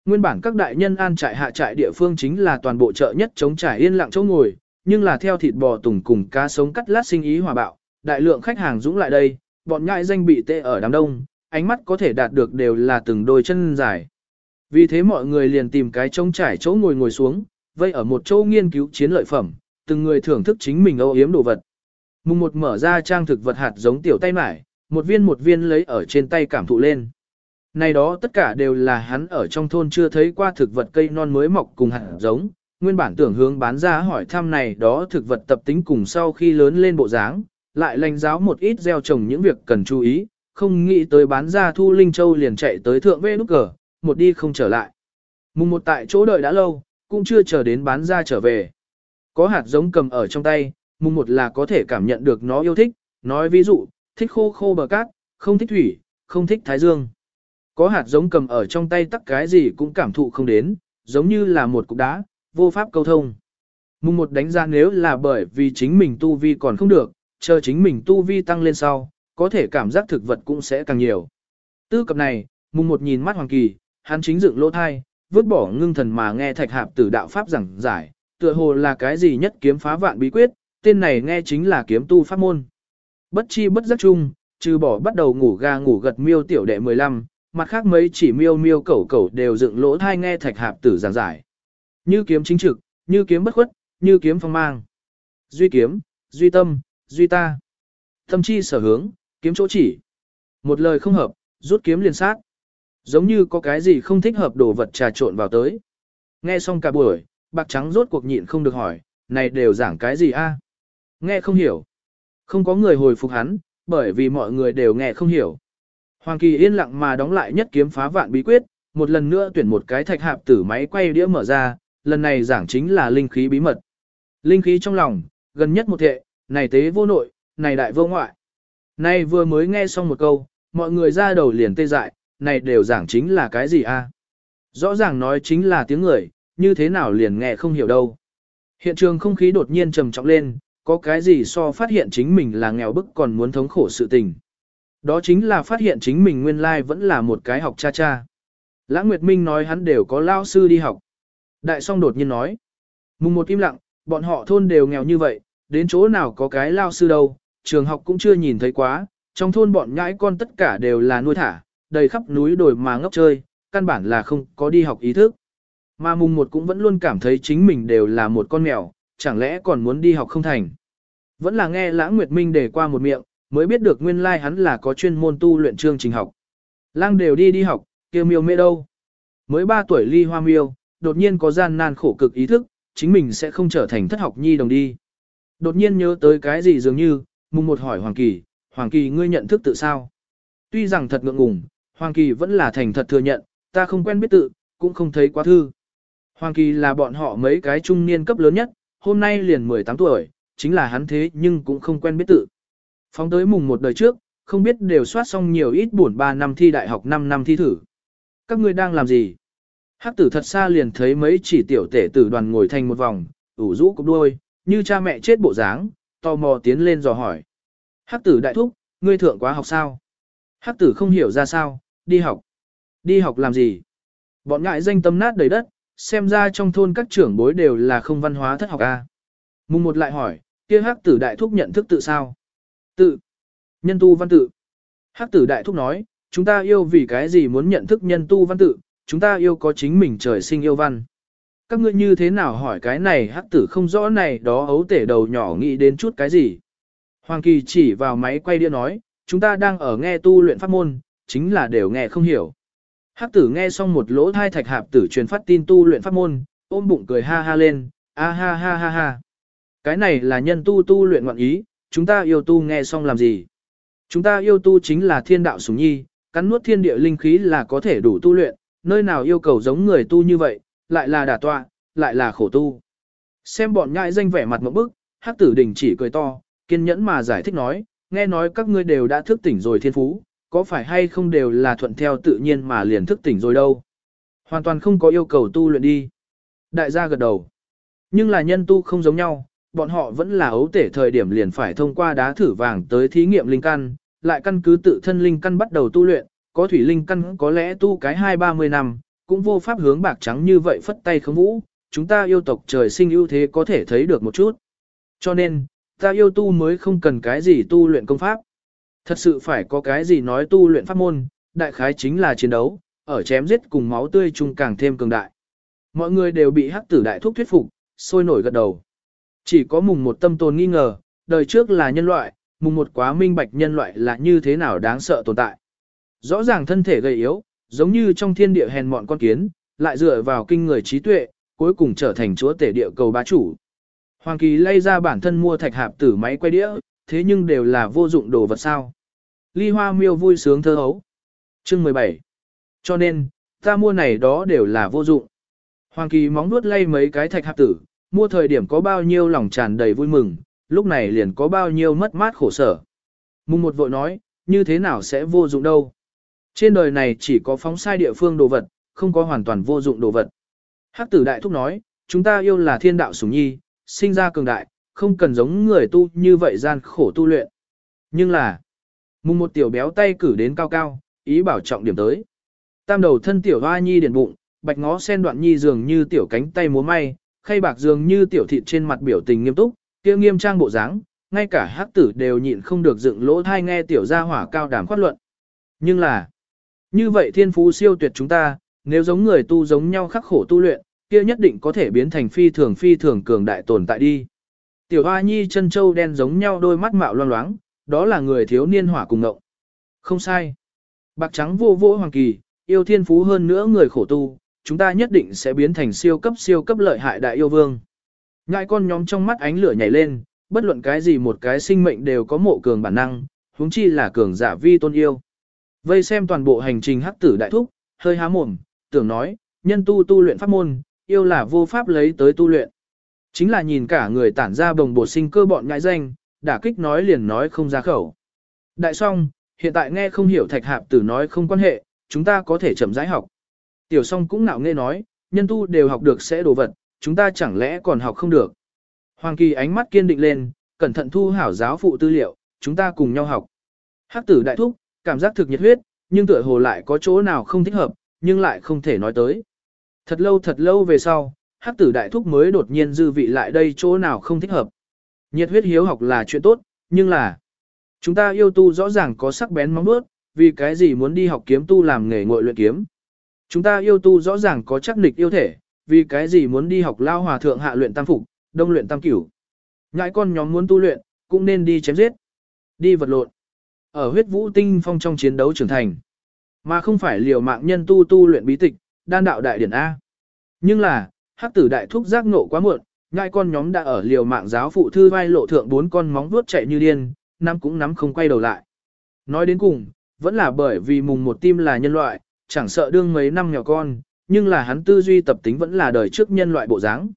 Nguyên bản các đại nhân an trại hạ trại địa phương chính là toàn bộ chợ nhất chống trải yên lặng chỗ ngồi, nhưng là theo thịt bò tùng cùng cá sống cắt lát sinh ý hòa bạo, đại lượng khách hàng dũng lại đây, bọn nhãi danh bị tê ở đám đông, ánh mắt có thể đạt được đều là từng đôi chân dài. Vì thế mọi người liền tìm cái trống trải chỗ ngồi ngồi xuống, vây ở một chỗ nghiên cứu chiến lợi phẩm, từng người thưởng thức chính mình âu yếm đồ vật. Mùng một mở ra trang thực vật hạt giống tiểu tay mải, một viên một viên lấy ở trên tay cảm thụ lên. Này đó tất cả đều là hắn ở trong thôn chưa thấy qua thực vật cây non mới mọc cùng hạt giống, nguyên bản tưởng hướng bán ra hỏi thăm này đó thực vật tập tính cùng sau khi lớn lên bộ dáng, lại lành giáo một ít gieo trồng những việc cần chú ý, không nghĩ tới bán ra thu linh châu liền chạy tới thượng vê nút cờ, một đi không trở lại. Mùng một tại chỗ đợi đã lâu, cũng chưa chờ đến bán ra trở về. Có hạt giống cầm ở trong tay, mùng một là có thể cảm nhận được nó yêu thích, nói ví dụ, thích khô khô bờ cát, không thích thủy, không thích thái dương. Có hạt giống cầm ở trong tay tắc cái gì cũng cảm thụ không đến, giống như là một cục đá, vô pháp câu thông. Mùng một đánh giá nếu là bởi vì chính mình tu vi còn không được, chờ chính mình tu vi tăng lên sau, có thể cảm giác thực vật cũng sẽ càng nhiều. Tư cập này, mùng một nhìn mắt Hoàng Kỳ, hắn chính dựng lỗ thai, vứt bỏ ngưng thần mà nghe thạch hạp tử đạo pháp giảng giải, tựa hồ là cái gì nhất kiếm phá vạn bí quyết, tên này nghe chính là kiếm tu pháp môn. Bất chi bất giác chung, trừ bỏ bắt đầu ngủ ga ngủ gật miêu tiểu đệ 15, mặt khác mấy chỉ miêu miêu cẩu cẩu đều dựng lỗ thai nghe thạch hạp tử giảng giải. Như kiếm chính trực, như kiếm bất khuất, như kiếm phong mang. Duy kiếm, duy tâm, duy ta. Tâm chi sở hướng, kiếm chỗ chỉ. Một lời không hợp, rút kiếm liền sát. Giống như có cái gì không thích hợp đồ vật trà trộn vào tới. Nghe xong cả buổi, bạc trắng rốt cuộc nhịn không được hỏi, này đều giảng cái gì a? À? Nghe không hiểu. Không có người hồi phục hắn, bởi vì mọi người đều nghe không hiểu. Hoàng Kỳ yên lặng mà đóng lại nhất kiếm phá vạn bí quyết, một lần nữa tuyển một cái thạch hạp tử máy quay đĩa mở ra, lần này giảng chính là linh khí bí mật. Linh khí trong lòng, gần nhất một thệ, này tế vô nội, này đại vô ngoại. Này vừa mới nghe xong một câu, mọi người ra đầu liền tê dại, này đều giảng chính là cái gì a? Rõ ràng nói chính là tiếng người, như thế nào liền nghe không hiểu đâu. Hiện trường không khí đột nhiên trầm trọng lên, có cái gì so phát hiện chính mình là nghèo bức còn muốn thống khổ sự tình. Đó chính là phát hiện chính mình nguyên lai vẫn là một cái học cha cha. Lãng Nguyệt Minh nói hắn đều có lao sư đi học. Đại song đột nhiên nói. Mùng một im lặng, bọn họ thôn đều nghèo như vậy, đến chỗ nào có cái lao sư đâu, trường học cũng chưa nhìn thấy quá, trong thôn bọn nhãi con tất cả đều là nuôi thả, đầy khắp núi đồi mà ngốc chơi, căn bản là không có đi học ý thức. Mà mùng một cũng vẫn luôn cảm thấy chính mình đều là một con mèo, chẳng lẽ còn muốn đi học không thành. Vẫn là nghe Lãng Nguyệt Minh để qua một miệng, mới biết được nguyên lai like hắn là có chuyên môn tu luyện chương trình học. Lang đều đi đi học, kêu miêu mê đâu. Mới 3 tuổi ly hoa miêu, đột nhiên có gian nan khổ cực ý thức, chính mình sẽ không trở thành thất học nhi đồng đi. Đột nhiên nhớ tới cái gì dường như, mùng một hỏi Hoàng Kỳ, Hoàng Kỳ ngươi nhận thức tự sao? Tuy rằng thật ngượng ngùng, Hoàng Kỳ vẫn là thành thật thừa nhận, ta không quen biết tự, cũng không thấy quá thư. Hoàng Kỳ là bọn họ mấy cái trung niên cấp lớn nhất, hôm nay liền 18 tuổi, chính là hắn thế nhưng cũng không quen biết tự. Phóng tới mùng một đời trước, không biết đều soát xong nhiều ít buồn 3 năm thi đại học 5 năm thi thử. Các ngươi đang làm gì? Hắc tử thật xa liền thấy mấy chỉ tiểu tể tử đoàn ngồi thành một vòng, ủ rũ cục đuôi, như cha mẹ chết bộ dáng, tò mò tiến lên dò hỏi. Hắc tử đại thúc, ngươi thượng quá học sao? Hắc tử không hiểu ra sao, đi học. Đi học làm gì? Bọn ngại danh tâm nát đầy đất, xem ra trong thôn các trưởng bối đều là không văn hóa thất học a. Mùng một lại hỏi, kia hắc tử đại thúc nhận thức tự sao? Tự. Nhân tu văn tự. Hắc tử đại thúc nói, chúng ta yêu vì cái gì muốn nhận thức nhân tu văn tự, chúng ta yêu có chính mình trời sinh yêu văn. Các ngươi như thế nào hỏi cái này hắc tử không rõ này đó ấu tể đầu nhỏ nghĩ đến chút cái gì. Hoàng Kỳ chỉ vào máy quay đĩa nói, chúng ta đang ở nghe tu luyện pháp môn, chính là đều nghe không hiểu. Hắc tử nghe xong một lỗ thai thạch hạp tử truyền phát tin tu luyện pháp môn, ôm bụng cười ha ha lên, a ha ha ha ha. Cái này là nhân tu tu luyện ngoạn ý, chúng ta yêu tu nghe xong làm gì? Chúng ta yêu tu chính là thiên đạo sủng nhi, cắn nuốt thiên địa linh khí là có thể đủ tu luyện, nơi nào yêu cầu giống người tu như vậy, lại là đả tọa, lại là khổ tu. Xem bọn nhãi danh vẻ mặt một bức, hắc tử đình chỉ cười to, kiên nhẫn mà giải thích nói, nghe nói các ngươi đều đã thức tỉnh rồi thiên phú, có phải hay không đều là thuận theo tự nhiên mà liền thức tỉnh rồi đâu. Hoàn toàn không có yêu cầu tu luyện đi. Đại gia gật đầu. Nhưng là nhân tu không giống nhau, bọn họ vẫn là ấu tể thời điểm liền phải thông qua đá thử vàng tới thí nghiệm linh căn, lại căn cứ tự thân linh căn bắt đầu tu luyện, có thủy linh căn có lẽ tu cái hai ba mươi năm, cũng vô pháp hướng bạc trắng như vậy phất tay không vũ, chúng ta yêu tộc trời sinh ưu thế có thể thấy được một chút. Cho nên, ta yêu tu mới không cần cái gì tu luyện công pháp. Thật sự phải có cái gì nói tu luyện pháp môn, đại khái chính là chiến đấu, ở chém giết cùng máu tươi chung càng thêm cường đại. Mọi người đều bị hắc tử đại thúc thuyết phục, sôi nổi gật đầu. Chỉ có mùng một tâm tồn nghi ngờ, đời trước là nhân loại, mùng một quá minh bạch nhân loại là như thế nào đáng sợ tồn tại. Rõ ràng thân thể gầy yếu, giống như trong thiên địa hèn mọn con kiến, lại dựa vào kinh người trí tuệ, cuối cùng trở thành chúa tể địa cầu bá chủ. Hoàng Kỳ lây ra bản thân mua thạch hạp tử máy quay đĩa, thế nhưng đều là vô dụng đồ vật sao. Ly Hoa miêu vui sướng thơ hấu. Chương 17. Cho nên, ta mua này đó đều là vô dụng. Hoàng Kỳ móng nuốt lay mấy cái thạch hạp tử, mua thời điểm có bao nhiêu lòng tràn đầy vui mừng, lúc này liền có bao nhiêu mất mát khổ sở. Mùng một vội nói, như thế nào sẽ vô dụng đâu. Trên đời này chỉ có phóng sai địa phương đồ vật, không có hoàn toàn vô dụng đồ vật. Hắc tử đại thúc nói, chúng ta yêu là thiên đạo sủng nhi, sinh ra cường đại, không cần giống người tu như vậy gian khổ tu luyện. Nhưng là, mùng một tiểu béo tay cử đến cao cao, ý bảo trọng điểm tới. Tam đầu thân tiểu hoa nhi điền bụng, bạch ngó sen đoạn nhi dường như tiểu cánh tay múa may, khay bạc dường như tiểu thịt trên mặt biểu tình nghiêm túc, kia nghiêm trang bộ dáng, ngay cả hắc tử đều nhịn không được dựng lỗ thai nghe tiểu gia hỏa cao đàm khoát luận. Nhưng là, như vậy thiên phú siêu tuyệt chúng ta, nếu giống người tu giống nhau khắc khổ tu luyện, kia nhất định có thể biến thành phi thường phi thường cường đại tồn tại đi. Tiểu Hoa Nhi chân châu đen giống nhau đôi mắt mạo loang loáng, đó là người thiếu niên hỏa cùng ngộng. Không sai. Bạc trắng vô vô hoàng kỳ, yêu thiên phú hơn nữa người khổ tu, chúng ta nhất định sẽ biến thành siêu cấp siêu cấp lợi hại đại yêu vương. Ngại con nhóm trong mắt ánh lửa nhảy lên, bất luận cái gì một cái sinh mệnh đều có mộ cường bản năng, huống chi là cường giả vi tôn yêu. Vây xem toàn bộ hành trình hắc tử đại thúc, hơi há mồm, tưởng nói, nhân tu tu luyện pháp môn, yêu là vô pháp lấy tới tu luyện. Chính là nhìn cả người tản ra bồng bột sinh cơ bọn nhãi danh, đả kích nói liền nói không ra khẩu. Đại song, hiện tại nghe không hiểu thạch hạp tử nói không quan hệ, chúng ta có thể chậm rãi học. Tiểu song cũng nạo nghe nói, nhân tu đều học được sẽ đồ vật, chúng ta chẳng lẽ còn học không được. Hoàng kỳ ánh mắt kiên định lên, cẩn thận thu hảo giáo phụ tư liệu, chúng ta cùng nhau học. Hắc tử đại thúc, cảm giác thực nhiệt huyết, nhưng tựa hồ lại có chỗ nào không thích hợp, nhưng lại không thể nói tới. Thật lâu thật lâu về sau, hắc tử đại thúc mới đột nhiên dư vị lại đây chỗ nào không thích hợp. Nhiệt huyết hiếu học là chuyện tốt, nhưng là chúng ta yêu tu rõ ràng có sắc bén móng bước, vì cái gì muốn đi học kiếm tu làm nghề ngội luyện kiếm. Chúng ta yêu tu rõ ràng có chắc nịch yêu thể, vì cái gì muốn đi học lao hòa thượng hạ luyện tam phục, đông luyện tam cửu. Ngãi con nhóm muốn tu luyện, cũng nên đi chém giết, đi vật lộn. Ở huyết vũ tinh phong trong chiến đấu trưởng thành, mà không phải liều mạng nhân tu tu luyện bí tịch, đan đạo đại điển A. Nhưng là, hắc tử đại thúc giác nộ quá muộn, ngai con nhóm đã ở liều mạng giáo phụ thư vai lộ thượng bốn con móng vuốt chạy như điên, năm cũng nắm không quay đầu lại. Nói đến cùng, vẫn là bởi vì mùng một tim là nhân loại, chẳng sợ đương mấy năm nhỏ con, nhưng là hắn tư duy tập tính vẫn là đời trước nhân loại bộ dáng.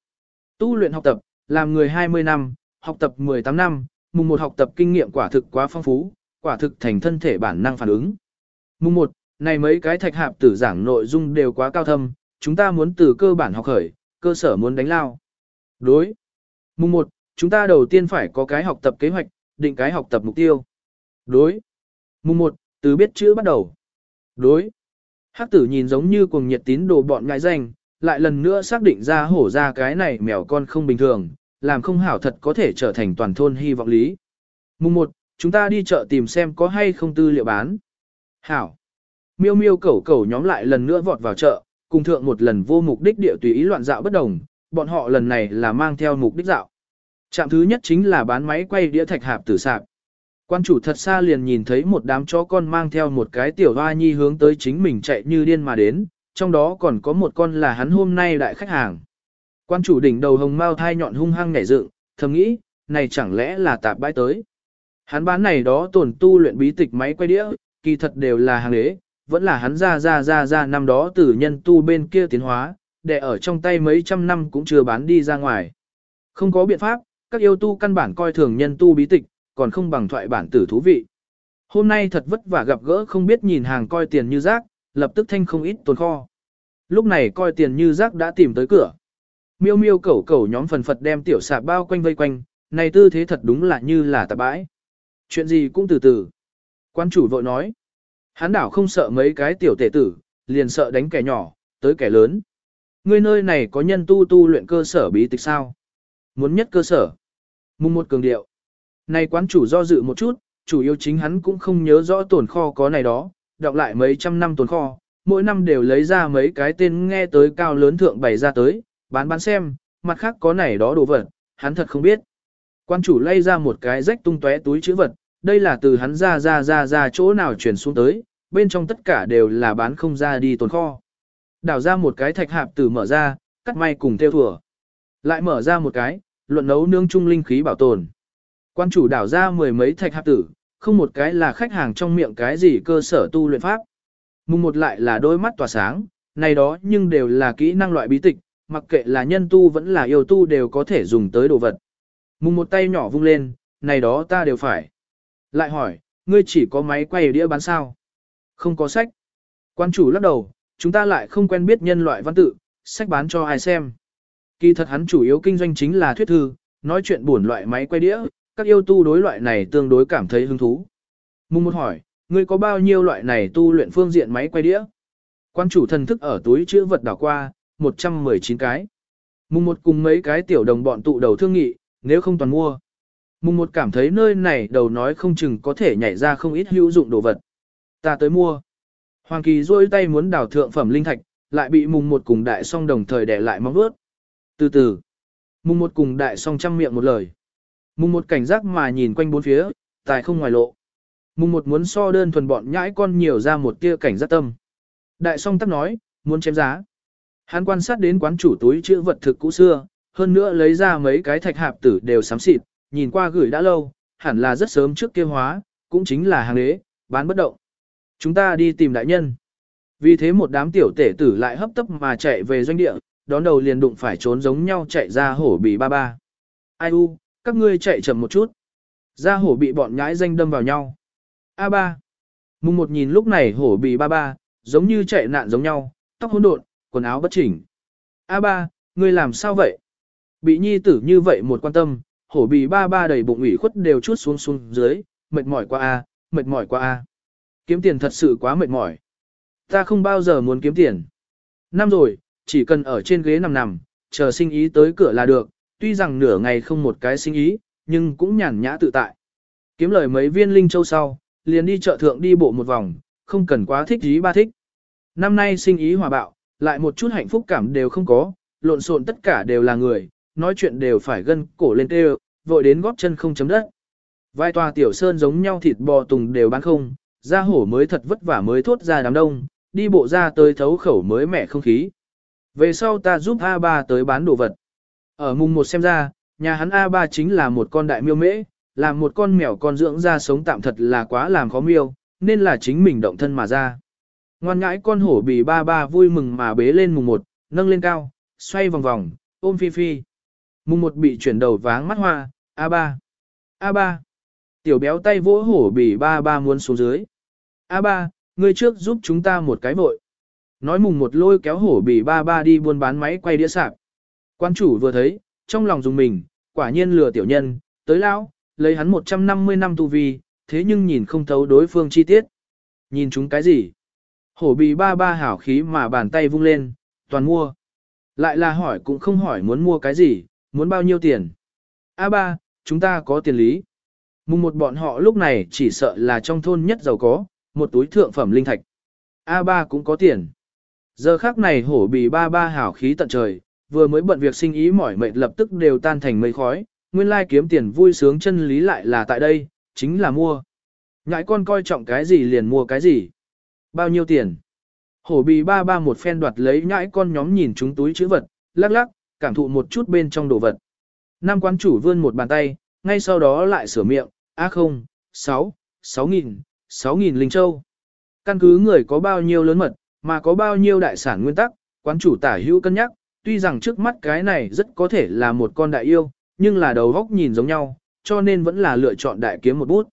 Tu luyện học tập, làm người 20 năm, học tập 18 năm, mùng một học tập kinh nghiệm quả thực quá phong phú, quả thực thành thân thể bản năng phản ứng. Mùng một, này mấy cái thạch hạp tử giảng nội dung đều quá cao thâm, chúng ta muốn từ cơ bản học khởi, cơ sở muốn đánh lao. Đối. Mùng 1, chúng ta đầu tiên phải có cái học tập kế hoạch, định cái học tập mục tiêu. Đối. Mùng 1, từ biết chữ bắt đầu. Đối. Hắc tử nhìn giống như cuồng nhiệt tín đồ bọn ngại danh, lại lần nữa xác định ra hổ ra cái này mèo con không bình thường, làm không hảo thật có thể trở thành toàn thôn hy vọng lý. Mùng 1, chúng ta đi chợ tìm xem có hay không tư liệu bán. Hảo. Miêu miêu cẩu cẩu nhóm lại lần nữa vọt vào chợ, cùng thượng một lần vô mục đích địa tùy ý loạn dạo bất đồng, bọn họ lần này là mang theo mục đích dạo. Trạm thứ nhất chính là bán máy quay đĩa thạch hạp tử sạp. Quan chủ thật xa liền nhìn thấy một đám chó con mang theo một cái tiểu hoa nhi hướng tới chính mình chạy như điên mà đến, trong đó còn có một con là hắn hôm nay đại khách hàng. Quan chủ đỉnh đầu hồng mao thai nhọn hung hăng nhảy dựng, thầm nghĩ, này chẳng lẽ là tạp bãi tới. Hắn bán này đó tổn tu luyện bí tịch máy quay đĩa, kỳ thật đều là hàng đế, vẫn là hắn ra ra ra ra năm đó từ nhân tu bên kia tiến hóa, để ở trong tay mấy trăm năm cũng chưa bán đi ra ngoài. Không có biện pháp, các yêu tu căn bản coi thường nhân tu bí tịch, còn không bằng thoại bản tử thú vị. Hôm nay thật vất vả gặp gỡ không biết nhìn hàng coi tiền như rác, lập tức thanh không ít tồn kho. Lúc này coi tiền như rác đã tìm tới cửa. Miêu miêu cẩu cẩu nhóm phần phật đem tiểu xà bao quanh vây quanh, này tư thế thật đúng là như là tạp bãi. Chuyện gì cũng từ từ. Quan chủ vội nói. Hán đảo không sợ mấy cái tiểu tể tử, liền sợ đánh kẻ nhỏ, tới kẻ lớn. Ngươi nơi này có nhân tu tu luyện cơ sở bí tịch sao? Muốn nhất cơ sở. Mùng một cường điệu. Này quán chủ do dự một chút, chủ yếu chính hắn cũng không nhớ rõ tồn kho có này đó, đọc lại mấy trăm năm tồn kho, mỗi năm đều lấy ra mấy cái tên nghe tới cao lớn thượng bày ra tới, bán bán xem, mặt khác có này đó đồ vật, hắn thật không biết. Quan chủ lay ra một cái rách tung tóe túi chữ vật, đây là từ hắn ra ra ra ra chỗ nào chuyển xuống tới, bên trong tất cả đều là bán không ra đi tồn kho. Đảo ra một cái thạch hạp từ mở ra, cắt may cùng theo thừa. Lại mở ra một cái, luận nấu nương trung linh khí bảo tồn. Quan chủ đảo ra mười mấy thạch hạp tử, không một cái là khách hàng trong miệng cái gì cơ sở tu luyện pháp. Mùng một lại là đôi mắt tỏa sáng, này đó nhưng đều là kỹ năng loại bí tịch, mặc kệ là nhân tu vẫn là yêu tu đều có thể dùng tới đồ vật. Mùng một tay nhỏ vung lên, này đó ta đều phải. Lại hỏi, ngươi chỉ có máy quay đĩa bán sao? Không có sách. Quan chủ lắc đầu, chúng ta lại không quen biết nhân loại văn tự, sách bán cho ai xem. Kỳ thật hắn chủ yếu kinh doanh chính là thuyết thư, nói chuyện buồn loại máy quay đĩa, các yêu tu đối loại này tương đối cảm thấy hứng thú. Mùng một hỏi, ngươi có bao nhiêu loại này tu luyện phương diện máy quay đĩa? Quan chủ thần thức ở túi chữ vật đảo qua, 119 cái. Mùng một cùng mấy cái tiểu đồng bọn tụ đầu thương nghị, nếu không toàn mua. Mùng một cảm thấy nơi này đầu nói không chừng có thể nhảy ra không ít hữu dụng đồ vật. Ta tới mua. Hoàng Kỳ rôi tay muốn đào thượng phẩm linh thạch, lại bị mùng một cùng đại song đồng thời đè lại móng bớt. Từ từ, mùng một cùng đại song chăm miệng một lời. Mùng một cảnh giác mà nhìn quanh bốn phía, tài không ngoài lộ. Mùng một muốn so đơn thuần bọn nhãi con nhiều ra một tia cảnh giác tâm. Đại song tắc nói, muốn chém giá. Hắn quan sát đến quán chủ túi chữ vật thực cũ xưa, hơn nữa lấy ra mấy cái thạch hạp tử đều sám xịt, nhìn qua gửi đã lâu, hẳn là rất sớm trước kia hóa, cũng chính là hàng đế, bán bất động. Chúng ta đi tìm đại nhân. Vì thế một đám tiểu tể tử lại hấp tấp mà chạy về doanh địa, đón đầu liền đụng phải trốn giống nhau chạy ra hổ bị ba ba. Ai u, các ngươi chạy chậm một chút. Ra hổ bị bọn nhãi danh đâm vào nhau. A ba. Mùng một nhìn lúc này hổ bị ba ba, giống như chạy nạn giống nhau, tóc hỗn độn, quần áo bất chỉnh. A ba, ngươi làm sao vậy? Bị nhi tử như vậy một quan tâm, hổ bị ba ba đầy bụng ủy khuất đều chút xuống xuống dưới, mệt mỏi quá a, mệt mỏi quá a. Kiếm tiền thật sự quá mệt mỏi. Ta không bao giờ muốn kiếm tiền. Năm rồi, chỉ cần ở trên ghế nằm nằm, chờ sinh ý tới cửa là được, tuy rằng nửa ngày không một cái sinh ý, nhưng cũng nhàn nhã tự tại. Kiếm lời mấy viên linh châu sau, liền đi chợ thượng đi bộ một vòng, không cần quá thích ý ba thích. Năm nay sinh ý hòa bạo, lại một chút hạnh phúc cảm đều không có, lộn xộn tất cả đều là người, nói chuyện đều phải gân cổ lên tê vội đến góp chân không chấm đất. Vài tòa tiểu sơn giống nhau thịt bò tùng đều bán không, ra hổ mới thật vất vả mới thốt ra đám đông, đi bộ ra tới thấu khẩu mới mẻ không khí. Về sau ta giúp A3 tới bán đồ vật. Ở mùng một xem ra, nhà hắn A3 chính là một con đại miêu mễ, làm một con mèo con dưỡng ra sống tạm thật là quá làm khó miêu, nên là chính mình động thân mà ra. Ngoan ngãi con hổ bì ba ba vui mừng mà bế lên mùng một, nâng lên cao, xoay vòng vòng, ôm phi phi. Mùng một bị chuyển đầu váng mắt hoa, A3. A3. Tiểu béo tay vỗ hổ bỉ ba ba muốn xuống dưới. A ba, ngươi trước giúp chúng ta một cái vội. Nói mùng một lôi kéo hổ bỉ ba ba đi buôn bán máy quay đĩa sạc. Quan chủ vừa thấy, trong lòng dùng mình, quả nhiên lừa tiểu nhân, tới lão, lấy hắn 150 năm tu vi, thế nhưng nhìn không thấu đối phương chi tiết. Nhìn chúng cái gì? Hổ bì ba ba hảo khí mà bàn tay vung lên, toàn mua. Lại là hỏi cũng không hỏi muốn mua cái gì, muốn bao nhiêu tiền. A ba, chúng ta có tiền lý. Mùng một bọn họ lúc này chỉ sợ là trong thôn nhất giàu có, một túi thượng phẩm linh thạch. A ba cũng có tiền. Giờ khác này hổ bì ba ba hảo khí tận trời, vừa mới bận việc sinh ý mỏi mệt lập tức đều tan thành mây khói, nguyên lai kiếm tiền vui sướng chân lý lại là tại đây, chính là mua. Ngãi con coi trọng cái gì liền mua cái gì. Bao nhiêu tiền? Hổ bì ba ba một phen đoạt lấy nhãi con nhóm nhìn chúng túi chữ vật, lắc lắc, cảm thụ một chút bên trong đồ vật. Nam quán chủ vươn một bàn tay, ngay sau đó lại sửa miệng, a không, sáu, sáu nghìn, sáu nghìn linh châu. căn cứ người có bao nhiêu lớn mật, mà có bao nhiêu đại sản nguyên tắc, quán chủ tả hữu cân nhắc, tuy rằng trước mắt cái này rất có thể là một con đại yêu, nhưng là đầu góc nhìn giống nhau, cho nên vẫn là lựa chọn đại kiếm một bút.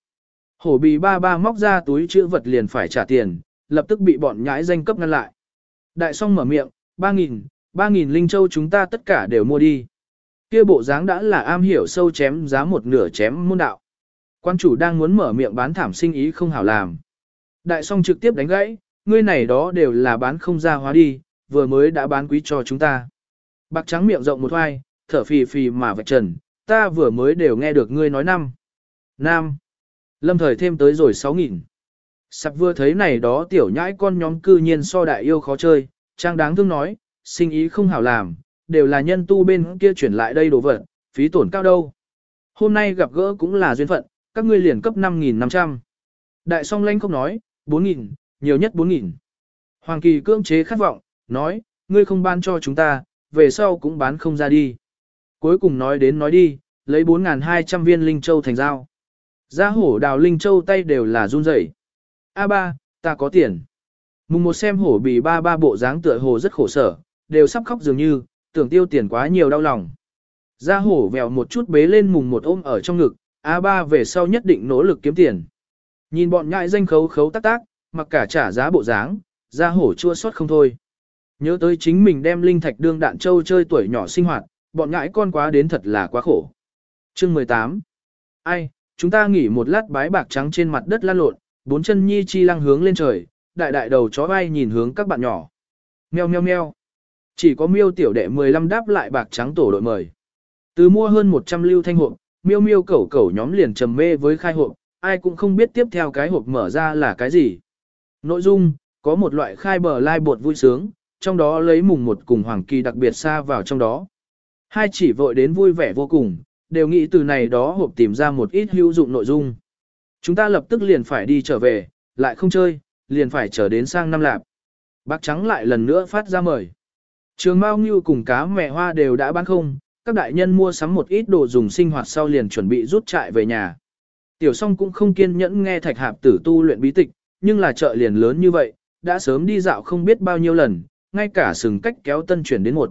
Hổ bì ba ba móc ra túi chữ vật liền phải trả tiền, lập tức bị bọn nhãi danh cấp ngăn lại. Đại song mở miệng, 3.000, 3.000 linh châu chúng ta tất cả đều mua đi. Kia bộ dáng đã là am hiểu sâu chém giá một nửa chém môn đạo. Quan chủ đang muốn mở miệng bán thảm sinh ý không hảo làm. Đại song trực tiếp đánh gãy, ngươi này đó đều là bán không ra hóa đi, vừa mới đã bán quý cho chúng ta. Bạc trắng miệng rộng một hoai, thở phì phì mà vạch trần, ta vừa mới đều nghe được ngươi nói năm. Nam. Lâm thời thêm tới rồi 6.000. Sạp vừa thấy này đó tiểu nhãi con nhóm cư nhiên so đại yêu khó chơi, trang đáng thương nói, sinh ý không hảo làm, đều là nhân tu bên kia chuyển lại đây đồ vật, phí tổn cao đâu. Hôm nay gặp gỡ cũng là duyên phận, các ngươi liền cấp 5.500. Đại song lanh không nói, 4.000, nhiều nhất 4.000. Hoàng kỳ cưỡng chế khát vọng, nói, ngươi không ban cho chúng ta, về sau cũng bán không ra đi. Cuối cùng nói đến nói đi, lấy 4.200 viên linh châu thành dao. Gia hổ đào linh châu tay đều là run rẩy. A ba, ta có tiền. Mùng một xem hổ bì ba ba bộ dáng tựa hồ rất khổ sở, đều sắp khóc dường như, tưởng tiêu tiền quá nhiều đau lòng. Gia hổ vèo một chút bế lên mùng một ôm ở trong ngực, A ba về sau nhất định nỗ lực kiếm tiền. Nhìn bọn nhãi danh khấu khấu tác tác, mặc cả trả giá bộ dáng, ra hổ chua xót không thôi. Nhớ tới chính mình đem linh thạch đương đạn châu chơi tuổi nhỏ sinh hoạt, bọn nhãi con quá đến thật là quá khổ. Chương 18 Ai, chúng ta nghỉ một lát bái bạc trắng trên mặt đất lan lộn, bốn chân nhi chi lăng hướng lên trời, đại đại đầu chó bay nhìn hướng các bạn nhỏ. Meo meo meo. Chỉ có miêu tiểu đệ 15 đáp lại bạc trắng tổ đội mời. Từ mua hơn 100 lưu thanh hộp, miêu miêu cẩu cẩu nhóm liền trầm mê với khai hộp, ai cũng không biết tiếp theo cái hộp mở ra là cái gì. Nội dung, có một loại khai bờ lai bột vui sướng, trong đó lấy mùng một cùng hoàng kỳ đặc biệt xa vào trong đó. Hai chỉ vội đến vui vẻ vô cùng, đều nghĩ từ này đó hộp tìm ra một ít hữu dụng nội dung. Chúng ta lập tức liền phải đi trở về, lại không chơi, liền phải trở đến sang năm lạp. Bác trắng lại lần nữa phát ra mời. Trường Mao Ngưu cùng cá mẹ hoa đều đã bán không, các đại nhân mua sắm một ít đồ dùng sinh hoạt sau liền chuẩn bị rút trại về nhà. Tiểu song cũng không kiên nhẫn nghe thạch hạp tử tu luyện bí tịch, nhưng là chợ liền lớn như vậy, đã sớm đi dạo không biết bao nhiêu lần, ngay cả sừng cách kéo tân chuyển đến một.